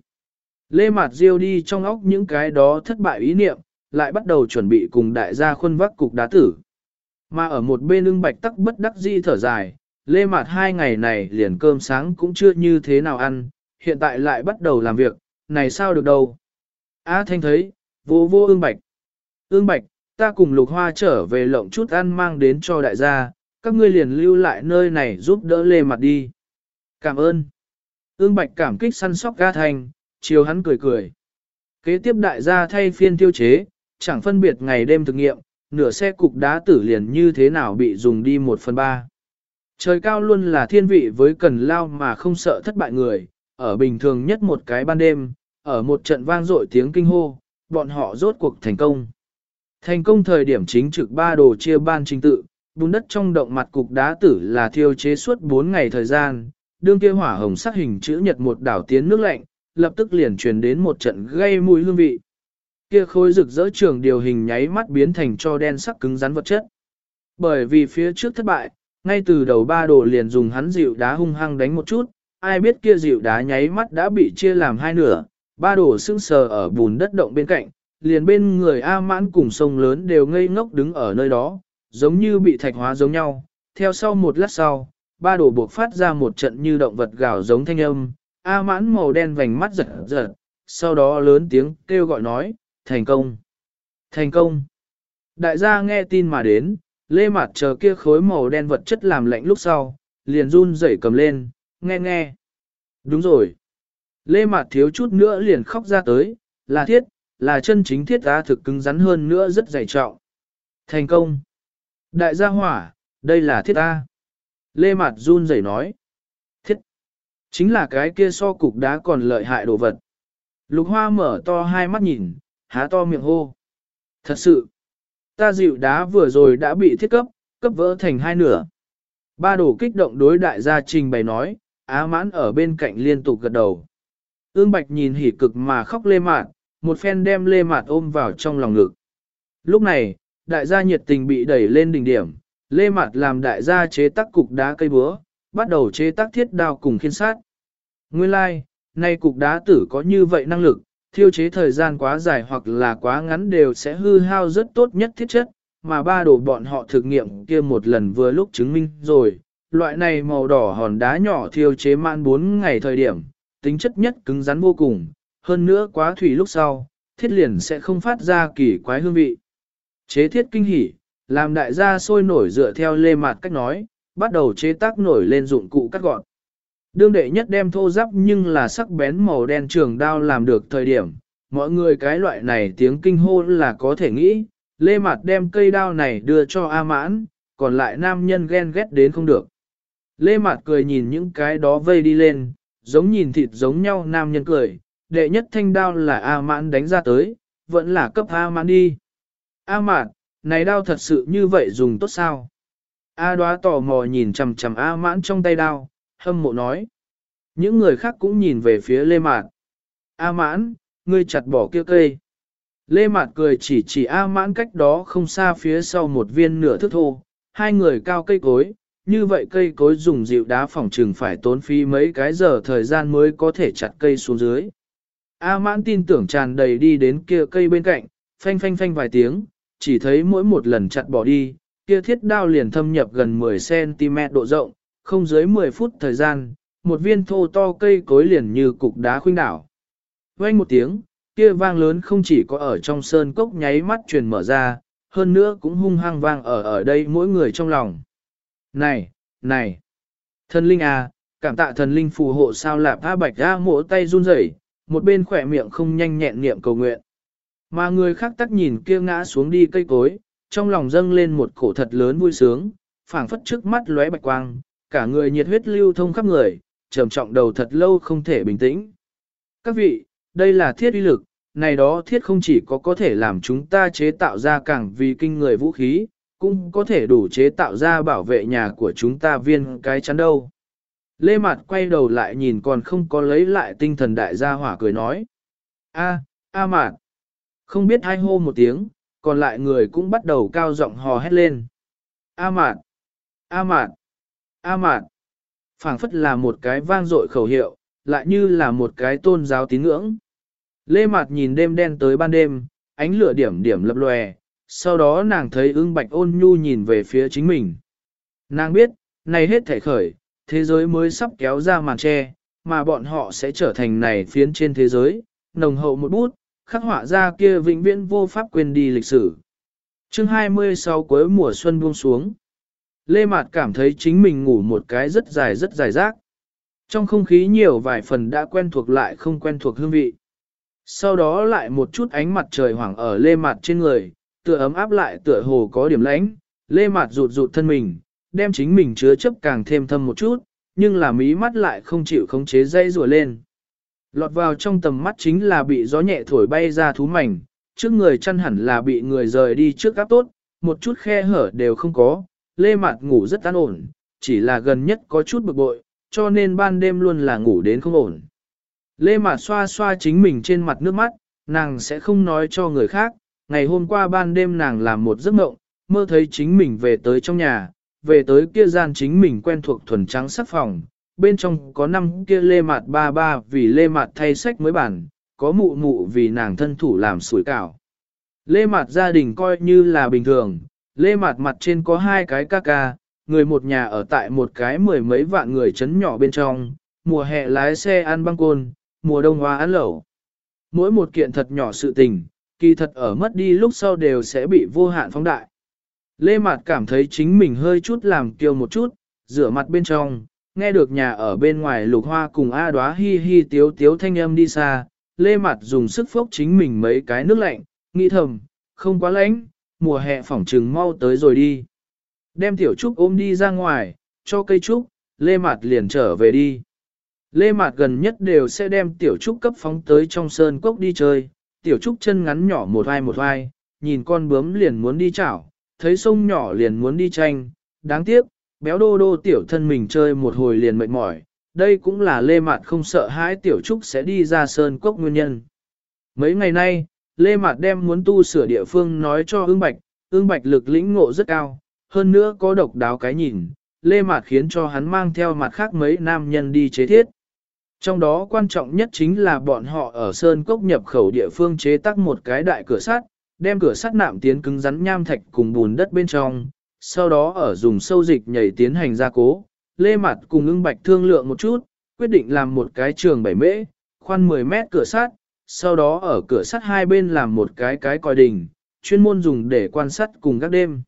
A: Lê Mạt Diêu đi trong óc những cái đó thất bại ý niệm, lại bắt đầu chuẩn bị cùng đại gia khuân vác cục đá tử. Mà ở một bên lưng bạch tắc bất đắc di thở dài, Lê Mạt hai ngày này liền cơm sáng cũng chưa như thế nào ăn, hiện tại lại bắt đầu làm việc, này sao được đâu. Á Thanh thấy, vô vô ương bạch. Ương bạch, ta cùng lục hoa trở về lộng chút ăn mang đến cho đại gia, các ngươi liền lưu lại nơi này giúp đỡ lê mặt đi. Cảm ơn. Ương bạch cảm kích săn sóc ga thành, chiều hắn cười cười. Kế tiếp đại gia thay phiên tiêu chế, chẳng phân biệt ngày đêm thực nghiệm, nửa xe cục đá tử liền như thế nào bị dùng đi một phần ba. Trời cao luôn là thiên vị với cần lao mà không sợ thất bại người, ở bình thường nhất một cái ban đêm, ở một trận vang dội tiếng kinh hô, bọn họ rốt cuộc thành công. Thành công thời điểm chính trực ba đồ chia ban trình tự, bùn đất trong động mặt cục đá tử là thiêu chế suốt 4 ngày thời gian, đương kia hỏa hồng sắc hình chữ nhật một đảo tiến nước lạnh, lập tức liền truyền đến một trận gây mùi hương vị. Kia khối rực rỡ trường điều hình nháy mắt biến thành cho đen sắc cứng rắn vật chất. Bởi vì phía trước thất bại, ngay từ đầu ba đồ liền dùng hắn dịu đá hung hăng đánh một chút, ai biết kia dịu đá nháy mắt đã bị chia làm hai nửa, ba đổ sưng sờ ở bùn đất động bên cạnh, liền bên người A mãn cùng sông lớn đều ngây ngốc đứng ở nơi đó, giống như bị thạch hóa giống nhau. Theo sau một lát sau, ba đổ buộc phát ra một trận như động vật gào giống thanh âm, A mãn màu đen vành mắt giật giật, sau đó lớn tiếng kêu gọi nói, thành công, thành công. Đại gia nghe tin mà đến, lê mặt chờ kia khối màu đen vật chất làm lạnh lúc sau, liền run rẩy cầm lên, nghe nghe. Đúng rồi. Lê mạt thiếu chút nữa liền khóc ra tới, là thiết, là chân chính thiết á thực cứng rắn hơn nữa rất dày trọng. Thành công. Đại gia hỏa, đây là thiết A. Lê Mạt run rẩy nói. Thiết. Chính là cái kia so cục đá còn lợi hại đồ vật. Lục hoa mở to hai mắt nhìn, há to miệng hô. Thật sự. Ta dịu đá vừa rồi đã bị thiết cấp, cấp vỡ thành hai nửa. Ba đồ kích động đối đại gia trình bày nói, á mãn ở bên cạnh liên tục gật đầu. Ương Bạch nhìn hỉ cực mà khóc lê mạn, một phen đem lê mạt ôm vào trong lòng ngực. Lúc này, đại gia nhiệt tình bị đẩy lên đỉnh điểm, lê mạt làm đại gia chế tác cục đá cây búa, bắt đầu chế tác thiết đao cùng khiên sát. Nguyên lai, like, nay cục đá tử có như vậy năng lực, thiêu chế thời gian quá dài hoặc là quá ngắn đều sẽ hư hao rất tốt nhất thiết chất, mà ba đồ bọn họ thực nghiệm kia một lần vừa lúc chứng minh rồi. Loại này màu đỏ hòn đá nhỏ thiêu chế man 4 ngày thời điểm, tính chất nhất cứng rắn vô cùng, hơn nữa quá thủy lúc sau, thiết liền sẽ không phát ra kỳ quái hương vị. Chế thiết kinh hỉ, làm đại gia sôi nổi dựa theo lê mạt cách nói, bắt đầu chế tác nổi lên dụng cụ cắt gọn. Đương đệ nhất đem thô giáp nhưng là sắc bén màu đen trường đao làm được thời điểm, mọi người cái loại này tiếng kinh hô là có thể nghĩ, lê mạt đem cây đao này đưa cho A mãn, còn lại nam nhân ghen ghét đến không được. Lê mạt cười nhìn những cái đó vây đi lên, giống nhìn thịt giống nhau nam nhân cười, đệ nhất thanh đao là A mãn đánh ra tới, vẫn là cấp A mãn đi. A Mạn, này đao thật sự như vậy dùng tốt sao? A đoá tò mò nhìn chằm chằm A mãn trong tay đao, hâm mộ nói. Những người khác cũng nhìn về phía Lê Mạt. A mãn, ngươi chặt bỏ kia cây. Lê Mạt cười chỉ chỉ A mãn cách đó không xa phía sau một viên nửa thước thô, hai người cao cây cối, như vậy cây cối dùng dịu đá phòng trừng phải tốn phí mấy cái giờ thời gian mới có thể chặt cây xuống dưới. A mãn tin tưởng tràn đầy đi đến kia cây bên cạnh, phanh phanh phanh vài tiếng, chỉ thấy mỗi một lần chặt bỏ đi, kia thiết đao liền thâm nhập gần 10cm độ rộng, không dưới 10 phút thời gian, một viên thô to cây cối liền như cục đá khuynh đảo. Vang một tiếng, kia vang lớn không chỉ có ở trong sơn cốc nháy mắt truyền mở ra, hơn nữa cũng hung hăng vang ở ở đây mỗi người trong lòng. Này, này, thần linh à, cảm tạ thần linh phù hộ sao lạp A Bạch A mỗ tay run rẩy, một bên khỏe miệng không nhanh nhẹn niệm cầu nguyện. Mà người khác tắt nhìn kia ngã xuống đi cây cối, trong lòng dâng lên một cổ thật lớn vui sướng, phảng phất trước mắt lóe bạch quang, cả người nhiệt huyết lưu thông khắp người, trầm trọng đầu thật lâu không thể bình tĩnh. Các vị, đây là thiết uy lực, này đó thiết không chỉ có có thể làm chúng ta chế tạo ra càng vì kinh người vũ khí, cũng có thể đủ chế tạo ra bảo vệ nhà của chúng ta viên cái chắn đâu. Lê Mạt quay đầu lại nhìn còn không có lấy lại tinh thần đại gia hỏa cười nói. A, A Mạt. Không biết hai hô một tiếng, còn lại người cũng bắt đầu cao giọng hò hét lên. A Mạt. A Mạt. A Mạt. phảng phất là một cái vang dội khẩu hiệu, lại như là một cái tôn giáo tín ngưỡng. Lê Mạt nhìn đêm đen tới ban đêm, ánh lửa điểm điểm lập lòe, sau đó nàng thấy ưng bạch ôn nhu nhìn về phía chính mình. Nàng biết, này hết thể khởi, thế giới mới sắp kéo ra màn tre, mà bọn họ sẽ trở thành này phiến trên thế giới, nồng hậu một bút, khắc họa ra kia vĩnh viễn vô pháp quên đi lịch sử. chương 26 cuối mùa xuân buông xuống. Lê Mạt cảm thấy chính mình ngủ một cái rất dài rất dài rác. Trong không khí nhiều vài phần đã quen thuộc lại không quen thuộc hương vị. Sau đó lại một chút ánh mặt trời hoảng ở Lê Mạt trên người, tựa ấm áp lại tựa hồ có điểm lãnh. Lê Mạt rụt rụt thân mình, đem chính mình chứa chấp càng thêm thâm một chút, nhưng là mí mắt lại không chịu khống chế dây rùa lên. Lọt vào trong tầm mắt chính là bị gió nhẹ thổi bay ra thú mảnh, trước người chăn hẳn là bị người rời đi trước áp tốt, một chút khe hở đều không có, lê mạt ngủ rất an ổn, chỉ là gần nhất có chút bực bội, cho nên ban đêm luôn là ngủ đến không ổn. Lê Mạt xoa xoa chính mình trên mặt nước mắt, nàng sẽ không nói cho người khác, ngày hôm qua ban đêm nàng làm một giấc mộng, mơ thấy chính mình về tới trong nhà, về tới kia gian chính mình quen thuộc thuần trắng sắc phòng, bên trong có năm kia lê mạt ba ba vì lê mạt thay sách mới bản, có mụ mụ vì nàng thân thủ làm sủi cảo. Lê mạt gia đình coi như là bình thường, lê mạt mặt trên có hai cái ca ca, người một nhà ở tại một cái mười mấy vạn người chấn nhỏ bên trong, mùa hè lái xe ăn băng côn, mùa đông hoa ăn lẩu. Mỗi một kiện thật nhỏ sự tình, kỳ thật ở mất đi lúc sau đều sẽ bị vô hạn phóng đại. Lê Mạt cảm thấy chính mình hơi chút làm kiêu một chút, rửa mặt bên trong, nghe được nhà ở bên ngoài lục hoa cùng A đoá hi hi tiếu tiếu thanh âm đi xa, Lê Mạt dùng sức phốc chính mình mấy cái nước lạnh, nghĩ thầm, không quá lạnh, mùa hè phỏng trừng mau tới rồi đi. Đem tiểu trúc ôm đi ra ngoài, cho cây trúc, Lê Mạt liền trở về đi. Lê Mạt gần nhất đều sẽ đem tiểu trúc cấp phóng tới trong sơn cốc đi chơi, tiểu trúc chân ngắn nhỏ một vai một vai, nhìn con bướm liền muốn đi chảo, thấy sông nhỏ liền muốn đi tranh, đáng tiếc, béo đô đô tiểu thân mình chơi một hồi liền mệt mỏi, đây cũng là Lê Mạt không sợ hãi tiểu trúc sẽ đi ra sơn cốc nguyên nhân. Mấy ngày nay, Lê Mạt đem muốn tu sửa địa phương nói cho ương bạch, ương bạch lực lĩnh ngộ rất cao, hơn nữa có độc đáo cái nhìn, Lê Mạt khiến cho hắn mang theo mặt khác mấy nam nhân đi chế thiết. Trong đó quan trọng nhất chính là bọn họ ở Sơn Cốc nhập khẩu địa phương chế tác một cái đại cửa sắt, đem cửa sắt nạm tiến cứng rắn nham thạch cùng bùn đất bên trong, sau đó ở dùng sâu dịch nhảy tiến hành gia cố. Lê Mặt cùng ưng bạch thương lượng một chút, quyết định làm một cái trường 7 mễ, khoan 10 mét cửa sắt, sau đó ở cửa sắt hai bên làm một cái cái còi đình, chuyên môn dùng để quan sát cùng các đêm.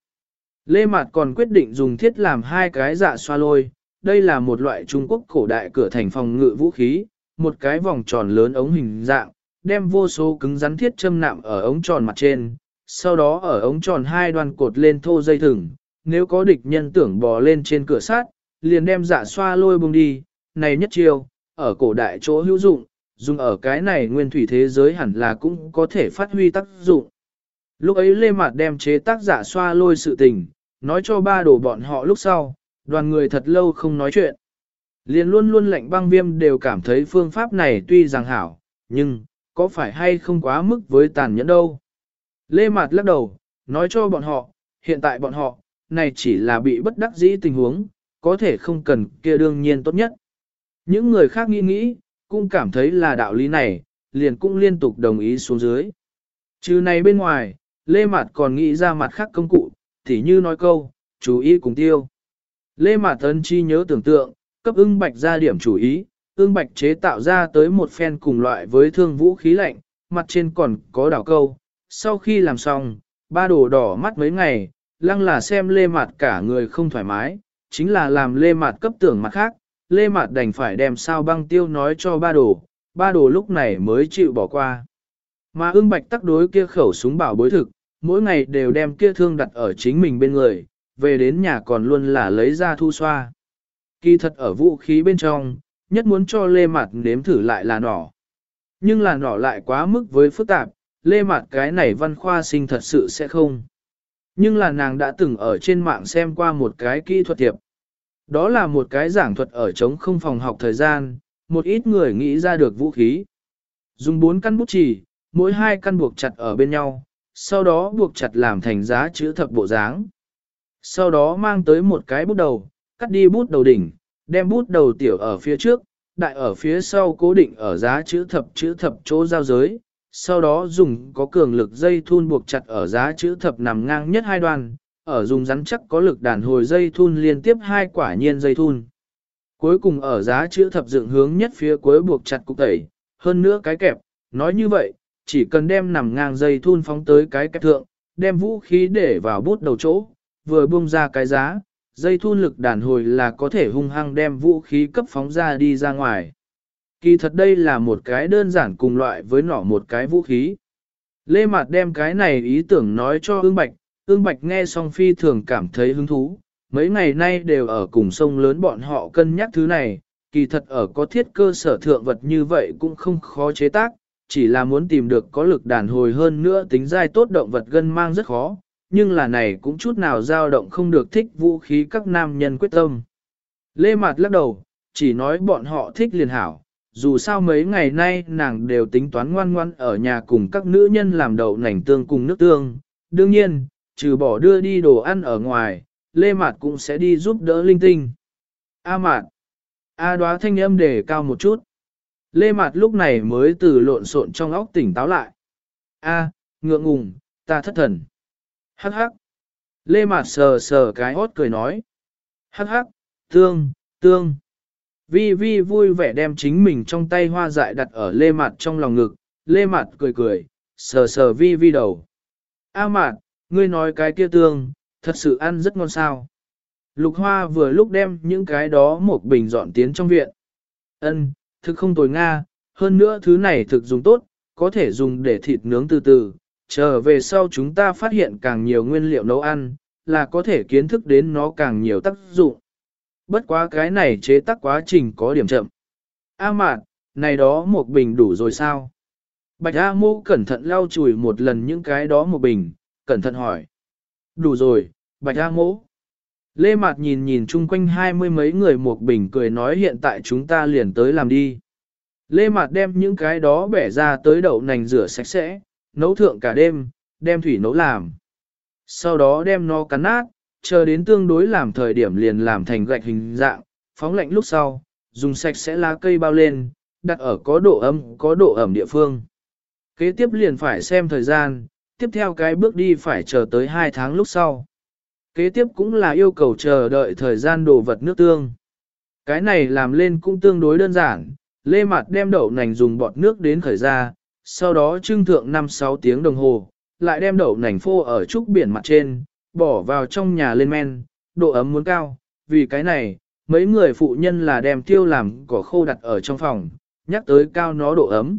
A: Lê Mạt còn quyết định dùng thiết làm hai cái dạ xoa lôi, đây là một loại Trung Quốc cổ đại cửa thành phòng ngự vũ khí, một cái vòng tròn lớn ống hình dạng, đem vô số cứng rắn thiết châm nạm ở ống tròn mặt trên, sau đó ở ống tròn hai đoàn cột lên thô dây thừng, nếu có địch nhân tưởng bò lên trên cửa sát, liền đem dạ xoa lôi bùng đi, này nhất chiêu, ở cổ đại chỗ hữu dụng, dùng ở cái này nguyên thủy thế giới hẳn là cũng có thể phát huy tác dụng. Lúc ấy Lê Mạt đem chế tác giả xoa lôi sự tình, nói cho ba đồ bọn họ lúc sau, đoàn người thật lâu không nói chuyện. Liền luôn luôn lệnh băng viêm đều cảm thấy phương pháp này tuy rằng hảo, nhưng, có phải hay không quá mức với tàn nhẫn đâu. Lê Mạt lắc đầu, nói cho bọn họ, hiện tại bọn họ, này chỉ là bị bất đắc dĩ tình huống, có thể không cần kia đương nhiên tốt nhất. Những người khác nghĩ nghĩ, cũng cảm thấy là đạo lý này, liền cũng liên tục đồng ý xuống dưới. Trừ này bên ngoài, Lê Mạt còn nghĩ ra mặt khác công cụ, thì như nói câu, chú ý cùng tiêu. Lê Mạt Ân chi nhớ tưởng tượng, cấp ưng bạch ra điểm chú ý, ưng bạch chế tạo ra tới một phen cùng loại với thương vũ khí lạnh, mặt trên còn có đảo câu. Sau khi làm xong, ba đồ đỏ mắt mấy ngày, lăng là xem lê mặt cả người không thoải mái, chính là làm lê mặt cấp tưởng mặt khác, lê mặt đành phải đem sao băng tiêu nói cho ba đồ, ba đồ lúc này mới chịu bỏ qua. Mà ưng bạch tắc đối kia khẩu súng bảo bối thực, mỗi ngày đều đem kia thương đặt ở chính mình bên người, về đến nhà còn luôn là lấy ra thu xoa. Kỳ thật ở vũ khí bên trong, nhất muốn cho lê mặt nếm thử lại là nỏ. Nhưng là nỏ lại quá mức với phức tạp, lê mặt cái này văn khoa sinh thật sự sẽ không. Nhưng là nàng đã từng ở trên mạng xem qua một cái kỹ thuật tiệp. Đó là một cái giảng thuật ở chống không phòng học thời gian, một ít người nghĩ ra được vũ khí. Dùng bốn căn bút chỉ, mỗi hai căn buộc chặt ở bên nhau, sau đó buộc chặt làm thành giá chữ thập bộ dáng. Sau đó mang tới một cái bút đầu, cắt đi bút đầu đỉnh, đem bút đầu tiểu ở phía trước, đại ở phía sau cố định ở giá chữ thập chữ thập chỗ giao giới, sau đó dùng có cường lực dây thun buộc chặt ở giá chữ thập nằm ngang nhất hai đoàn, ở dùng rắn chắc có lực đàn hồi dây thun liên tiếp hai quả nhiên dây thun. Cuối cùng ở giá chữ thập dựng hướng nhất phía cuối buộc chặt cục tẩy, hơn nữa cái kẹp, nói như vậy, chỉ cần đem nằm ngang dây thun phóng tới cái kẹp thượng, đem vũ khí để vào bút đầu chỗ, vừa buông ra cái giá, dây thun lực đàn hồi là có thể hung hăng đem vũ khí cấp phóng ra đi ra ngoài. Kỳ thật đây là một cái đơn giản cùng loại với nỏ một cái vũ khí. Lê Mạt đem cái này ý tưởng nói cho ương bạch, ương bạch nghe xong phi thường cảm thấy hứng thú. Mấy ngày nay đều ở cùng sông lớn bọn họ cân nhắc thứ này, kỳ thật ở có thiết cơ sở thượng vật như vậy cũng không khó chế tác, chỉ là muốn tìm được có lực đàn hồi hơn nữa tính dai tốt động vật gân mang rất khó, nhưng là này cũng chút nào dao động không được thích vũ khí các nam nhân quyết tâm. Lê Mạt lắc đầu, chỉ nói bọn họ thích liền hảo, dù sao mấy ngày nay nàng đều tính toán ngoan ngoan ở nhà cùng các nữ nhân làm đậu nành tương cùng nước tương. Đương nhiên, trừ bỏ đưa đi đồ ăn ở ngoài, Lê Mạt cũng sẽ đi giúp đỡ linh tinh. A Mạt. A đoá thanh âm để cao một chút. Lê Mạt lúc này mới từ lộn xộn trong óc tỉnh táo lại. A, ngượng ngùng, ta thất thần. Hắc hắc. Lê Mạt sờ sờ cái hót cười nói. Hắc hắc, tương, tương. Vi Vi vui vẻ đem chính mình trong tay hoa dại đặt ở Lê Mạt trong lòng ngực. Lê Mạt cười cười, sờ sờ Vi Vi đầu. A Mạt, ngươi nói cái kia tương, thật sự ăn rất ngon sao. Lục Hoa vừa lúc đem những cái đó một bình dọn tiến trong viện. Ân, thực không tồi Nga, hơn nữa thứ này thực dùng tốt, có thể dùng để thịt nướng từ từ, chờ về sau chúng ta phát hiện càng nhiều nguyên liệu nấu ăn, là có thể kiến thức đến nó càng nhiều tác dụng. Bất quá cái này chế tác quá trình có điểm chậm. A mạn, này đó một bình đủ rồi sao? Bạch A mô cẩn thận lau chùi một lần những cái đó một bình, cẩn thận hỏi. Đủ rồi, Bạch A mô. Lê Mạt nhìn nhìn chung quanh hai mươi mấy người một bình cười nói hiện tại chúng ta liền tới làm đi. Lê Mạt đem những cái đó bẻ ra tới đậu nành rửa sạch sẽ, nấu thượng cả đêm, đem thủy nấu làm. Sau đó đem nó cắn nát, chờ đến tương đối làm thời điểm liền làm thành gạch hình dạng, phóng lạnh lúc sau, dùng sạch sẽ lá cây bao lên, đặt ở có độ ấm, có độ ẩm địa phương. Kế tiếp liền phải xem thời gian, tiếp theo cái bước đi phải chờ tới 2 tháng lúc sau. Kế tiếp cũng là yêu cầu chờ đợi thời gian đồ vật nước tương. Cái này làm lên cũng tương đối đơn giản, lê mặt đem đậu nành dùng bọt nước đến khởi ra, sau đó trưng thượng 5-6 tiếng đồng hồ, lại đem đậu nành phô ở trúc biển mặt trên, bỏ vào trong nhà lên men, độ ấm muốn cao, vì cái này, mấy người phụ nhân là đem tiêu làm cỏ khô đặt ở trong phòng, nhắc tới cao nó độ ấm.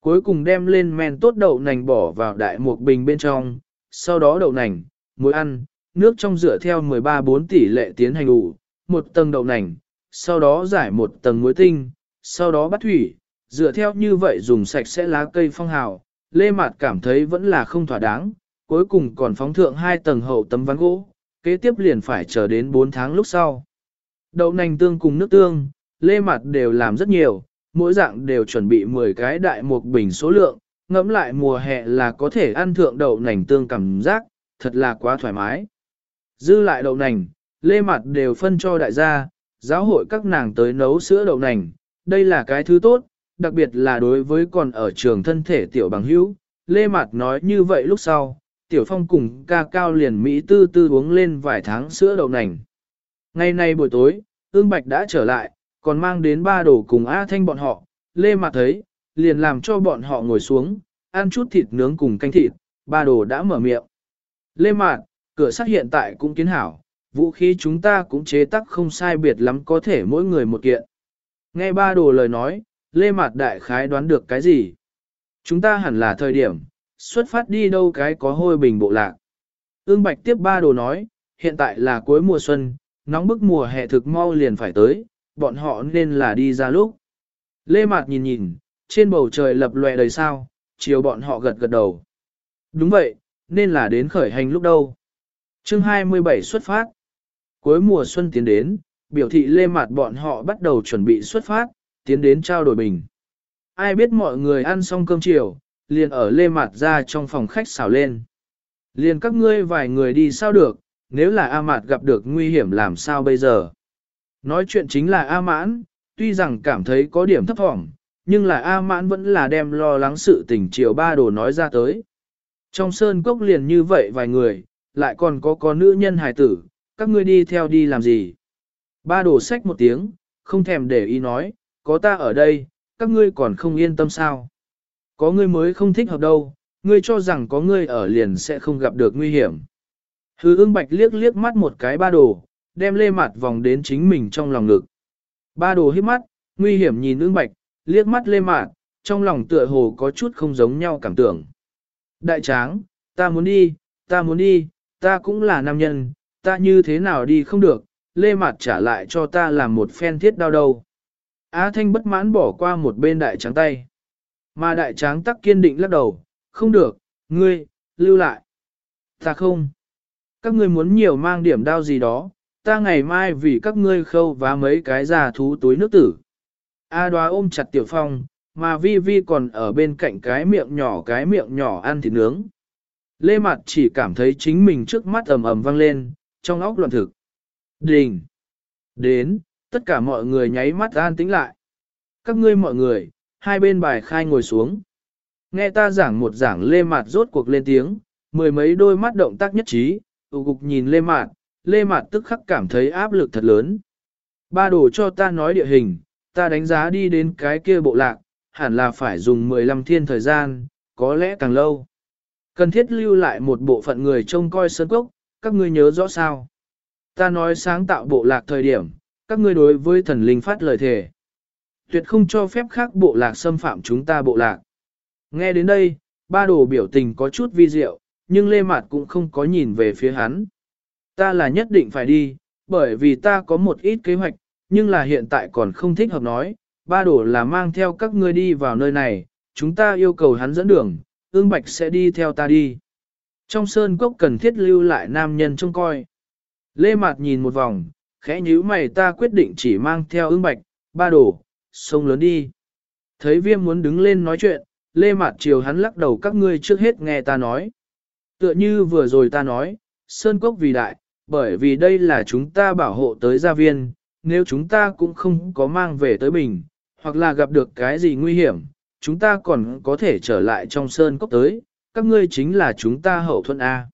A: Cuối cùng đem lên men tốt đậu nành bỏ vào đại một bình bên trong, sau đó đậu nành, muối ăn, nước trong rửa theo 13-4 tỷ lệ tiến hành ủ, một tầng đậu nành, sau đó giải một tầng muối tinh, sau đó bắt thủy, dựa theo như vậy dùng sạch sẽ lá cây phong hào, Lê Mạt cảm thấy vẫn là không thỏa đáng, cuối cùng còn phóng thượng hai tầng hậu tấm ván gỗ, kế tiếp liền phải chờ đến 4 tháng lúc sau. Đậu nành tương cùng nước tương, Lê Mạt đều làm rất nhiều, mỗi dạng đều chuẩn bị 10 cái đại một bình số lượng, ngẫm lại mùa hè là có thể ăn thượng đậu nành tương cảm giác, thật là quá thoải mái. Dư lại đậu nành, Lê Mạt đều phân cho đại gia, giáo hội các nàng tới nấu sữa đậu nành, đây là cái thứ tốt, đặc biệt là đối với còn ở trường thân thể tiểu bằng hữu. Lê Mạt nói như vậy lúc sau, tiểu phong cùng ca cao liền Mỹ tư tư uống lên vài tháng sữa đậu nành. Ngày nay buổi tối, ương bạch đã trở lại, còn mang đến ba đồ cùng A Thanh bọn họ, Lê Mạt thấy, liền làm cho bọn họ ngồi xuống, ăn chút thịt nướng cùng canh thịt, ba đồ đã mở miệng. Lê Mạt, cửa sắt hiện tại cũng kiến hảo, vũ khí chúng ta cũng chế tác không sai biệt lắm có thể mỗi người một kiện. Nghe ba đồ lời nói, Lê Mạt đại khái đoán được cái gì? Chúng ta hẳn là thời điểm, xuất phát đi đâu cái có hôi bình bộ lạc. Ương Bạch tiếp ba đồ nói, hiện tại là cuối mùa xuân, nóng bức mùa hè thực mau liền phải tới, bọn họ nên là đi ra lúc. Lê Mạt nhìn nhìn, trên bầu trời lập lòe đầy sao, chiều bọn họ gật gật đầu. Đúng vậy, nên là đến khởi hành lúc đâu. chương 27 xuất phát. Cuối mùa xuân tiến đến, biểu thị lê mạt bọn họ bắt đầu chuẩn bị xuất phát, tiến đến trao đổi bình. Ai biết mọi người ăn xong cơm chiều, liền ở lê mặt ra trong phòng khách xào lên. Liền các ngươi vài người đi sao được, nếu là A Mạt gặp được nguy hiểm làm sao bây giờ? Nói chuyện chính là A Mãn, tuy rằng cảm thấy có điểm thấp thỏm, nhưng là A Mãn vẫn là đem lo lắng sự tình chiều ba đồ nói ra tới. Trong sơn cốc liền như vậy vài người, lại còn có có nữ nhân hài tử, các ngươi đi theo đi làm gì? Ba đồ xách một tiếng, không thèm để ý nói, có ta ở đây, các ngươi còn không yên tâm sao? Có ngươi mới không thích hợp đâu, ngươi cho rằng có ngươi ở liền sẽ không gặp được nguy hiểm. Hứ ưng bạch liếc liếc mắt một cái ba đồ, đem lê mặt vòng đến chính mình trong lòng ngực. Ba đồ hít mắt, nguy hiểm nhìn ưng bạch, liếc mắt lê mạt, trong lòng tựa hồ có chút không giống nhau cảm tưởng. Đại tráng, ta muốn đi, ta muốn đi, ta cũng là nam nhân, ta như thế nào đi không được, lê mạt trả lại cho ta làm một phen thiết đau đầu. Á thanh bất mãn bỏ qua một bên đại tráng tay. Mà đại tráng tắc kiên định lắc đầu, không được, ngươi, lưu lại. Ta không. Các ngươi muốn nhiều mang điểm đao gì đó, ta ngày mai vì các ngươi khâu vá mấy cái già thú túi nước tử. A đoá ôm chặt tiểu phong, mà vi vi còn ở bên cạnh cái miệng nhỏ cái miệng nhỏ ăn thịt nướng. Lê Mạt chỉ cảm thấy chính mình trước mắt ầm ầm vang lên, trong óc loạn thực. Đình! Đến, tất cả mọi người nháy mắt an tĩnh lại. Các ngươi mọi người, hai bên bài khai ngồi xuống. Nghe ta giảng một giảng Lê Mạt rốt cuộc lên tiếng, mười mấy đôi mắt động tác nhất trí, tụ cục nhìn Lê Mạt, Lê Mạt tức khắc cảm thấy áp lực thật lớn. Ba đồ cho ta nói địa hình, ta đánh giá đi đến cái kia bộ lạc, hẳn là phải dùng 15 thiên thời gian, có lẽ càng lâu. Cần thiết lưu lại một bộ phận người trông coi sơn cốc, các ngươi nhớ rõ sao. Ta nói sáng tạo bộ lạc thời điểm, các ngươi đối với thần linh phát lời thề. Tuyệt không cho phép khác bộ lạc xâm phạm chúng ta bộ lạc. Nghe đến đây, ba đồ biểu tình có chút vi diệu, nhưng Lê Mạt cũng không có nhìn về phía hắn. Ta là nhất định phải đi, bởi vì ta có một ít kế hoạch, nhưng là hiện tại còn không thích hợp nói, ba đồ là mang theo các ngươi đi vào nơi này, chúng ta yêu cầu hắn dẫn đường, ương bạch sẽ đi theo ta đi. Trong sơn cốc cần thiết lưu lại nam nhân trông coi. Lê Mạt nhìn một vòng, khẽ nhíu mày ta quyết định chỉ mang theo ưng bạch, ba đồ, sông lớn đi. Thấy viêm muốn đứng lên nói chuyện, Lê Mạt chiều hắn lắc đầu các ngươi trước hết nghe ta nói. Tựa như vừa rồi ta nói, Sơn Cốc vì đại, bởi vì đây là chúng ta bảo hộ tới gia viên, nếu chúng ta cũng không có mang về tới bình, hoặc là gặp được cái gì nguy hiểm, chúng ta còn có thể trở lại trong Sơn Cốc tới, các ngươi chính là chúng ta hậu thuận A.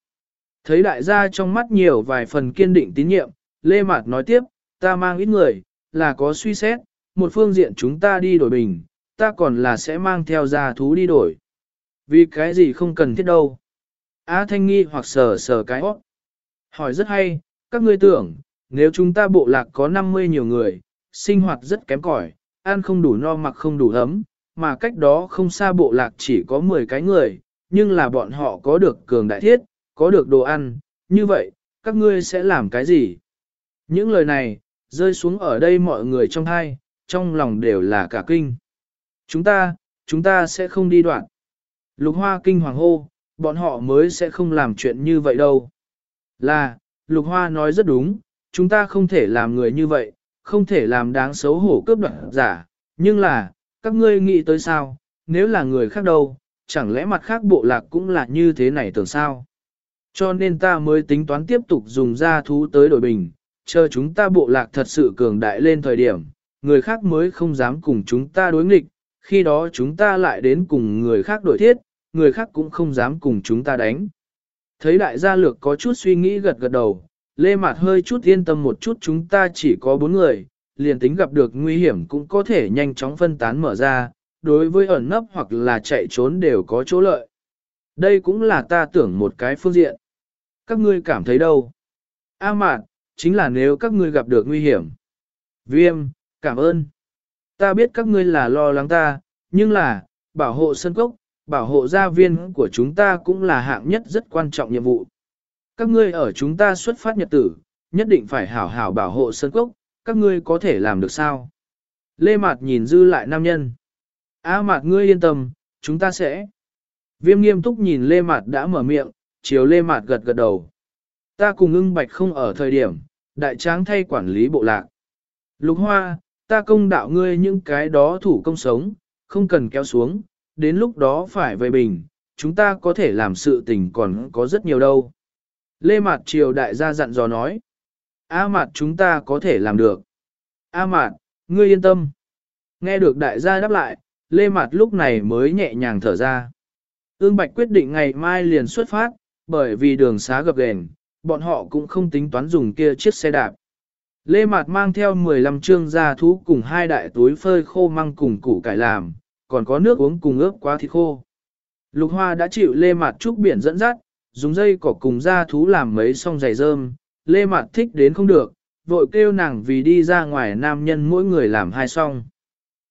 A: Thấy đại gia trong mắt nhiều vài phần kiên định tín nhiệm, Lê Mạt nói tiếp, ta mang ít người, là có suy xét, một phương diện chúng ta đi đổi bình, ta còn là sẽ mang theo gia thú đi đổi. Vì cái gì không cần thiết đâu. Á Thanh nghi hoặc sờ sờ cái óc. Hỏi rất hay, các ngươi tưởng, nếu chúng ta bộ lạc có 50 nhiều người, sinh hoạt rất kém cỏi, ăn không đủ no mặc không đủ ấm, mà cách đó không xa bộ lạc chỉ có 10 cái người, nhưng là bọn họ có được cường đại thiết, có được đồ ăn, như vậy, các ngươi sẽ làm cái gì? Những lời này, rơi xuống ở đây mọi người trong hai, trong lòng đều là cả kinh. Chúng ta, chúng ta sẽ không đi đoạn. Lục hoa kinh hoàng hô, bọn họ mới sẽ không làm chuyện như vậy đâu. Là, Lục Hoa nói rất đúng, chúng ta không thể làm người như vậy, không thể làm đáng xấu hổ cướp đoạt giả, nhưng là, các ngươi nghĩ tới sao, nếu là người khác đâu, chẳng lẽ mặt khác bộ lạc cũng là như thế này tưởng sao? Cho nên ta mới tính toán tiếp tục dùng ra thú tới đổi bình, chờ chúng ta bộ lạc thật sự cường đại lên thời điểm, người khác mới không dám cùng chúng ta đối nghịch, khi đó chúng ta lại đến cùng người khác đổi thiết, người khác cũng không dám cùng chúng ta đánh. Thấy đại gia lược có chút suy nghĩ gật gật đầu, Lê Mạt hơi chút yên tâm một chút chúng ta chỉ có bốn người, liền tính gặp được nguy hiểm cũng có thể nhanh chóng phân tán mở ra, đối với ẩn nấp hoặc là chạy trốn đều có chỗ lợi. Đây cũng là ta tưởng một cái phương diện. Các ngươi cảm thấy đâu? A mạt, chính là nếu các ngươi gặp được nguy hiểm. Viêm, cảm ơn. Ta biết các ngươi là lo lắng ta, nhưng là, bảo hộ sân cốc, bảo hộ gia viên của chúng ta cũng là hạng nhất rất quan trọng nhiệm vụ. Các ngươi ở chúng ta xuất phát nhật tử, nhất định phải hảo hảo bảo hộ sân cốc, các ngươi có thể làm được sao? Lê Mạt nhìn dư lại nam nhân. A Mạt ngươi yên tâm, chúng ta sẽ. Viêm nghiêm túc nhìn Lê Mạt đã mở miệng, chiều Lê Mạt gật gật đầu. Ta cùng ưng bạch không ở thời điểm, đại tráng thay quản lý bộ lạc. Lục hoa, ta công đạo ngươi những cái đó thủ công sống, không cần kéo xuống, đến lúc đó phải về bình, chúng ta có thể làm sự tình còn có rất nhiều đâu. Lê Mạt Triều đại gia dặn dò nói. A Mạt chúng ta có thể làm được. A Mạt, ngươi yên tâm. Nghe được đại gia đáp lại, Lê Mạt lúc này mới nhẹ nhàng thở ra. Ương Bạch quyết định ngày mai liền xuất phát, bởi vì đường xá gập ghềnh, bọn họ cũng không tính toán dùng kia chiếc xe đạp. Lê Mạt mang theo 15 trương gia thú cùng hai đại túi phơi khô măng cùng củ cải làm, còn có nước uống cùng ướp quá thịt khô. Lục Hoa đã chịu Lê Mạt trúc biển dẫn dắt, dùng dây cỏ cùng gia thú làm mấy song giày rơm, Lê Mạt thích đến không được, vội kêu nàng vì đi ra ngoài nam nhân mỗi người làm hai song.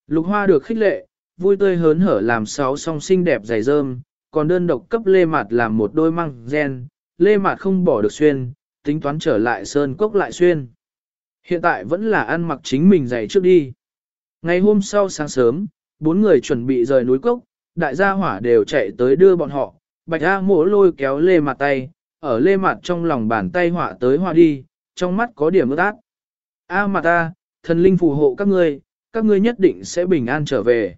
A: Lục Hoa được khích lệ, vui tươi hớn hở làm sáu song xinh đẹp giày rơm, còn đơn độc cấp Lê Mạt làm một đôi măng gen, Lê Mạt không bỏ được xuyên, tính toán trở lại sơn cốc lại xuyên. Hiện tại vẫn là ăn mặc chính mình giày trước đi. Ngày hôm sau sáng sớm, bốn người chuẩn bị rời núi cốc, đại gia hỏa đều chạy tới đưa bọn họ, bạch A mỗ lôi kéo lê mặt tay, ở lê mặt trong lòng bàn tay hỏa tới hỏa đi, trong mắt có điểm ướt át. A mặt ta, thần linh phù hộ các ngươi, các ngươi nhất định sẽ bình an trở về.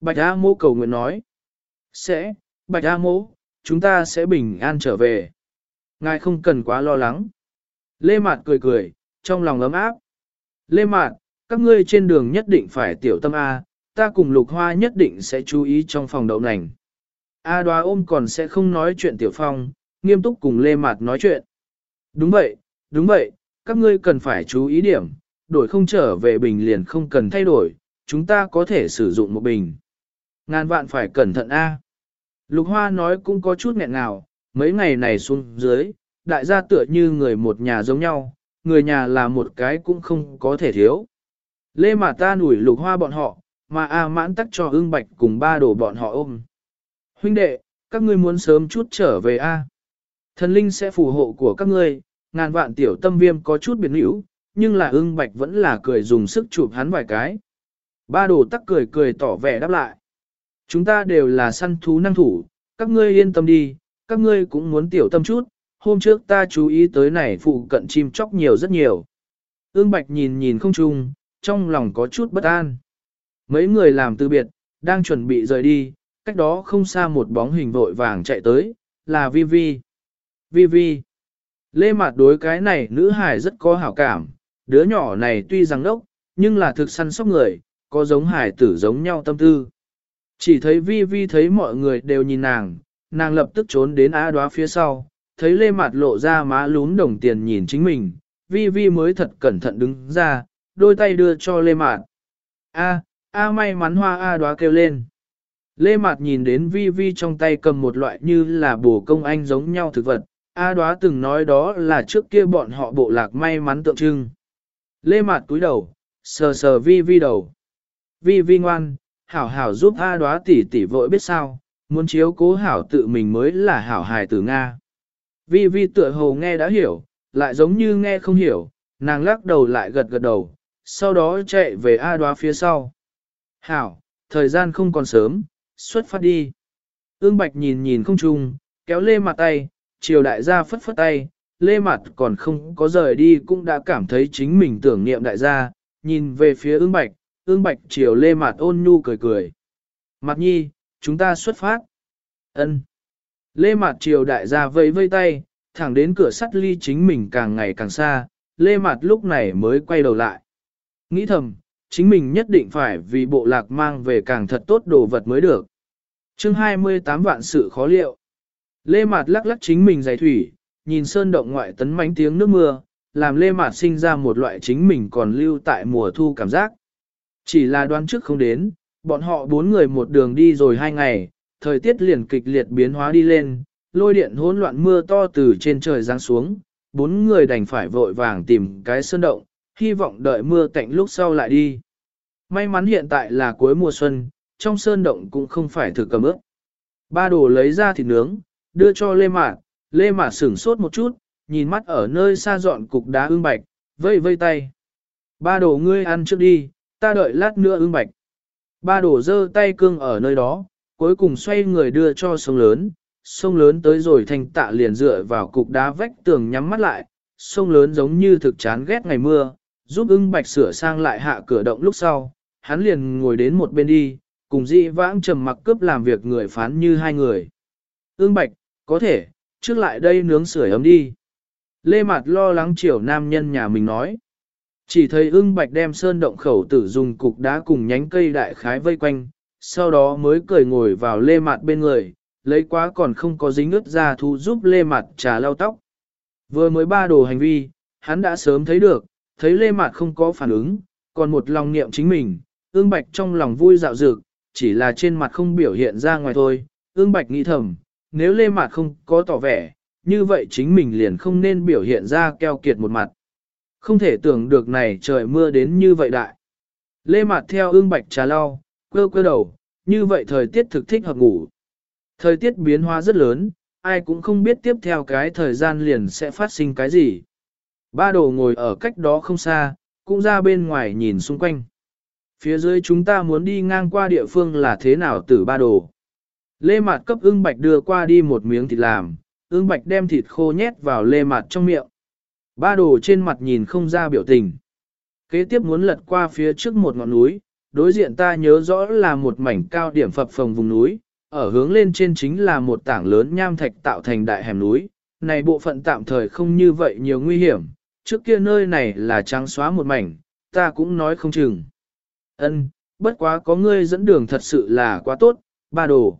A: Bạch A mỗ cầu nguyện nói. Sẽ, Bạch A mỗ, chúng ta sẽ bình an trở về. Ngài không cần quá lo lắng. Lê Mạt cười cười, trong lòng ấm áp. Lê Mạt, các ngươi trên đường nhất định phải tiểu tâm A, ta cùng lục hoa nhất định sẽ chú ý trong phòng đậu nành. A đoá ôm còn sẽ không nói chuyện tiểu phong, nghiêm túc cùng Lê Mạt nói chuyện. Đúng vậy, đúng vậy, các ngươi cần phải chú ý điểm, đổi không trở về bình liền không cần thay đổi, chúng ta có thể sử dụng một bình. Ngàn vạn phải cẩn thận A. Lục Hoa nói cũng có chút nghẹn ngào, mấy ngày này xuống dưới, đại gia tựa như người một nhà giống nhau, người nhà là một cái cũng không có thể thiếu. Lê mà ta nủi lục hoa bọn họ, mà A mãn tắc cho ưng bạch cùng ba đổ bọn họ ôm. Huynh đệ, các ngươi muốn sớm chút trở về A. Thần linh sẽ phù hộ của các ngươi, ngàn vạn tiểu tâm viêm có chút biến hữu, nhưng là ưng bạch vẫn là cười dùng sức chụp hắn vài cái. Ba đồ tắc cười cười tỏ vẻ đáp lại. Chúng ta đều là săn thú năng thủ, các ngươi yên tâm đi, các ngươi cũng muốn tiểu tâm chút, hôm trước ta chú ý tới này phụ cận chim chóc nhiều rất nhiều. Ương Bạch nhìn nhìn không chung, trong lòng có chút bất an. Mấy người làm từ biệt, đang chuẩn bị rời đi, cách đó không xa một bóng hình vội vàng chạy tới, là Vi Vi. Vi Vi. Lê Mạt đối cái này nữ hải rất có hảo cảm, đứa nhỏ này tuy rằng đốc, nhưng là thực săn sóc người, có giống hải tử giống nhau tâm tư. Chỉ thấy Vi Vi thấy mọi người đều nhìn nàng, nàng lập tức trốn đến á đoá phía sau, thấy lê mặt lộ ra má lún đồng tiền nhìn chính mình, vi vi mới thật cẩn thận đứng ra, đôi tay đưa cho lê mạt. A, a may mắn hoa a đoá kêu lên. Lê mạt nhìn đến vi vi trong tay cầm một loại như là bổ công anh giống nhau thực vật, a đoá từng nói đó là trước kia bọn họ bộ lạc may mắn tượng trưng. Lê mạt cúi đầu, sờ sờ vi vi đầu. Vi vi ngoan, hảo hảo giúp a đoá tỉ tỉ vội biết sao, muốn chiếu cố hảo tự mình mới là hảo hài tử Nga. Vi vi tựa hồ nghe đã hiểu, lại giống như nghe không hiểu, nàng lắc đầu lại gật gật đầu, sau đó chạy về A đoá phía sau. Hảo, thời gian không còn sớm, xuất phát đi. Ương Bạch nhìn nhìn không chung, kéo lê mặt tay, triều đại gia phất phất tay, lê mặt còn không có rời đi cũng đã cảm thấy chính mình tưởng niệm đại gia, nhìn về phía ương Bạch, ương Bạch triều lê mặt ôn nhu cười cười. Mặt nhi, chúng ta xuất phát. Ân. Lê Mạt Triều đại gia vẫy vây tay, thẳng đến cửa sắt ly chính mình càng ngày càng xa, Lê Mạt lúc này mới quay đầu lại. Nghĩ thầm, chính mình nhất định phải vì bộ lạc mang về càng thật tốt đồ vật mới được. chương 28 vạn sự khó liệu. Lê Mạt lắc lắc chính mình giày thủy, nhìn sơn động ngoại tấn mánh tiếng nước mưa, làm Lê Mạt sinh ra một loại chính mình còn lưu tại mùa thu cảm giác. Chỉ là đoán trước không đến, bọn họ bốn người một đường đi rồi hai ngày, thời tiết liền kịch liệt biến hóa đi lên, lôi điện hỗn loạn mưa to từ trên trời giáng xuống, bốn người đành phải vội vàng tìm cái sơn động, hy vọng đợi mưa tạnh lúc sau lại đi. May mắn hiện tại là cuối mùa xuân, trong sơn động cũng không phải thử cầm ướp. Ba đồ lấy ra thịt nướng, đưa cho Lê Mạt, Lê Mạt sửng sốt một chút, nhìn mắt ở nơi xa dọn cục đá ương bạch, vây vây tay. Ba đồ ngươi ăn trước đi, ta đợi lát nữa ương bạch. Ba đổ dơ tay cương ở nơi đó, cuối cùng xoay người đưa cho sông lớn, sông lớn tới rồi thành tạ liền dựa vào cục đá vách tường nhắm mắt lại, sông lớn giống như thực chán ghét ngày mưa, giúp ưng bạch sửa sang lại hạ cửa động lúc sau, hắn liền ngồi đến một bên đi, cùng dị vãng trầm mặc cướp làm việc người phán như hai người. Ưng bạch, có thể, trước lại đây nướng sưởi ấm đi. Lê Mạt lo lắng chiều nam nhân nhà mình nói. Chỉ thấy ưng bạch đem sơn động khẩu tử dùng cục đá cùng nhánh cây đại khái vây quanh, sau đó mới cười ngồi vào lê mặt bên người, lấy quá còn không có dính ướt ra thu giúp lê mặt trà lau tóc. Vừa mới ba đồ hành vi, hắn đã sớm thấy được, thấy lê mặt không có phản ứng, còn một lòng niệm chính mình, ương bạch trong lòng vui dạo dực, chỉ là trên mặt không biểu hiện ra ngoài thôi. Ương bạch nghĩ thầm, nếu lê mặt không có tỏ vẻ, như vậy chính mình liền không nên biểu hiện ra keo kiệt một mặt. Không thể tưởng được này trời mưa đến như vậy đại. Lê Mạt theo ương bạch trà lau, quơ quơ đầu, như vậy thời tiết thực thích hợp ngủ. Thời tiết biến hóa rất lớn, ai cũng không biết tiếp theo cái thời gian liền sẽ phát sinh cái gì. Ba đồ ngồi ở cách đó không xa, cũng ra bên ngoài nhìn xung quanh. Phía dưới chúng ta muốn đi ngang qua địa phương là thế nào tử ba đồ. Lê Mạt cấp ưng bạch đưa qua đi một miếng thịt làm, ưng bạch đem thịt khô nhét vào lê Mạt trong miệng. Ba đồ trên mặt nhìn không ra biểu tình. Kế tiếp muốn lật qua phía trước một ngọn núi, đối diện ta nhớ rõ là một mảnh cao điểm phập phồng vùng núi, ở hướng lên trên chính là một tảng lớn nham thạch tạo thành đại hẻm núi. Này bộ phận tạm thời không như vậy nhiều nguy hiểm, trước kia nơi này là trắng xóa một mảnh, ta cũng nói không chừng. Ân, bất quá có ngươi dẫn đường thật sự là quá tốt, ba đồ.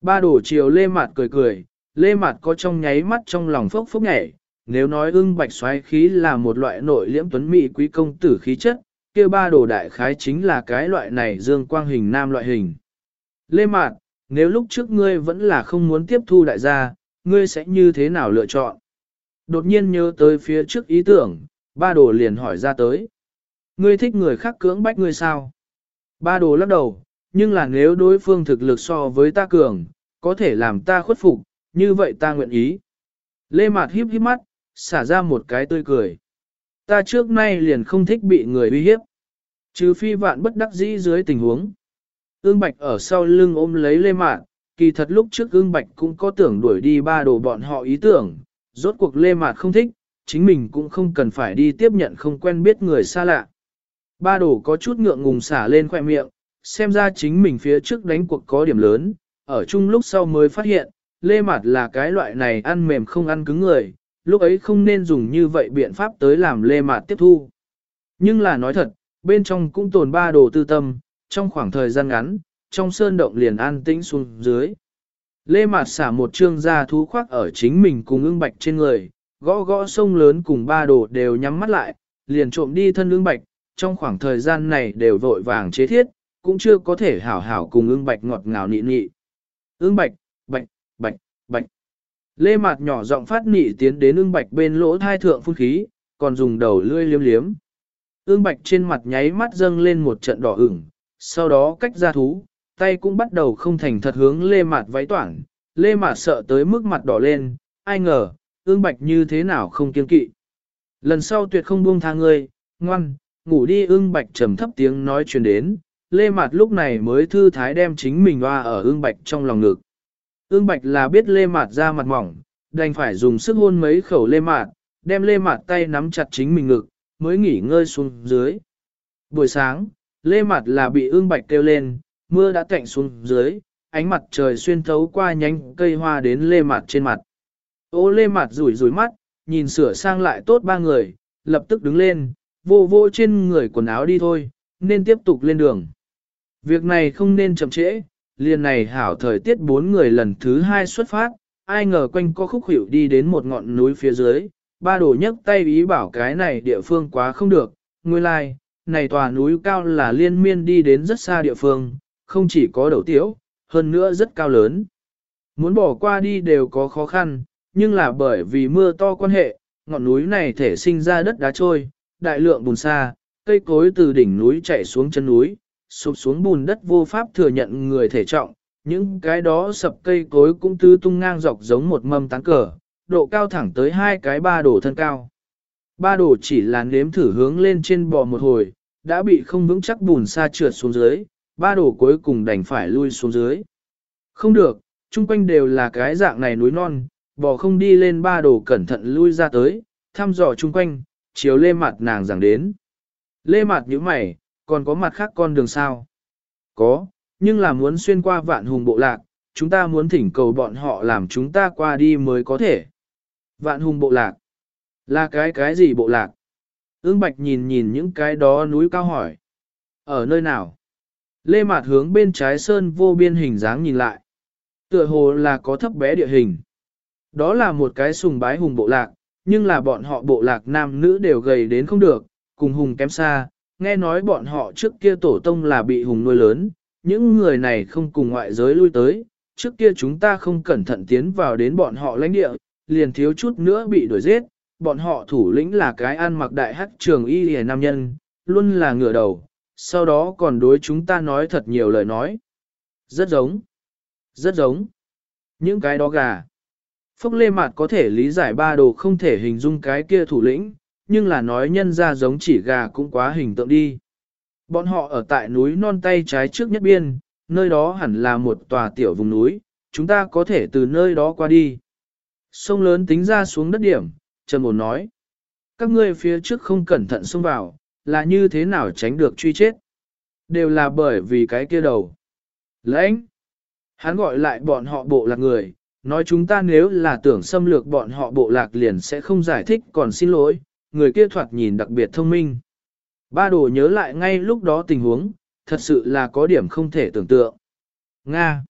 A: Ba đồ chiều lê mạt cười cười, lê mạt có trong nháy mắt trong lòng phốc phốc nhảy, nếu nói ưng bạch xoáy khí là một loại nội liễm tuấn mỹ quý công tử khí chất, kia ba đồ đại khái chính là cái loại này dương quang hình nam loại hình. Lê mạt, nếu lúc trước ngươi vẫn là không muốn tiếp thu đại gia, ngươi sẽ như thế nào lựa chọn? Đột nhiên nhớ tới phía trước ý tưởng, ba đồ liền hỏi ra tới. Ngươi thích người khác cưỡng bách ngươi sao? Ba đồ lắc đầu, nhưng là nếu đối phương thực lực so với ta cường, có thể làm ta khuất phục, như vậy ta nguyện ý. Lê Mạt híp híp mắt, xả ra một cái tươi cười. Ta trước nay liền không thích bị người uy hiếp. Trừ phi vạn bất đắc dĩ dưới tình huống. Ương Bạch ở sau lưng ôm lấy Lê Mạn, kỳ thật lúc trước Ương Bạch cũng có tưởng đuổi đi ba đồ bọn họ ý tưởng, rốt cuộc Lê Mạn không thích, chính mình cũng không cần phải đi tiếp nhận không quen biết người xa lạ. Ba đồ có chút ngượng ngùng xả lên khoẻ miệng, xem ra chính mình phía trước đánh cuộc có điểm lớn, ở chung lúc sau mới phát hiện, Lê Mạt là cái loại này ăn mềm không ăn cứng người, lúc ấy không nên dùng như vậy biện pháp tới làm Lê Mạt tiếp thu. Nhưng là nói thật, bên trong cũng tồn ba đồ tư tâm, trong khoảng thời gian ngắn, trong sơn động liền an tĩnh xuống dưới. Lê Mạt xả một trương da thú khoác ở chính mình cùng ưng bạch trên người, gõ gõ sông lớn cùng ba đồ đều nhắm mắt lại, liền trộm đi thân ưng bạch, trong khoảng thời gian này đều vội vàng chế thiết, cũng chưa có thể hảo hảo cùng ưng bạch ngọt ngào nị nị. Ưng bạch, bạch, bạch, bạch. Lê Mạt nhỏ giọng phát nị tiến đến ương bạch bên lỗ thai thượng phun khí, còn dùng đầu lươi liếm liếm. Ương bạch trên mặt nháy mắt dâng lên một trận đỏ ửng, sau đó cách ra thú, tay cũng bắt đầu không thành thật hướng lê mạt váy toảng, lê mạt sợ tới mức mặt đỏ lên, ai ngờ, ương bạch như thế nào không kiên kỵ. Lần sau tuyệt không buông tha ngươi, ngoan, ngủ đi ương bạch trầm thấp tiếng nói truyền đến, lê mạt lúc này mới thư thái đem chính mình hoa ở ương bạch trong lòng ngực. Ương bạch là biết lê mạt ra mặt mỏng, đành phải dùng sức hôn mấy khẩu lê mạt, đem lê mạt tay nắm chặt chính mình ngực, mới nghỉ ngơi xuống dưới. Buổi sáng, lê mạt là bị ương bạch kêu lên, mưa đã tạnh xuống dưới, ánh mặt trời xuyên thấu qua nhánh cây hoa đến lê mặt trên mặt. Ô lê mặt rủi rủi mắt, nhìn sửa sang lại tốt ba người, lập tức đứng lên, vô vô trên người quần áo đi thôi, nên tiếp tục lên đường. Việc này không nên chậm trễ, liền này hảo thời tiết bốn người lần thứ hai xuất phát, ai ngờ quanh co khúc hiệu đi đến một ngọn núi phía dưới, ba đổ nhấc tay ý bảo cái này địa phương quá không được, nguyên lai, like, này tòa núi cao là liên miên đi đến rất xa địa phương, không chỉ có đầu tiếu, hơn nữa rất cao lớn. Muốn bỏ qua đi đều có khó khăn, nhưng là bởi vì mưa to quan hệ, ngọn núi này thể sinh ra đất đá trôi, đại lượng bùn xa, cây cối từ đỉnh núi chạy xuống chân núi, sụp xuống bùn đất vô pháp thừa nhận người thể trọng, những cái đó sập cây cối cũng tứ tung ngang dọc giống một mâm tán cờ, độ cao thẳng tới hai cái ba đổ thân cao. Ba đổ chỉ là nếm thử hướng lên trên bò một hồi, đã bị không vững chắc bùn xa trượt xuống dưới, ba đổ cuối cùng đành phải lui xuống dưới. Không được, chung quanh đều là cái dạng này núi non, bò không đi lên ba đổ cẩn thận lui ra tới, thăm dò chung quanh, chiếu lê mặt nàng giảng đến. Lê mặt như mày, còn có mặt khác con đường sao? Có, nhưng là muốn xuyên qua vạn hùng bộ lạc, chúng ta muốn thỉnh cầu bọn họ làm chúng ta qua đi mới có thể. Vạn hùng bộ lạc. Là cái cái gì bộ lạc? Ưng Bạch nhìn nhìn những cái đó núi cao hỏi. Ở nơi nào? Lê Mạt hướng bên trái sơn vô biên hình dáng nhìn lại. Tựa hồ là có thấp bé địa hình. Đó là một cái sùng bái hùng bộ lạc, nhưng là bọn họ bộ lạc nam nữ đều gầy đến không được, cùng hùng kém xa. Nghe nói bọn họ trước kia tổ tông là bị hùng nuôi lớn, những người này không cùng ngoại giới lui tới. Trước kia chúng ta không cẩn thận tiến vào đến bọn họ lãnh địa, liền thiếu chút nữa bị đuổi giết. Bọn họ thủ lĩnh là cái ăn mặc đại hắc trường y lìa nam nhân, luôn là ngửa đầu, sau đó còn đối chúng ta nói thật nhiều lời nói. Rất giống. Rất giống. Những cái đó gà. Phốc lê mạt có thể lý giải ba đồ không thể hình dung cái kia thủ lĩnh, nhưng là nói nhân ra giống chỉ gà cũng quá hình tượng đi. Bọn họ ở tại núi non tay trái trước nhất biên, nơi đó hẳn là một tòa tiểu vùng núi, chúng ta có thể từ nơi đó qua đi. Sông lớn tính ra xuống đất điểm, Trần Bồn nói. Các ngươi phía trước không cẩn thận xông vào, là như thế nào tránh được truy chết? Đều là bởi vì cái kia đầu. Lãnh! Hắn gọi lại bọn họ bộ lạc người, nói chúng ta nếu là tưởng xâm lược bọn họ bộ lạc liền sẽ không giải thích còn xin lỗi, người kia thoạt nhìn đặc biệt thông minh. Ba đồ nhớ lại ngay lúc đó tình huống, thật sự là có điểm không thể tưởng tượng. Nga!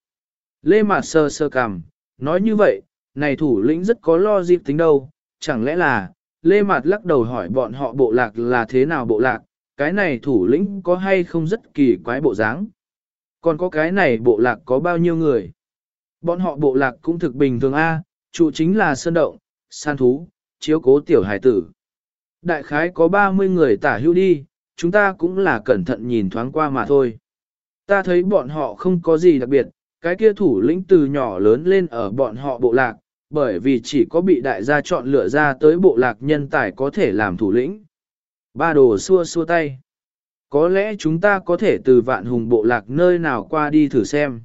A: Lê Mạt sơ sơ cằm, nói như vậy, này thủ lĩnh rất có lo dịp tính đâu, chẳng lẽ là, Lê Mạt lắc đầu hỏi bọn họ bộ lạc là thế nào bộ lạc, cái này thủ lĩnh có hay không rất kỳ quái bộ dáng. Còn có cái này bộ lạc có bao nhiêu người? Bọn họ bộ lạc cũng thực bình thường A, trụ chính là sơn động, san thú, chiếu cố tiểu hải tử. Đại khái có 30 người tả hữu đi, chúng ta cũng là cẩn thận nhìn thoáng qua mà thôi. Ta thấy bọn họ không có gì đặc biệt, cái kia thủ lĩnh từ nhỏ lớn lên ở bọn họ bộ lạc, bởi vì chỉ có bị đại gia chọn lựa ra tới bộ lạc nhân tài có thể làm thủ lĩnh. Ba đồ xua xua tay. Có lẽ chúng ta có thể từ vạn hùng bộ lạc nơi nào qua đi thử xem.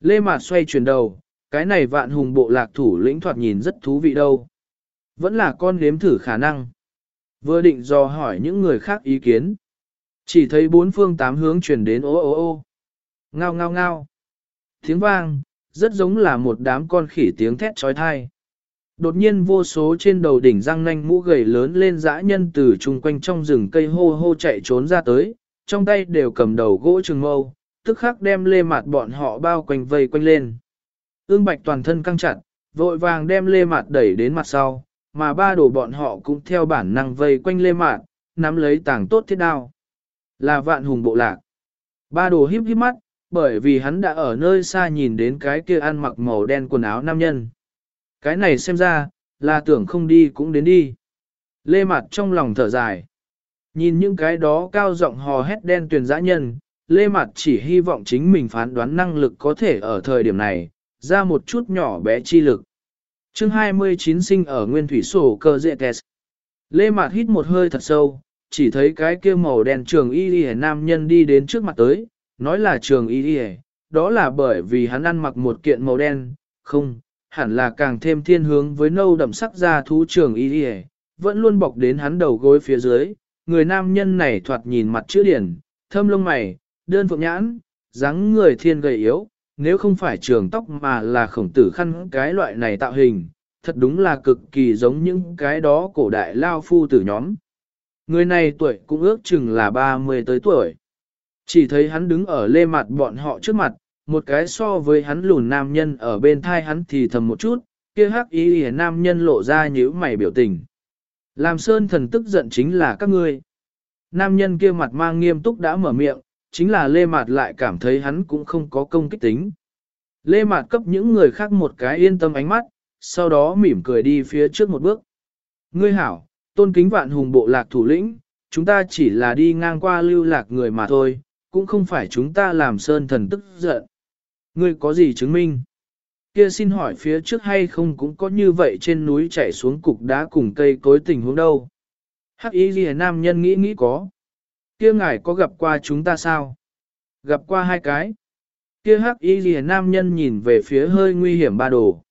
A: Lê Mạt xoay chuyển đầu, cái này vạn hùng bộ lạc thủ lĩnh thoạt nhìn rất thú vị đâu. Vẫn là con nếm thử khả năng. Vừa định do hỏi những người khác ý kiến. Chỉ thấy bốn phương tám hướng chuyển đến ô ô ô. Ngao ngao ngao. Tiếng vang, rất giống là một đám con khỉ tiếng thét trói thai. Đột nhiên vô số trên đầu đỉnh răng nanh mũ gầy lớn lên dã nhân từ chung quanh trong rừng cây hô hô chạy trốn ra tới, trong tay đều cầm đầu gỗ trường mâu, tức khắc đem lê mặt bọn họ bao quanh vây quanh lên. Ương bạch toàn thân căng chặt, vội vàng đem lê mặt đẩy đến mặt sau, mà ba đồ bọn họ cũng theo bản năng vây quanh lê mạn, nắm lấy tảng tốt thiết đao. Là vạn hùng bộ lạc. Ba đồ híp híp mắt, bởi vì hắn đã ở nơi xa nhìn đến cái kia ăn mặc màu đen quần áo nam nhân. Cái này xem ra, là tưởng không đi cũng đến đi. Lê mạt trong lòng thở dài. Nhìn những cái đó cao giọng hò hét đen tuyền dã nhân, Lê mạt chỉ hy vọng chính mình phán đoán năng lực có thể ở thời điểm này, ra một chút nhỏ bé chi lực chương 29 sinh ở nguyên thủy sổ cơ dệ test. Lê Mạt hít một hơi thật sâu, chỉ thấy cái kia màu đen trường y y nam nhân đi đến trước mặt tới, nói là trường y y đó là bởi vì hắn ăn mặc một kiện màu đen, không, hẳn là càng thêm thiên hướng với nâu đậm sắc da thú trường y y vẫn luôn bọc đến hắn đầu gối phía dưới. Người nam nhân này thoạt nhìn mặt chữ điển, thâm lông mày, đơn phượng nhãn, dáng người thiên gầy yếu, nếu không phải trường tóc mà là khổng tử khăn cái loại này tạo hình, thật đúng là cực kỳ giống những cái đó cổ đại lao phu tử nhóm. Người này tuổi cũng ước chừng là 30 tới tuổi. Chỉ thấy hắn đứng ở lê mặt bọn họ trước mặt, một cái so với hắn lùn nam nhân ở bên thai hắn thì thầm một chút, kia hắc ý hề nam nhân lộ ra nhíu mày biểu tình. Làm sơn thần tức giận chính là các ngươi. Nam nhân kia mặt mang nghiêm túc đã mở miệng, chính là Lê Mạt lại cảm thấy hắn cũng không có công kích tính. Lê Mạt cấp những người khác một cái yên tâm ánh mắt, sau đó mỉm cười đi phía trước một bước. Ngươi hảo, tôn kính vạn hùng bộ lạc thủ lĩnh, chúng ta chỉ là đi ngang qua lưu lạc người mà thôi, cũng không phải chúng ta làm sơn thần tức giận. Ngươi có gì chứng minh? Kia xin hỏi phía trước hay không cũng có như vậy trên núi chảy xuống cục đá cùng cây cối tình huống đâu. Hắc ý gì nam nhân nghĩ nghĩ có. Kia ngài có gặp qua chúng ta sao? Gặp qua hai cái. Kia hắc y lìa nam nhân nhìn về phía hơi nguy hiểm ba đồ.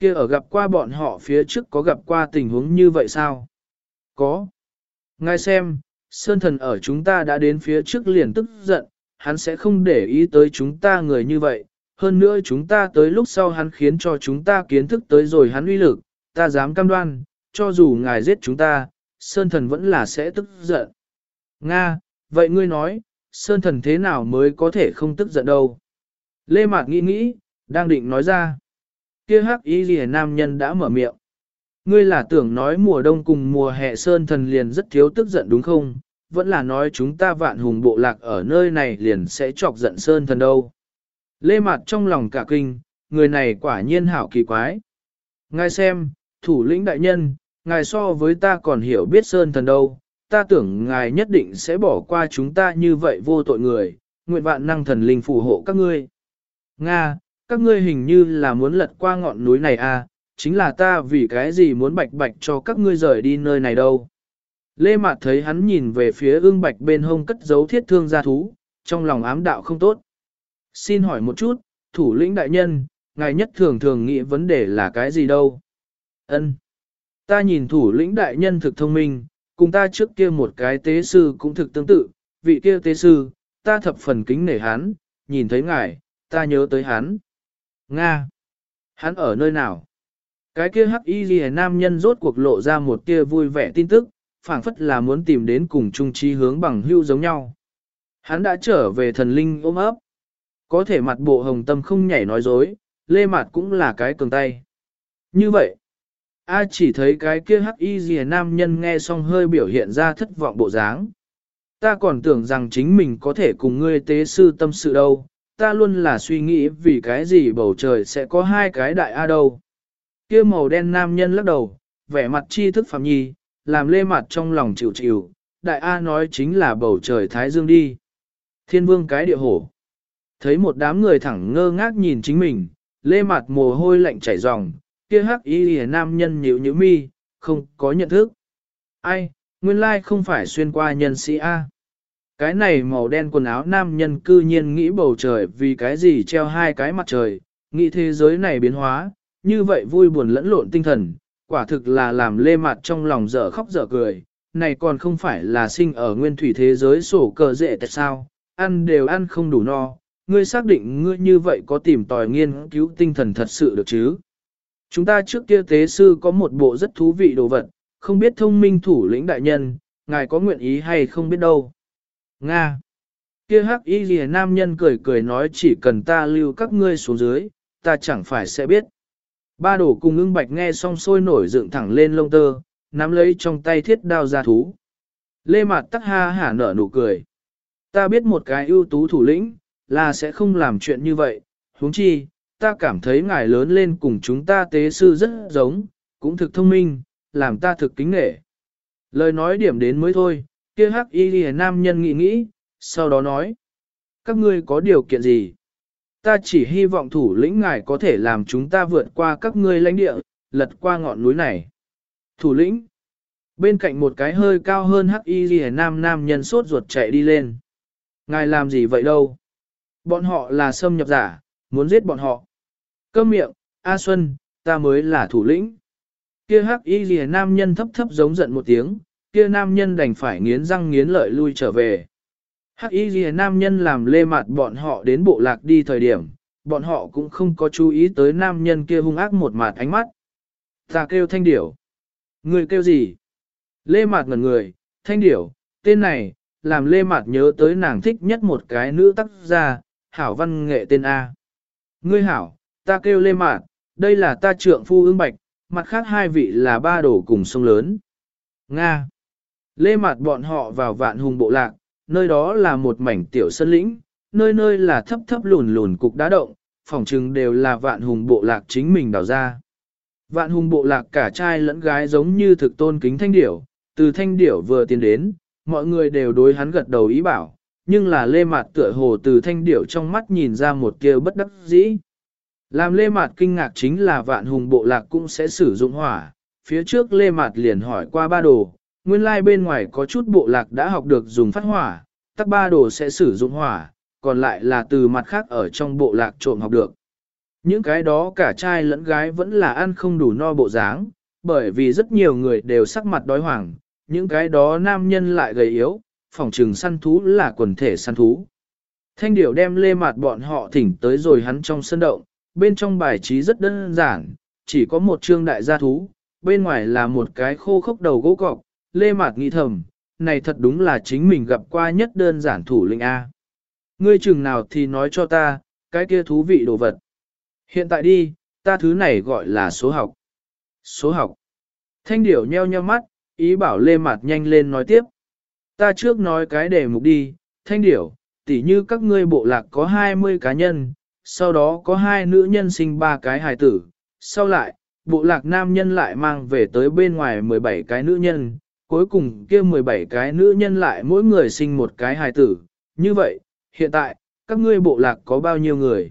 A: Kia ở gặp qua bọn họ phía trước có gặp qua tình huống như vậy sao? Có. Ngài xem, Sơn thần ở chúng ta đã đến phía trước liền tức giận, hắn sẽ không để ý tới chúng ta người như vậy. Hơn nữa chúng ta tới lúc sau hắn khiến cho chúng ta kiến thức tới rồi hắn uy lực, ta dám cam đoan, cho dù ngài giết chúng ta, Sơn thần vẫn là sẽ tức giận. Nga, vậy ngươi nói, Sơn thần thế nào mới có thể không tức giận đâu? Lê Mạc nghĩ nghĩ, đang định nói ra. Kia hắc ý gì nam nhân đã mở miệng. Ngươi là tưởng nói mùa đông cùng mùa hè Sơn thần liền rất thiếu tức giận đúng không? Vẫn là nói chúng ta vạn hùng bộ lạc ở nơi này liền sẽ chọc giận Sơn thần đâu. Lê Mạc trong lòng cả kinh, người này quả nhiên hảo kỳ quái. Ngài xem, thủ lĩnh đại nhân, ngài so với ta còn hiểu biết Sơn thần đâu, ta tưởng ngài nhất định sẽ bỏ qua chúng ta như vậy vô tội người, nguyện vạn năng thần linh phù hộ các ngươi. Nga, các ngươi hình như là muốn lật qua ngọn núi này à, chính là ta vì cái gì muốn bạch bạch cho các ngươi rời đi nơi này đâu. Lê Mạt thấy hắn nhìn về phía ương bạch bên hông cất giấu thiết thương gia thú, trong lòng ám đạo không tốt. Xin hỏi một chút, thủ lĩnh đại nhân, ngài nhất thường thường nghĩ vấn đề là cái gì đâu? Ân, Ta nhìn thủ lĩnh đại nhân thực thông minh, cùng ta trước kia một cái tế sư cũng thực tương tự, vị kia tế sư, ta thập phần kính nể hắn, nhìn thấy ngài, ta nhớ tới hắn. Nga! Hắn ở nơi nào? Cái kia hắc y ghi nam nhân rốt cuộc lộ ra một tia vui vẻ tin tức, phảng phất là muốn tìm đến cùng chung trí hướng bằng hưu giống nhau. Hắn đã trở về thần linh ôm ấp. Có thể mặt bộ hồng tâm không nhảy nói dối, lê mặt cũng là cái cường tay. Như vậy, A chỉ thấy cái kia hắc y rìa nam nhân nghe xong hơi biểu hiện ra thất vọng bộ dáng. Ta còn tưởng rằng chính mình có thể cùng ngươi tế sư tâm sự đâu, ta luôn là suy nghĩ vì cái gì bầu trời sẽ có hai cái đại A đâu. Kia màu đen nam nhân lắc đầu, vẻ mặt chi thức phạm nhi, làm lê mặt trong lòng chịu chịu, đại A nói chính là bầu trời Thái Dương đi. Thiên vương cái địa hổ. Thấy một đám người thẳng ngơ ngác nhìn chính mình, lê mặt mồ hôi lạnh chảy ròng, kia hắc y hề nam nhân nhíu nhíu mi, không có nhận thức. Ai, nguyên lai không phải xuyên qua nhân sĩ A. Cái này màu đen quần áo nam nhân cư nhiên nghĩ bầu trời vì cái gì treo hai cái mặt trời, nghĩ thế giới này biến hóa, như vậy vui buồn lẫn lộn tinh thần, quả thực là làm lê mặt trong lòng dở khóc dở cười, này còn không phải là sinh ở nguyên thủy thế giới sổ cờ dễ tại sao, ăn đều ăn không đủ no, ngươi xác định ngươi như vậy có tìm tòi nghiên cứu tinh thần thật sự được chứ. Chúng ta trước kia tế sư có một bộ rất thú vị đồ vật, không biết thông minh thủ lĩnh đại nhân, ngài có nguyện ý hay không biết đâu. Nga. Kia hắc y lìa nam nhân cười cười nói chỉ cần ta lưu các ngươi xuống dưới, ta chẳng phải sẽ biết. Ba đổ cùng ưng bạch nghe xong sôi nổi dựng thẳng lên lông tơ, nắm lấy trong tay thiết đao ra thú. Lê Mạt tắc ha hả nở nụ cười. Ta biết một cái ưu tú thủ lĩnh, là sẽ không làm chuyện như vậy, huống chi, ta cảm thấy ngài lớn lên cùng chúng ta tế sư rất giống, cũng thực thông minh, làm ta thực kính nghệ. Lời nói điểm đến mới thôi, kia hắc y ghi nam nhân nghĩ nghĩ, sau đó nói. Các ngươi có điều kiện gì? Ta chỉ hy vọng thủ lĩnh ngài có thể làm chúng ta vượt qua các ngươi lãnh địa, lật qua ngọn núi này. Thủ lĩnh. Bên cạnh một cái hơi cao hơn hắc y ghi nam nam nhân sốt ruột chạy đi lên. Ngài làm gì vậy đâu? Bọn họ là xâm nhập giả, muốn giết bọn họ. Câm miệng, A Xuân, ta mới là thủ lĩnh. Kia hắc y lìa nam nhân thấp thấp giống giận một tiếng, kia nam nhân đành phải nghiến răng nghiến lợi lui trở về. Hắc y lìa nam nhân làm lê mặt bọn họ đến bộ lạc đi thời điểm, bọn họ cũng không có chú ý tới nam nhân kia hung ác một mặt ánh mắt. Ta kêu thanh điểu. Người kêu gì? Lê Mạt ngẩn người, thanh điểu, tên này, làm Lê Mạt nhớ tới nàng thích nhất một cái nữ tác gia, hảo văn nghệ tên A. Ngươi hảo, ta kêu Lê Mạt, đây là ta trượng phu ương bạch, mặt khác hai vị là ba đổ cùng sông lớn. Nga. Lê Mạt bọn họ vào vạn hùng bộ lạc, nơi đó là một mảnh tiểu sân lĩnh, nơi nơi là thấp thấp lùn lùn cục đá động, phòng trừng đều là vạn hùng bộ lạc chính mình đào ra. Vạn hùng bộ lạc cả trai lẫn gái giống như thực tôn kính thanh điểu, từ thanh điểu vừa tiến đến, mọi người đều đối hắn gật đầu ý bảo, nhưng là lê mạt tựa hồ từ thanh điểu trong mắt nhìn ra một kia bất đắc dĩ. Làm lê mạt kinh ngạc chính là vạn hùng bộ lạc cũng sẽ sử dụng hỏa, phía trước lê mạt liền hỏi qua ba đồ, nguyên lai like bên ngoài có chút bộ lạc đã học được dùng phát hỏa, tắc ba đồ sẽ sử dụng hỏa, còn lại là từ mặt khác ở trong bộ lạc trộm học được. Những cái đó cả trai lẫn gái vẫn là ăn không đủ no bộ dáng, bởi vì rất nhiều người đều sắc mặt đói hoảng, những cái đó nam nhân lại gầy yếu, phòng trừng săn thú là quần thể săn thú. Thanh điểu đem lê mạt bọn họ thỉnh tới rồi hắn trong sân động, bên trong bài trí rất đơn giản, chỉ có một trương đại gia thú, bên ngoài là một cái khô khốc đầu gỗ cọc, lê mạt nghĩ thầm, này thật đúng là chính mình gặp qua nhất đơn giản thủ lĩnh A. Ngươi chừng nào thì nói cho ta, cái kia thú vị đồ vật. Hiện tại đi, ta thứ này gọi là số học. Số học. Thanh điểu nheo nheo mắt, ý bảo lê mạt nhanh lên nói tiếp. Ta trước nói cái đề mục đi, thanh điểu, tỉ như các ngươi bộ lạc có 20 cá nhân, sau đó có hai nữ nhân sinh ba cái hài tử, sau lại, bộ lạc nam nhân lại mang về tới bên ngoài 17 cái nữ nhân, cuối cùng kia 17 cái nữ nhân lại mỗi người sinh một cái hài tử. Như vậy, hiện tại, các ngươi bộ lạc có bao nhiêu người?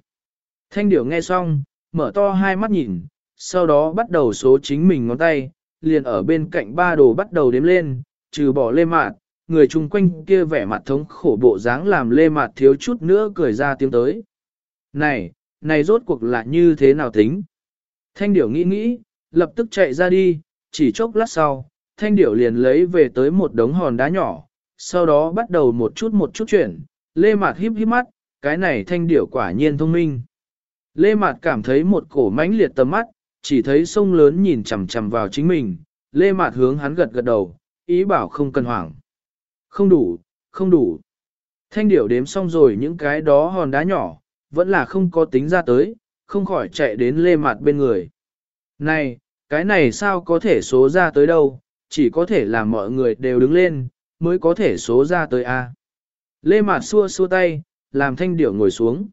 A: Thanh điểu nghe xong, mở to hai mắt nhìn, sau đó bắt đầu số chính mình ngón tay, liền ở bên cạnh ba đồ bắt đầu đếm lên, trừ bỏ lê mạt, người chung quanh kia vẻ mặt thống khổ bộ dáng làm lê mạt thiếu chút nữa cười ra tiếng tới. Này, này rốt cuộc là như thế nào tính? Thanh điểu nghĩ nghĩ, lập tức chạy ra đi, chỉ chốc lát sau, thanh điểu liền lấy về tới một đống hòn đá nhỏ, sau đó bắt đầu một chút một chút chuyển, lê mạt híp híp mắt, cái này thanh điểu quả nhiên thông minh. Lê mạt cảm thấy một cổ mãnh liệt tầm mắt, chỉ thấy sông lớn nhìn chằm chằm vào chính mình, lê mạt hướng hắn gật gật đầu, ý bảo không cần hoảng. Không đủ, không đủ. Thanh điểu đếm xong rồi những cái đó hòn đá nhỏ, vẫn là không có tính ra tới, không khỏi chạy đến lê mặt bên người. Này, cái này sao có thể số ra tới đâu, chỉ có thể là mọi người đều đứng lên, mới có thể số ra tới A. Lê mạt xua xua tay, làm thanh điểu ngồi xuống.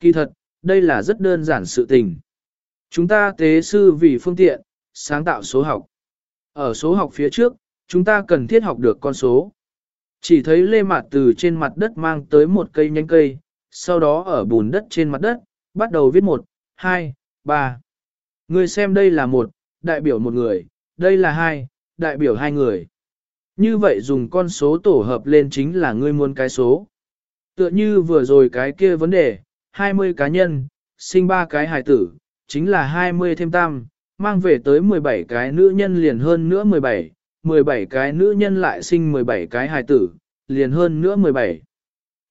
A: Kỳ thật, đây là rất đơn giản sự tình. Chúng ta tế sư vì phương tiện, sáng tạo số học. Ở số học phía trước, chúng ta cần thiết học được con số. Chỉ thấy lê mạt từ trên mặt đất mang tới một cây nhánh cây, sau đó ở bùn đất trên mặt đất, bắt đầu viết một, hai, ba. Người xem đây là một, đại biểu một người, đây là hai, đại biểu hai người. Như vậy dùng con số tổ hợp lên chính là ngươi muốn cái số. Tựa như vừa rồi cái kia vấn đề, 20 cá nhân, sinh ba cái hài tử, chính là 20 thêm tam, mang về tới 17 cái nữ nhân liền hơn nữa 17, 17 cái nữ nhân lại sinh 17 cái hài tử, liền hơn nữa 17.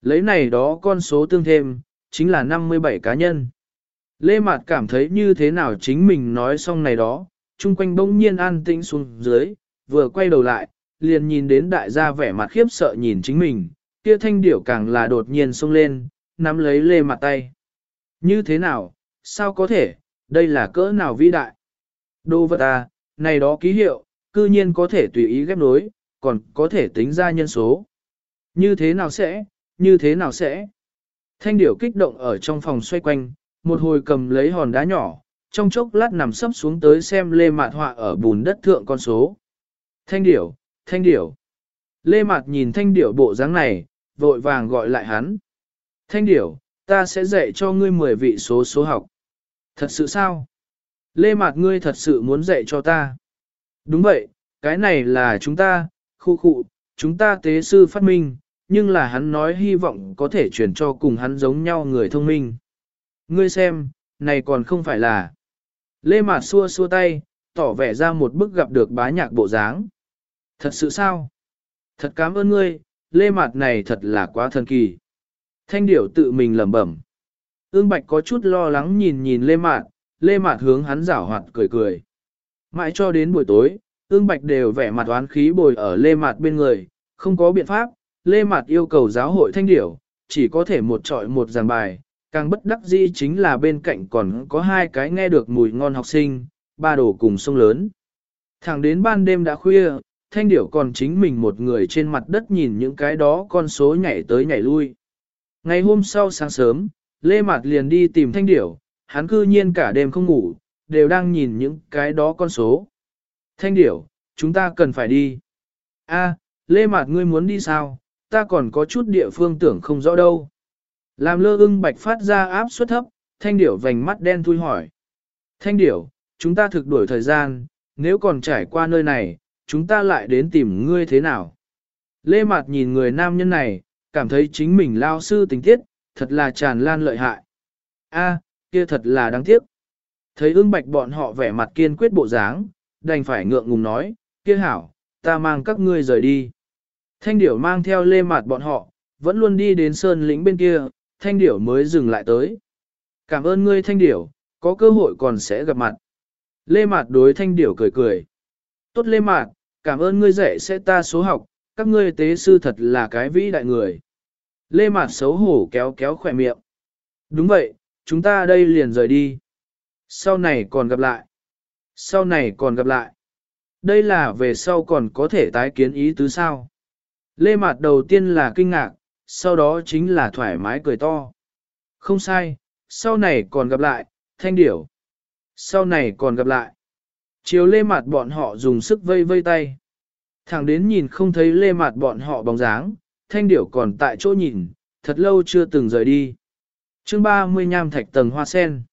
A: Lấy này đó con số tương thêm, chính là 57 cá nhân. Lê Mạt cảm thấy như thế nào chính mình nói xong này đó, chung quanh bỗng nhiên an tĩnh xuống dưới, vừa quay đầu lại, liền nhìn đến đại gia vẻ mặt khiếp sợ nhìn chính mình, kia thanh điểu càng là đột nhiên xông lên, nắm lấy Lê Mạt tay. Như thế nào, sao có thể, đây là cỡ nào vĩ đại? Đô vật à, này đó ký hiệu, cư nhiên có thể tùy ý ghép nối, còn có thể tính ra nhân số. Như thế nào sẽ, như thế nào sẽ? Thanh điểu kích động ở trong phòng xoay quanh, một hồi cầm lấy hòn đá nhỏ, trong chốc lát nằm sấp xuống tới xem lê mạt họa ở bùn đất thượng con số. Thanh điểu, thanh điểu. Lê mạt nhìn thanh điểu bộ dáng này, vội vàng gọi lại hắn. Thanh điểu, ta sẽ dạy cho ngươi 10 vị số số học. Thật sự sao? Lê mạt ngươi thật sự muốn dạy cho ta. Đúng vậy, cái này là chúng ta, khu khu, chúng ta tế sư phát minh, nhưng là hắn nói hy vọng có thể truyền cho cùng hắn giống nhau người thông minh. Ngươi xem, này còn không phải là. Lê Mạt xua xua tay, tỏ vẻ ra một bức gặp được bá nhạc bộ dáng. Thật sự sao? Thật cảm ơn ngươi, Lê Mạt này thật là quá thần kỳ. Thanh điểu tự mình lẩm bẩm. Ương Bạch có chút lo lắng nhìn nhìn Lê Mạt, Lê Mạt hướng hắn giảo hoạt cười cười. Mãi cho đến buổi tối, Ương Bạch đều vẻ mặt oán khí bồi ở Lê Mạt bên người, không có biện pháp, Lê Mạt yêu cầu giáo hội thanh điểu, chỉ có thể một trọi một giảng bài, càng bất đắc dĩ chính là bên cạnh còn có hai cái nghe được mùi ngon học sinh, ba đồ cùng sông lớn. Thẳng đến ban đêm đã khuya, thanh điểu còn chính mình một người trên mặt đất nhìn những cái đó con số nhảy tới nhảy lui. Ngày hôm sau sáng sớm, Lê Mạt liền đi tìm thanh điểu, hắn cư nhiên cả đêm không ngủ, đều đang nhìn những cái đó con số. Thanh điểu, chúng ta cần phải đi. A, Lê Mạt ngươi muốn đi sao? Ta còn có chút địa phương tưởng không rõ đâu. Làm lơ ưng bạch phát ra áp suất thấp, thanh điểu vành mắt đen thui hỏi. Thanh điểu, chúng ta thực đuổi thời gian, nếu còn trải qua nơi này, chúng ta lại đến tìm ngươi thế nào? Lê Mạt nhìn người nam nhân này, cảm thấy chính mình lao sư tình tiết, thật là tràn lan lợi hại. A, kia thật là đáng tiếc. Thấy ưng bạch bọn họ vẻ mặt kiên quyết bộ dáng, đành phải ngượng ngùng nói, kia hảo, ta mang các ngươi rời đi. Thanh điểu mang theo lê mạt bọn họ, vẫn luôn đi đến sơn lĩnh bên kia, thanh điểu mới dừng lại tới. Cảm ơn ngươi thanh điểu, có cơ hội còn sẽ gặp mặt. Lê mạt đối thanh điểu cười cười. Tốt lê mạt, cảm ơn ngươi dạy sẽ ta số học, các ngươi tế sư thật là cái vĩ đại người. Lê mạt xấu hổ kéo kéo khỏe miệng. Đúng vậy, chúng ta đây liền rời đi. Sau này còn gặp lại. Sau này còn gặp lại. Đây là về sau còn có thể tái kiến ý tứ sao. Lê Mạt đầu tiên là kinh ngạc, sau đó chính là thoải mái cười to. Không sai, sau này còn gặp lại, thanh điểu. Sau này còn gặp lại. Chiều Lê Mạt bọn họ dùng sức vây vây tay. Thẳng đến nhìn không thấy Lê Mạt bọn họ bóng dáng, thanh điểu còn tại chỗ nhìn, thật lâu chưa từng rời đi. chương 30 nham thạch tầng hoa sen.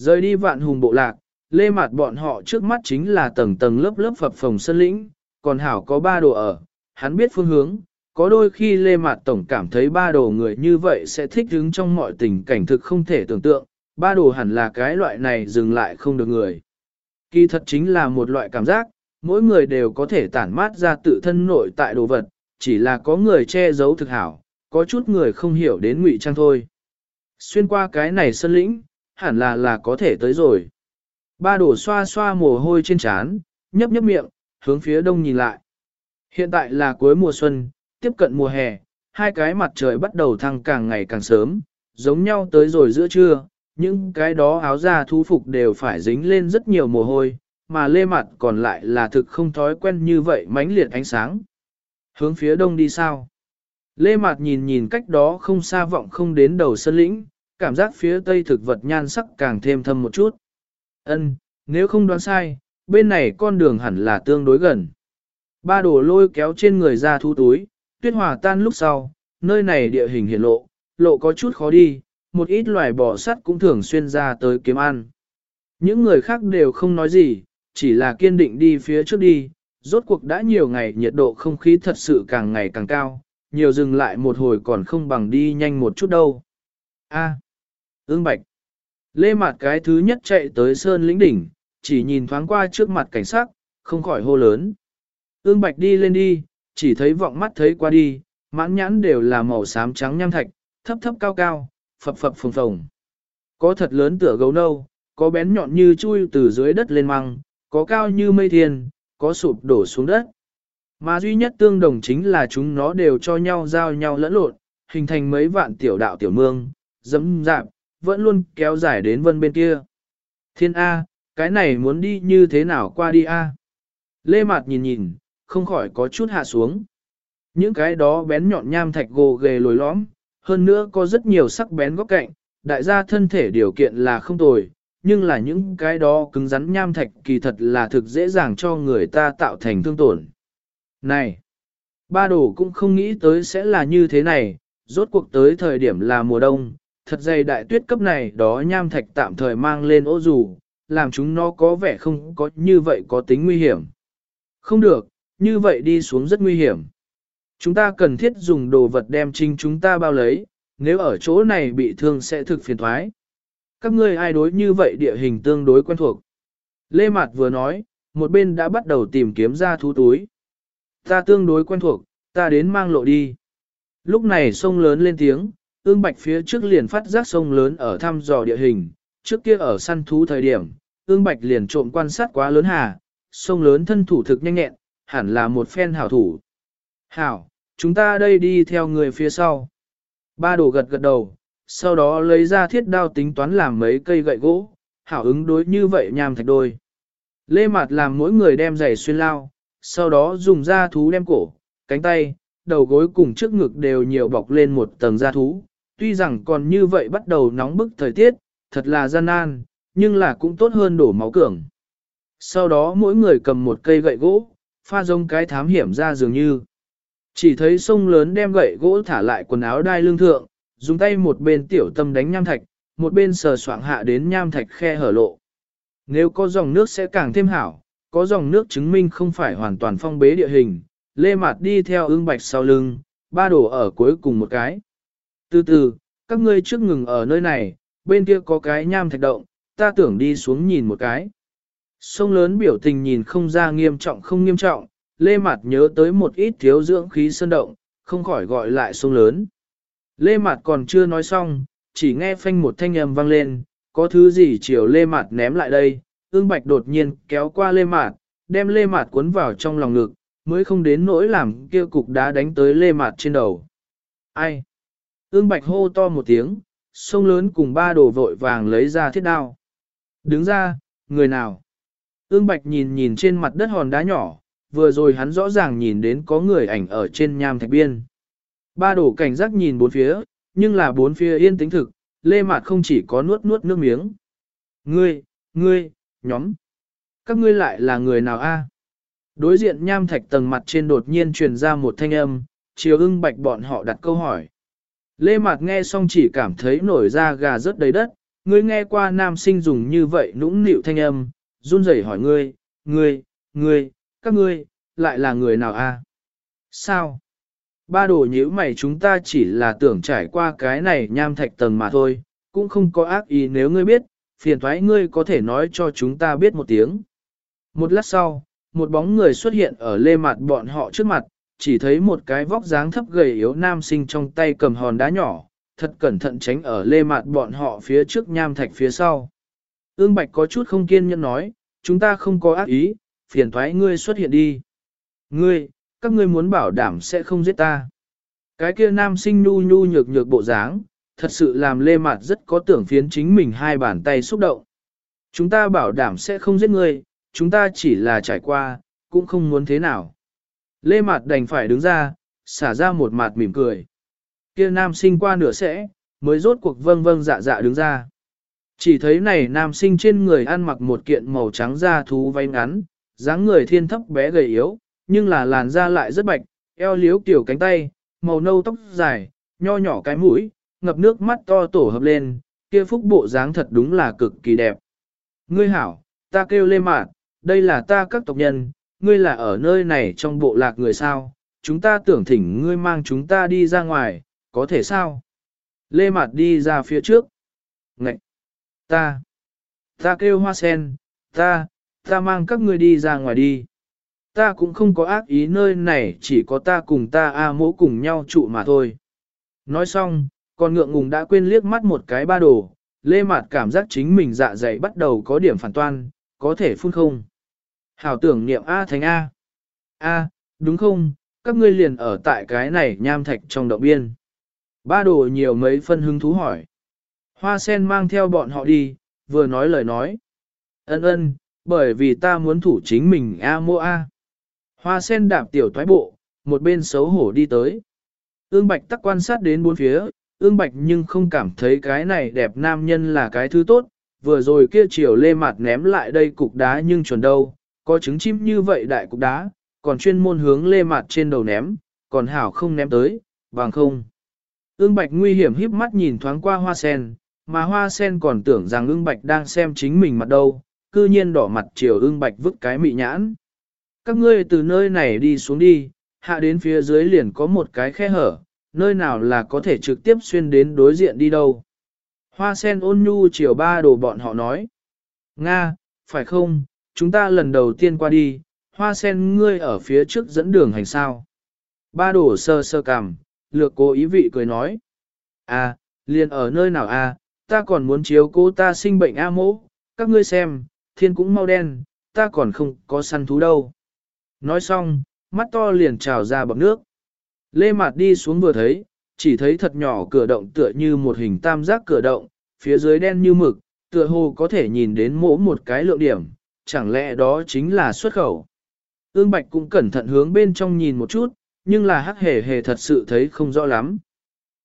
A: Rời đi vạn hùng bộ lạc, lê mặt bọn họ trước mắt chính là tầng tầng lớp lớp phập phòng sân lĩnh, còn hảo có ba đồ ở, hắn biết phương hướng, có đôi khi lê mặt tổng cảm thấy ba đồ người như vậy sẽ thích đứng trong mọi tình cảnh thực không thể tưởng tượng, ba đồ hẳn là cái loại này dừng lại không được người. Kỳ thật chính là một loại cảm giác, mỗi người đều có thể tản mát ra tự thân nội tại đồ vật, chỉ là có người che giấu thực hảo, có chút người không hiểu đến ngụy trang thôi. Xuyên qua cái này sân lĩnh, hẳn là là có thể tới rồi. Ba đổ xoa xoa mồ hôi trên trán, nhấp nhấp miệng, hướng phía đông nhìn lại. Hiện tại là cuối mùa xuân, tiếp cận mùa hè, hai cái mặt trời bắt đầu thăng càng ngày càng sớm, giống nhau tới rồi giữa trưa, những cái đó áo da thú phục đều phải dính lên rất nhiều mồ hôi, mà lê mặt còn lại là thực không thói quen như vậy mãnh liệt ánh sáng. Hướng phía đông đi sao? Lê Mạt nhìn nhìn cách đó không xa vọng không đến đầu sân lĩnh, cảm giác phía tây thực vật nhan sắc càng thêm thâm một chút. Ân, nếu không đoán sai, bên này con đường hẳn là tương đối gần. Ba đồ lôi kéo trên người ra thu túi, tuyết hòa tan lúc sau, nơi này địa hình hiển lộ, lộ có chút khó đi, một ít loài bò sắt cũng thường xuyên ra tới kiếm ăn. Những người khác đều không nói gì, chỉ là kiên định đi phía trước đi, rốt cuộc đã nhiều ngày nhiệt độ không khí thật sự càng ngày càng cao, nhiều dừng lại một hồi còn không bằng đi nhanh một chút đâu. A ương bạch. Lê Mạt cái thứ nhất chạy tới sơn lĩnh đỉnh, chỉ nhìn thoáng qua trước mặt cảnh sắc, không khỏi hô lớn. Ương bạch đi lên đi, chỉ thấy vọng mắt thấy qua đi, mãn nhãn đều là màu xám trắng nham thạch, thấp thấp cao cao, phập phập phồng phồng. Có thật lớn tựa gấu nâu, có bén nhọn như chui từ dưới đất lên măng, có cao như mây thiên, có sụp đổ xuống đất. Mà duy nhất tương đồng chính là chúng nó đều cho nhau giao nhau lẫn lộn, hình thành mấy vạn tiểu đạo tiểu mương, dẫm dạp, vẫn luôn kéo dài đến vân bên kia. Thiên A, cái này muốn đi như thế nào qua đi A. Lê Mạt nhìn nhìn, không khỏi có chút hạ xuống. Những cái đó bén nhọn nham thạch gồ ghề lồi lõm, hơn nữa có rất nhiều sắc bén góc cạnh, đại gia thân thể điều kiện là không tồi, nhưng là những cái đó cứng rắn nham thạch kỳ thật là thực dễ dàng cho người ta tạo thành thương tổn. Này, ba đồ cũng không nghĩ tới sẽ là như thế này, rốt cuộc tới thời điểm là mùa đông, thật dày đại tuyết cấp này đó nham thạch tạm thời mang lên ô dù, làm chúng nó có vẻ không có như vậy có tính nguy hiểm. Không được, như vậy đi xuống rất nguy hiểm. Chúng ta cần thiết dùng đồ vật đem trinh chúng ta bao lấy, nếu ở chỗ này bị thương sẽ thực phiền thoái. Các ngươi ai đối như vậy địa hình tương đối quen thuộc. Lê Mạt vừa nói, một bên đã bắt đầu tìm kiếm ra thú túi. Ta tương đối quen thuộc, ta đến mang lộ đi. Lúc này sông lớn lên tiếng, ương bạch phía trước liền phát giác sông lớn ở thăm dò địa hình, trước kia ở săn thú thời điểm, ương bạch liền trộm quan sát quá lớn hà, sông lớn thân thủ thực nhanh nhẹn, hẳn là một phen hảo thủ. Hảo, chúng ta đây đi theo người phía sau. Ba đồ gật gật đầu, sau đó lấy ra thiết đao tính toán làm mấy cây gậy gỗ, hảo ứng đối như vậy nham thạch đôi. Lê Mạt làm mỗi người đem giày xuyên lao, sau đó dùng da thú đem cổ, cánh tay, đầu gối cùng trước ngực đều nhiều bọc lên một tầng da thú. Tuy rằng còn như vậy bắt đầu nóng bức thời tiết, thật là gian nan, nhưng là cũng tốt hơn đổ máu cường. Sau đó mỗi người cầm một cây gậy gỗ, pha rông cái thám hiểm ra dường như. Chỉ thấy sông lớn đem gậy gỗ thả lại quần áo đai lương thượng, dùng tay một bên tiểu tâm đánh nham thạch, một bên sờ soạng hạ đến nham thạch khe hở lộ. Nếu có dòng nước sẽ càng thêm hảo, có dòng nước chứng minh không phải hoàn toàn phong bế địa hình, lê mặt đi theo ương bạch sau lưng, ba đổ ở cuối cùng một cái. Từ từ, các ngươi trước ngừng ở nơi này, bên kia có cái nham thạch động, ta tưởng đi xuống nhìn một cái. Sông lớn biểu tình nhìn không ra nghiêm trọng không nghiêm trọng, Lê Mạt nhớ tới một ít thiếu dưỡng khí sơn động, không khỏi gọi lại sông lớn. Lê Mạt còn chưa nói xong, chỉ nghe phanh một thanh âm vang lên, có thứ gì chiều Lê Mạt ném lại đây, ương bạch đột nhiên kéo qua Lê Mạt, đem Lê Mạt cuốn vào trong lòng ngực, mới không đến nỗi làm kia cục đá đánh tới Lê Mạt trên đầu. Ai? Ương bạch hô to một tiếng, sông lớn cùng ba đồ vội vàng lấy ra thiết đao. Đứng ra, người nào? Ương bạch nhìn nhìn trên mặt đất hòn đá nhỏ, vừa rồi hắn rõ ràng nhìn đến có người ảnh ở trên nham thạch biên. Ba đồ cảnh giác nhìn bốn phía, nhưng là bốn phía yên tĩnh thực, lê mạt không chỉ có nuốt nuốt nước miếng. Ngươi, ngươi, nhóm, các ngươi lại là người nào a? Đối diện nham thạch tầng mặt trên đột nhiên truyền ra một thanh âm, chiều ưng bạch bọn họ đặt câu hỏi. Lê Mạt nghe xong chỉ cảm thấy nổi da gà rớt đầy đất, ngươi nghe qua nam sinh dùng như vậy nũng nịu thanh âm, run rẩy hỏi ngươi, ngươi, ngươi, các ngươi, lại là người nào a? Sao? Ba đồ nhíu mày chúng ta chỉ là tưởng trải qua cái này nham thạch tầng mà thôi, cũng không có ác ý nếu ngươi biết, phiền thoái ngươi có thể nói cho chúng ta biết một tiếng. Một lát sau, một bóng người xuất hiện ở lê mặt bọn họ trước mặt, chỉ thấy một cái vóc dáng thấp gầy yếu nam sinh trong tay cầm hòn đá nhỏ, thật cẩn thận tránh ở lê mạt bọn họ phía trước nham thạch phía sau. Ương Bạch có chút không kiên nhẫn nói, chúng ta không có ác ý, phiền thoái ngươi xuất hiện đi. Ngươi, các ngươi muốn bảo đảm sẽ không giết ta. Cái kia nam sinh nhu nhu nhược nhược bộ dáng, thật sự làm lê mạt rất có tưởng phiến chính mình hai bàn tay xúc động. Chúng ta bảo đảm sẽ không giết ngươi, chúng ta chỉ là trải qua, cũng không muốn thế nào. Lê Mạt đành phải đứng ra, xả ra một mặt mỉm cười. Kia nam sinh qua nửa sẽ, mới rốt cuộc vâng vâng dạ dạ đứng ra. Chỉ thấy này nam sinh trên người ăn mặc một kiện màu trắng da thú váy ngắn, dáng người thiên thấp bé gầy yếu, nhưng là làn da lại rất bạch, eo liếu kiểu cánh tay, màu nâu tóc dài, nho nhỏ cái mũi, ngập nước mắt to tổ hợp lên, kia phúc bộ dáng thật đúng là cực kỳ đẹp. Ngươi hảo, ta kêu lê Mạt, đây là ta các tộc nhân, ngươi là ở nơi này trong bộ lạc người sao, chúng ta tưởng thỉnh ngươi mang chúng ta đi ra ngoài, có thể sao? Lê Mạt đi ra phía trước. Ngậy! Ta! Ta kêu hoa sen, ta, ta mang các ngươi đi ra ngoài đi. Ta cũng không có ác ý nơi này chỉ có ta cùng ta A mỗ cùng nhau trụ mà thôi. Nói xong, con ngượng ngùng đã quên liếc mắt một cái ba đồ, lê mạt cảm giác chính mình dạ dày bắt đầu có điểm phản toan, có thể phun không. Hảo tưởng niệm A thành A. A, đúng không, các ngươi liền ở tại cái này nham thạch trong động biên. Ba đồ nhiều mấy phân hứng thú hỏi. Hoa sen mang theo bọn họ đi, vừa nói lời nói. Ân ân, bởi vì ta muốn thủ chính mình A mô A. Hoa sen đạp tiểu thoái bộ, một bên xấu hổ đi tới. Ương Bạch tắc quan sát đến bốn phía, ương Bạch nhưng không cảm thấy cái này đẹp nam nhân là cái thứ tốt, vừa rồi kia chiều lê mặt ném lại đây cục đá nhưng chuẩn đâu, có trứng chim như vậy đại cục đá, còn chuyên môn hướng lê mặt trên đầu ném, còn hảo không ném tới, bằng không. Ưng Bạch nguy hiểm híp mắt nhìn thoáng qua hoa sen, mà hoa sen còn tưởng rằng ưng Bạch đang xem chính mình mặt đâu, cư nhiên đỏ mặt chiều ưng Bạch vứt cái mị nhãn. Các ngươi từ nơi này đi xuống đi, hạ đến phía dưới liền có một cái khe hở, nơi nào là có thể trực tiếp xuyên đến đối diện đi đâu. Hoa sen ôn nhu chiều ba đồ bọn họ nói. Nga, phải không, chúng ta lần đầu tiên qua đi, hoa sen ngươi ở phía trước dẫn đường hành sao. Ba đổ sơ sơ cằm, lược cố ý vị cười nói. À, liền ở nơi nào à, ta còn muốn chiếu cô ta sinh bệnh A mỗ, các ngươi xem, thiên cũng mau đen, ta còn không có săn thú đâu. Nói xong, mắt to liền trào ra bọc nước. Lê Mạt đi xuống vừa thấy, chỉ thấy thật nhỏ cửa động tựa như một hình tam giác cửa động, phía dưới đen như mực, tựa hồ có thể nhìn đến mỗ một cái lượng điểm, chẳng lẽ đó chính là xuất khẩu. Ương Bạch cũng cẩn thận hướng bên trong nhìn một chút, nhưng là hắc hề hề thật sự thấy không rõ lắm.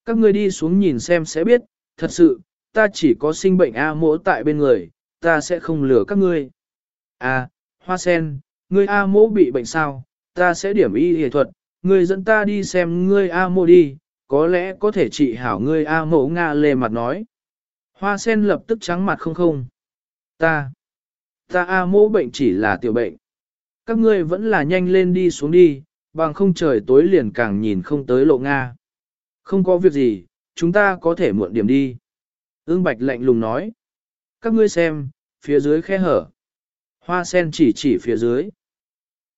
A: Các ngươi đi xuống nhìn xem sẽ biết, thật sự, ta chỉ có sinh bệnh A mỗ tại bên người, ta sẽ không lừa các ngươi. À, hoa sen, ngươi A mỗ bị bệnh sao, ta sẽ điểm y y thuật, ngươi dẫn ta đi xem ngươi A mỗ đi, có lẽ có thể trị hảo ngươi A mỗ Nga lề mặt nói. Hoa sen lập tức trắng mặt không không. Ta, ta A mỗ bệnh chỉ là tiểu bệnh. Các ngươi vẫn là nhanh lên đi xuống đi, bằng không trời tối liền càng nhìn không tới lộ Nga. Không có việc gì, chúng ta có thể muộn điểm đi. Ưng Bạch lạnh lùng nói. Các ngươi xem, phía dưới khe hở. Hoa sen chỉ chỉ phía dưới.